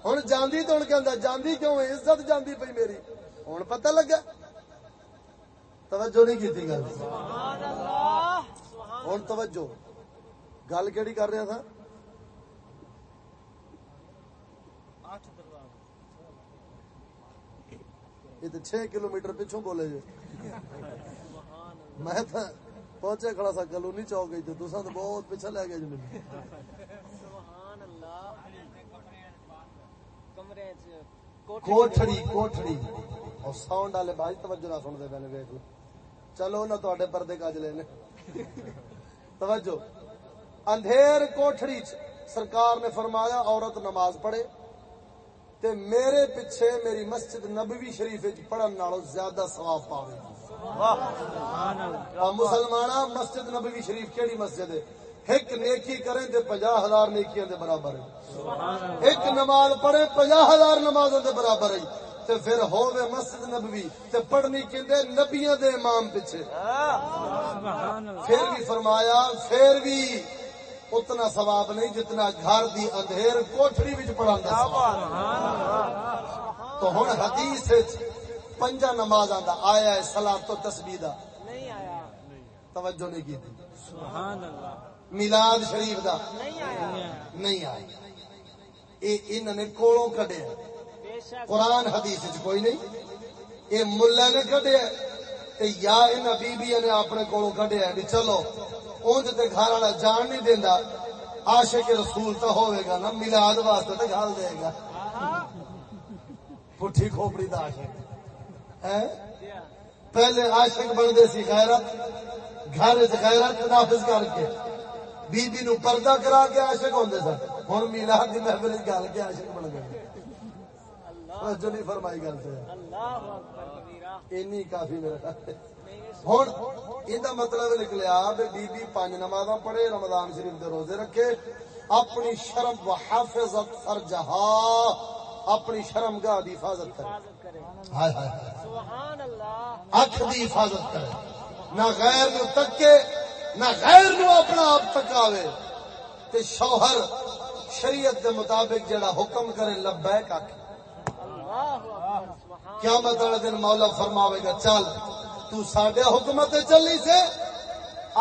ہوں جاندی تو ہوں کہ جاندی کیوں ہے؟ عزت جاندی پئی میری۔ ہوں پتہ لگا۔ توجہ نہیں کی گل۔ ہوں توجہ۔ گل کیڑی کر رہا تھا یہ تو چھ کلو میٹر پچھوں بولے جی میں پہنچے کھڑا سا کلونی چوک گئی تھی۔ دوسرا تو بہت پیچھے لے گیا جی سبحان اللہ کمرے کوٹھڑی کوٹھڑی۔ اور ساؤنڈ والے بھائی توجہ نہ سنتے پہ ویک لو۔ چلو نہ تے پردے کج لے توجہ۔ اندھیر کوٹھڑی سرکار نے فرمایا، عورت نماز پڑھے تے میرے پیچھے میری مسجد نبوی شریف وچ پڑھن نالوں زیادہ ثواب پاوے اور مسلمانہ مسجد نبوی شریف کیڑی مسجد ہے؟ ایک نیکی کریں تے پنجاہ ہزار نیکیاں دے برابر ہے ایک نماز پڑھے پنجاہ ہزار نمازوں دے برابر ہے تے پھر ہووے مسجد نبوی تے پڑھنی کیندے نبیوں دے امام پیچھے۔ پھر بھی فرمایا پھر بھی اتنا ثواب نہیں جتنا گھر دی اندھیر کوٹھڑی وچ پڑھاندا تو ہن حدیث وچ پنجا نمازاں دا آیا ہے صلاۃ و تسبیح دا۔ نہیں آیا۔ توجہ نہیں کی سبحان اللہ۔ میلاد شریف دا۔ نہیں آیا۔ نہیں آیا اے نے کولوں کڈیا قرآن حدیث وچ کوئی نہیں۔ اے ملا نے کڈیا تے یا انہاں بیبیاں نے اپنے کولوں کڈیا بھی چلو اونج تے گھر والا جان نہیں دیندا۔ عاشق رسول تو ہوے گا نا میلاد واسطے تے گھل دے گا۔ پٹھی کھوپڑی دا عاشق۔ پہلے عاشق بندے سی غیرت گھر وچ غیرت نافذ کر کے۔ بی بی نو پردہ کرا کے عاشق ہوندے سن۔ ہن میلاد دی محفل وچ گل کے عاشق بن گئے۔ توجہ نہیں فرمائی گل سے اللہ اکبر کبیرہ اینی کافی میرا خیال ہے ہن ایندا مطلب نکلیا بی بی بی پانچ نمازاں پڑھے، رمضان شریف دے روزے رکھے۔ اپنی شرم و حافظت فرجہا اپنی شرمگاہ دی حفاظت کرے۔ ہائے ہائے۔ اکھ دی حفاظت کرے۔ نہ غیر نو تکے نہ غیر نو اپنا آپ تکاوے تے شوہر شریعت دے مطابق جڑا حکم کرے لبیک اکبر سبحان قیامت والے دن مولا فرماوے گا چل تو ساڈے حکمت تے چلی سے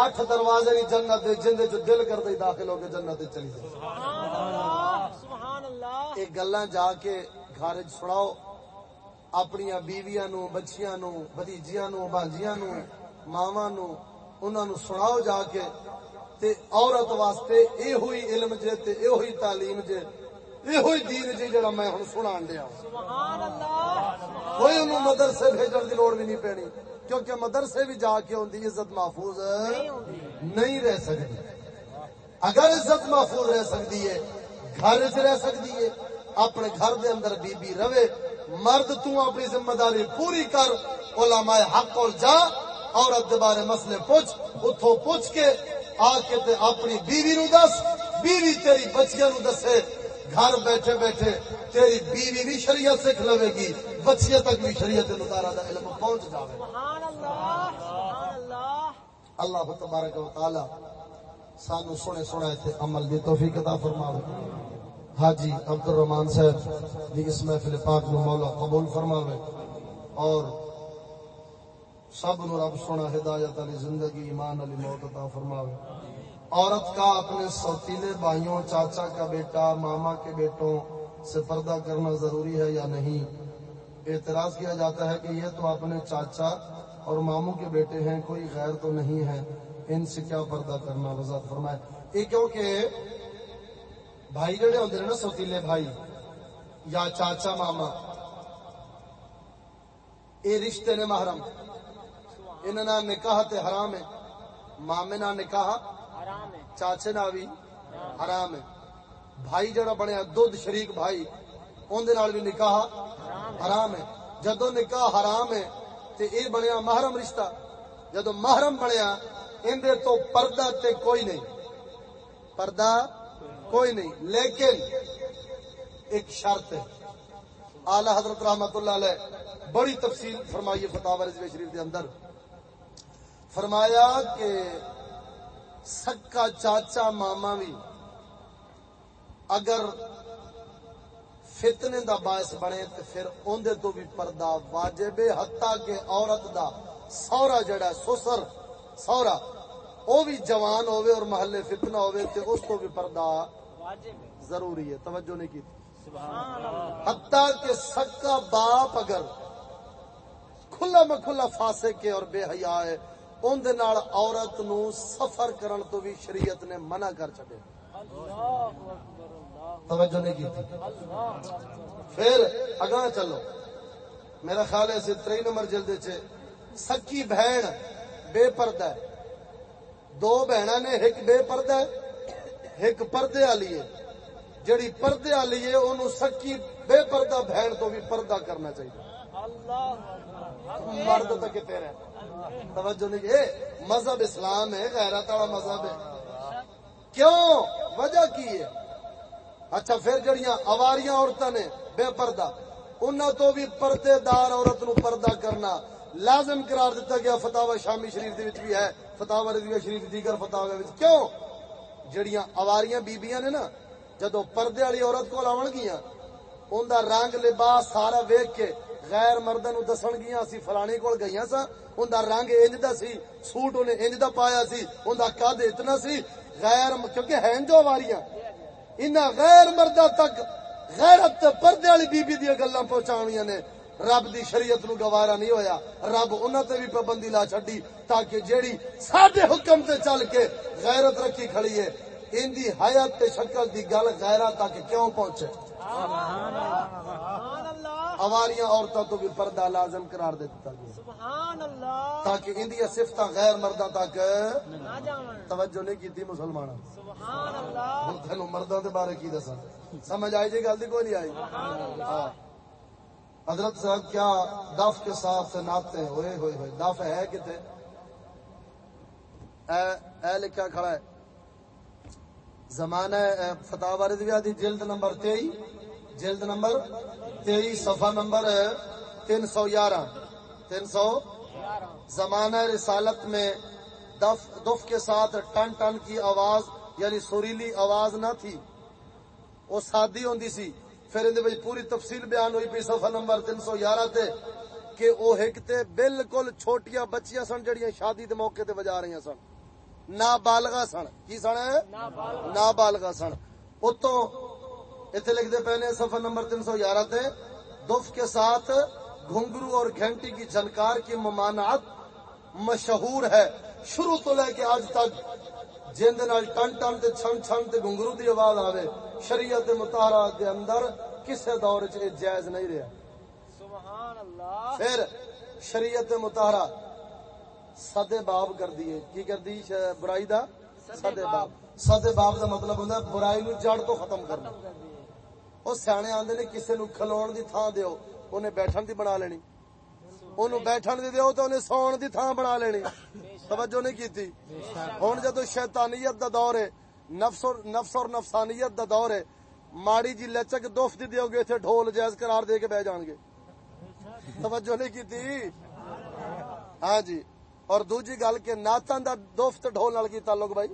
اٹھ دروازے نہیں جنت دے جن دے جو دل کر دے داخل ہو کے جنت تے چلی جائے سبحان اللہ سبحان اللہ۔ یہ گلاں جا کے گھر سناؤ اپنی بیویاں نو بچیاں نو بھتیجیاں نو بانجیاں نو ماواں نو انہاں نو سناؤ جا کے تے عورت واسطے اے ہوئی علم جے تے اے ہوئی تعلیم جے اے ہوئی دین جے جڑا میں ہن سنان دیا سبحان اللہ کوئی انہوں مدرسے بھیجن کی لوڑ بھی نہیں پینی کیونکہ مدرسے بھی جا کے ان کی عزت محفوظ نہیں رہ سکتی اگر عزت محفوظ رہ سکتی ہے گھر چ رہ سکتی ہے اپنے گھر دے اندر بی بی رہے، مرد تو اپنی ذمہ داری پوری کر، علماء حق اور جا، عورت دے بارے مسئلے پوچھ اتو پوچھ کے آ کے تے اپنی بیوی نو دس، بیوی تیری بچیاں نو دسے، گھر بیٹھے بیٹھے تیری بیوی بھی شریعت سکھ لوے گی، بچیاں تک بھی شریعت مطالعہ دا علم پہنچ جاوے۔ سبحان اللہ سبحان اللہ اللہ تبارک و تعالی سانو سنے سنے تے عمل دی توفیق عطا فرماوے۔ حاجی عبد الرحمان صاحب، دی اس محفل پاک نو مولا قبول فرماوے۔ اور سب نو رب سونا ہدایت علی زندگی، ایمان علی موت عطا فرماوے۔ عورت کا اپنے سوتیلے بھائیوں، چاچا کا بیٹا، ماما کے بیٹوں سے پردہ کرنا ضروری ہے یا نہیں؟ اعتراض کیا جاتا ہے کہ یہ تو اپنے چاچا اور ماموں کے بیٹے ہیں، کوئی غیر تو نہیں ہے۔ ان سے کیا پردہ کرنا؟ وضاحت فرمائے۔ یہ کیونکہ بھائی جڑے ہیں نا سوتیلے بھائی یا چاچا ماما یہ رشتے نے محرم انہوں نے نکاح تے حرام ہے مامے نہ نکاح حرام ہے چاچے نہ بھی حرام ہے بھائی جڑا بنیا دودھ شریک بھائی اندر نال بھی نکاح حرام ہے جدو نکاح حرام ہے تے اے بنیا محرم رشتہ جدو محرم بنیا اندے تو پردہ تے کوئی نہیں پردہ کوئی نہیں، لیکن ایک شرط ہے۔ اعلی حضرت رحمت اللہ علیہ بڑی تفصیل فرمائی فتح رضوی شریف کے اندر۔ فرمایا کہ سکا چاچا ماما بھی اگر فتنے دا باعث بنے تو پھر اندر تو بھی پردہ واجب ہے، حتیٰ کہ عورت دا سورا جڑا سسر سورا وہ بھی جوان ہوئے اور محلے فتنہ ہوئے تے اس تو بھی پردہ ضروری ہے۔ توجہ نہیں کی سبحان اللہ۔ حتیٰ کہ سکا باپ اگر کھلا میں کھلا فاسے کے اور بے حیا ہے اندر نال عورت نو سفر کرن تو بھی شریعت نے منع کر اللہ توجہ نہیں کی پھر اگاں چلو۔ میرا خیال ہے اسی تری نمبر جلد چ سکی بہن بے پردہ ہے۔ دو بہنا نے ایک بے پردہ ہے ایک پردے والی ہے۔ جڑی پردے والی ہے انہوں سکی بے پردہ بہن تو بھی پردہ کرنا چاہیے۔ مرد تو کتنے رہے؟ توجہ نہیں، اے مذہب اسلام ہے، غیرت والا مذہب ہے۔ کیوں؟ وجہ کی ہے؟ اچھا پھر جڑیاں اواریاں عورتیں نے بے پردہ انہاں تو بھی پردے دار عورت نو پردہ کرنا۔ لازم قرار دیتا گیا فتح شامی شریف دے وچ بھی ہے فتح رضویہ شریف دیگر فتح وچ۔ کیوں؟ جڑیاں اواریاں بیبیاں نے نا جدو پردے والی عورت کو آون گیاں ان دا رنگ لباس سارا ویک کے غیر مردہ نو دسن گیاں، اسی فلانی کول گئیاں سا ان دا رنگ انج دا سی، سوٹ انہیں انج دا پایا سی ان دا قد اتنا سی۔ غیر کیونکہ ہیں جو واریاں انہاں غیر مردہ تک غیرت پردے والی بی بی دی گلاں پہنچاونیاں نے۔ رب دی شریعت نو گوارا نہیں ہویا۔ رب انہاں تے بھی پابندی لا چھڈی تاکہ جیڑی ساڈے حکم تے چل کے غیرت رکھی کھڑی ہے ان دی حیات تے شکل دی گل غیرت تک کیوں پہنچے؟ اللہ اواریاں عورتوں تو بھی پردہ لازم قرار دے دیتا گیا۔ سبحان اللہ تاکہ ان دی صفت غیر مردہ تک نہ جاون توجہ نہیں کی مسلمان سبحان اللہ۔ تینوں مردوں کے بارے کی دسا سمجھ آئی جی؟ گل دی کوئی نہیں آئی۔ سبحان اللہ ہاں۔ حضرت صاحب کیا دف کے ساتھ ناتے ہوئے ہوئے ہوئے۔ دف ہے کتنے؟ اے اے لکھا کھڑا ہے۔ زمانہ فتح رضویہ دی جلد نمبر تئی جلد نمبر تئی صفحہ نمبر تین سو گیارہ تین سو زمانہ رسالت میں دف دف کے ساتھ ٹن ٹن کی آواز یعنی سریلی آواز نہ تھی۔ وہ سادی ہوندی سی۔ پھر اندے وچ پوری تفصیل بیان ہوئی پی صفحہ نمبر 311 تے، کہ او ایک تے بالکل چھوٹیاں بچیاں سن جڑیاں شادی دے موقع تے وجا رہی سن۔ نابالغہ سن۔ کی سن نابالغہ سن۔ اتوں اتنے لکھتے پہنے سفر نمبر تین سو گیارہ تے، دف کے ساتھ گھنگرو اور گھنٹی کی جھنکار کی ممانعت مشہور ہے۔ شروع تو لے کے آج تک جن دے نال ٹن ٹن تے چھن چھن تے گھنگرو دی آواز آوے۔ شریعت مطالعہ دے اندر کسے دور چ جائز نہیں رہا۔ سبحان اللہ پھر شریعت مطالعہ سدے باب کر دیے۔ کی کر دی؟ برائی دا؟ سدے باب۔ سدے باب دا مطلب ہوندا ہے برائی نو جڑ تو ختم کرنا۔ او سیانے آندے نے کسے نو کھلون دی تھاں دیو اونے بیٹھن دی بنا لینی۔ اونوں بیٹھن دی دیو تے اونے سون دی تھاں بنا لینی۔ توجہ نہیں کیتی؟ ہن جدوں شیطانیت دا دور ہے نفس اور نفس اور نفسانیت دا دور ہے۔ ماڑی جی لچک دوف دی دیو گے تے ڈھول جائز قرار دے کے بیٹھ جان گے۔ توجہ نہیں کیتی؟ ہاں جی۔ اور دوجی گل کہ ناتاں دا دوف تے ڈھول نال کی تعلق بھائی؟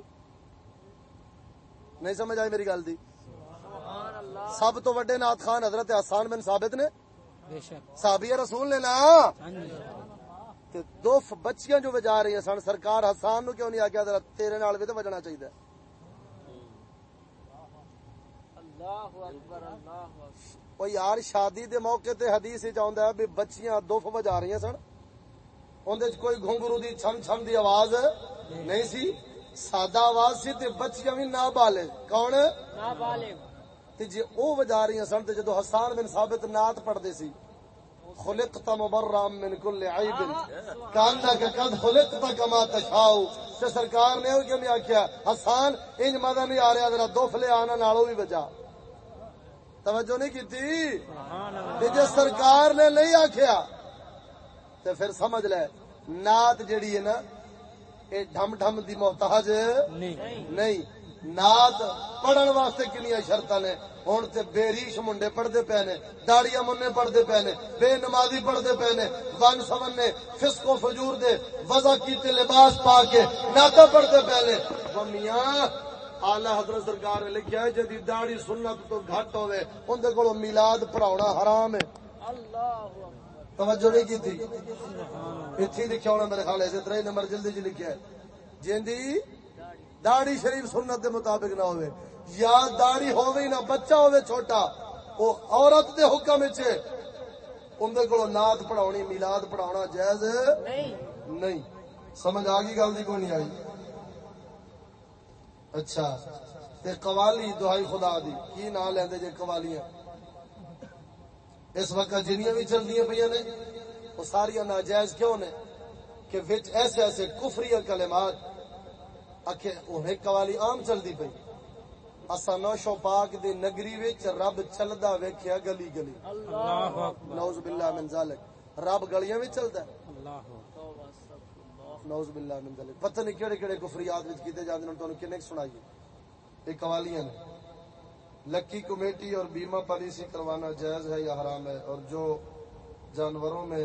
نہیں سمجھ آئی میری گل دی۔ سب تو وڈے نات خان حضرت حسان بن ثابت نے۔ صحابی رسول نے نا۔ تے دوف بچیاں جو وجا رہی ہیں سن سرکار حسان نو کیوں نہیں آکھیا؟ ذرا تیرے نال بھی تے وجنا چاہیے اللہ اکبر اللہ اکبر او یار شادی دے موقع تے حدیث وچ آوندا ہے بھی بچیاں دوف وجا رہی سن اون دے کوئی گھنگرو دی چھن چھن دی آواز نہیں سی سادہ آواز سی تے بچیاں بھی نابالغ کون نابالغ تے جے او وجا رہی سن تے جدو حسان بن ثابت نعت پڑھدے سی خلقت مبرم من کل عیب کاندا کہ قد خلقت کما تشاء تے سرکار نے او کیوں نہیں آکھیا حسان انج مزہ نہیں آ رہا ذرا دوف لے آنا نالو بھی بجا توجہ نہیں کیتی تے جے سرکار نے نہیں آکھیا تے پھر سمجھ لے نعت جیڑی ہے نا اے ڈھم ڈھم دی محتاج نہیں۔ نعت پڑھن واسطے کنیا شرطاں نے۔ ہن تے بے ریش منڈے پڑھدے پے نے داڑیاں مننے پڑھدے پے نے بے نمازی پڑھدے پے نے۔ ون سمن نے فسق و فجور دے وضع کیتے لباس پا کے نعتاں پڑھدے پے نے۔ میاں اعلی حضرت سرکار نے لکھیا ہے جدی داڑھی سنت تو گھٹ ہوے اون دے کولوں میلاد پڑھاونا حرام ہے۔ اللہ توجہ نہیں کی تھی؟ اتھی لکھیا ہونا میرے خیال ہے ترے نمبر جلدی چ لکھیا ہے۔ جیندی داڑھی شریف سنت دے مطابق نہ ہوئے۔ یا داڑھی ہووے نہ بچہ ہووے چھوٹا او عورت دے حکم وچ ان دے کولوں نعت پڑھاونی میلاد پڑھاونا جائز نہیں۔ نہیں۔ سمجھ آ گئی گل دی کوئی نہیں آئی۔ اچھا تے قوالی دعائی خدا دی۔ کی نام لیندے جے قوالیاں؟ اس وقت جنیاں بھی چلدیاں پਈاں نے۔ وہ ساریاں ناجائز کیوں نے؟ کہ وچ ایسے ایسے کفری کلمات اکھے وہ ایک قوالی عام چلدی پئی۔ اسا نوشو پاک دی نگری وچ رب چلدا ویکھیا گلی گلی۔ اللہ اکبر۔ نعوذ باللہ من ذالک۔ رب گلیاں وچ چلدا ہے۔ اللہ نعوذ باللہ من ذالک پتہ نہیں کیڑے کیڑے کفریات وچ کیتے جاندے نے؟ تانوں کنے سنائیے؟ یہ قوالیاں نے. لکی کمیٹی اور بیمہ پالیسی کروانا جائز ہے یا حرام ہے؟ اور جو جانوروں میں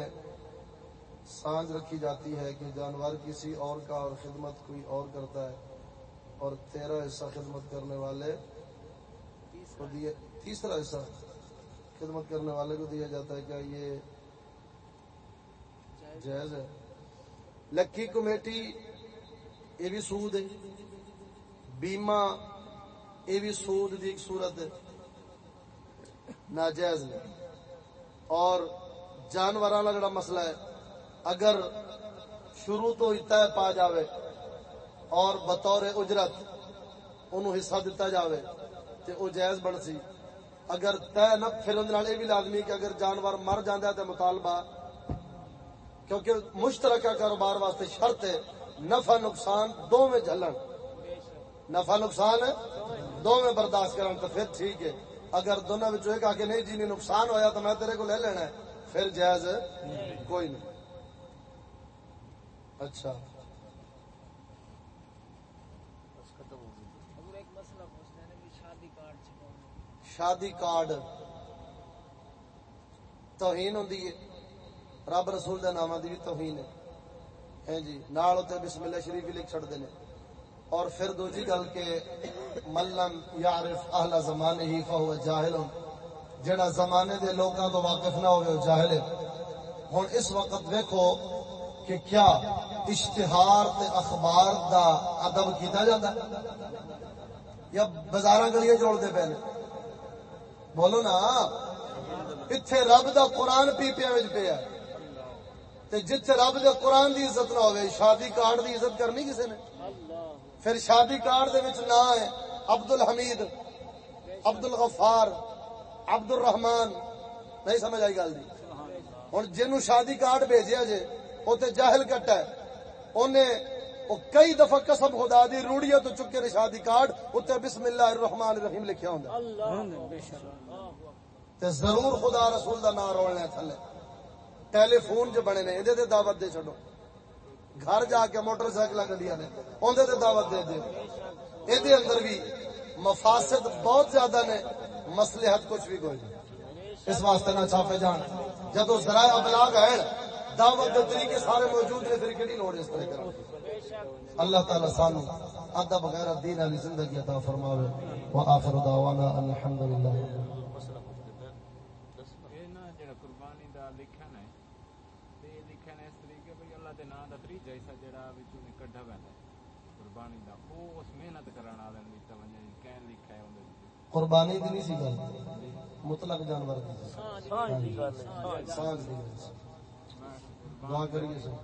سانج رکھی جاتی ہے کہ جانور کسی اور کا اور خدمت کوئی اور کرتا ہے اور تیرہ حصہ خدمت کرنے والے کو دیے تیسرا حصہ خدمت کرنے والے کو دیا جاتا ہے، کیا یہ جائز ہے؟ لکی کمیٹی یہ بھی سود ہے بیمہ یہ بھی سود دی ایک صورت ہے ناجائز نہیں اور جانوراں دا جڑا مسئلہ ہے اگر شروع تو ہی طے پا جاوے اور بطور اجرت انہوں حصہ دتا جاوے تے او جائز بن سی اگر طے نہ پھر اندر نال یہ بھی لازمی کہ اگر جانور مر جاندا ہے تے مطالبہ کیونکہ مشترکہ کاروبار واسطے شرط ہے، نفع نقصان دو میں جھلن۔ نفع نقصان دو میں برداشت کرن تو پھر ٹھیک ہے۔ اگر دونوں وچوں ایک آ کے نہیں جی نقصان ہویا تو میں تیرے کو لے لینا ہے۔ پھر جائز کوئی نہیں۔ اچھا۔ شادی کارڈ شادی کارڈ توہین ہوندی ہے۔ رب رسول دے نامہ دی بھی توہین ہے۔ ہیں جی نال تے بسم اللہ شریف بھی لکھ چھڑ نے۔ اور پھر دوسری گل کہ ملم یعرف اہل زمانے ہی فہو جاہل، جڑا زمانے دے لوکاں تو واقف نہ ہوئے وہ جاہل ہے۔ ہوں اس وقت دیکھو کہ کیا اشتہار تے اخبار دا ادب کیتا جاتا یا بازار گلیاں جوڑتے پے بولو نا اتنے رب دا قرآن پیپیا پیا تے جتھے رب دے قرآن دی عزت نہ ہوئے شادی کارڈ دی عزت کرنی کسے نے؟ پھر شادی کارڈ دے وچ نہ ہے عبد الحمید عبد الغفار عبد الرحمان نہیں سمجھ آئی گل دی۔ ہوں جنوں شادی کارڈ بھیجیا جے وہ تے جاہل کٹا ہے۔ اونے وہ کئی دفعہ قسم خدا دی روڑیاں تو چکے نے شادی کارڈ اتنے بسم اللہ الرحمن الرحیم لکھیا ہوندا اللہ تے ضرور خدا رسول دا نام رولنا تھلے۔ ٹیلی فون جو بنے نے یہ دے دعوت دے چھڑو گھر جا کے موٹر سائیکل گڈیاں نے اندر تے دعوت دے دے۔ یہ اندر بھی مفاسد بہت زیادہ نے مسلحت کچھ بھی کوئی نہیں۔ اس واسطے نہ چھاپے جان۔ جدو ذرائع ابلاغ ہے، دعوت دے طریقے سارے موجود نے، پھر کیڑی لوڑ اس طرح کرنے اللہ تعالی سانو ادب بغیر دین علی زندگی عطا فرماوے۔ واخر دعوانا ان الحمدللہ قربانی دی نہیں سی گل۔ مطلق جانور دی۔ ہاں جی، ہاں جی، ہاں جی۔ سانگ دی دعا کریے سب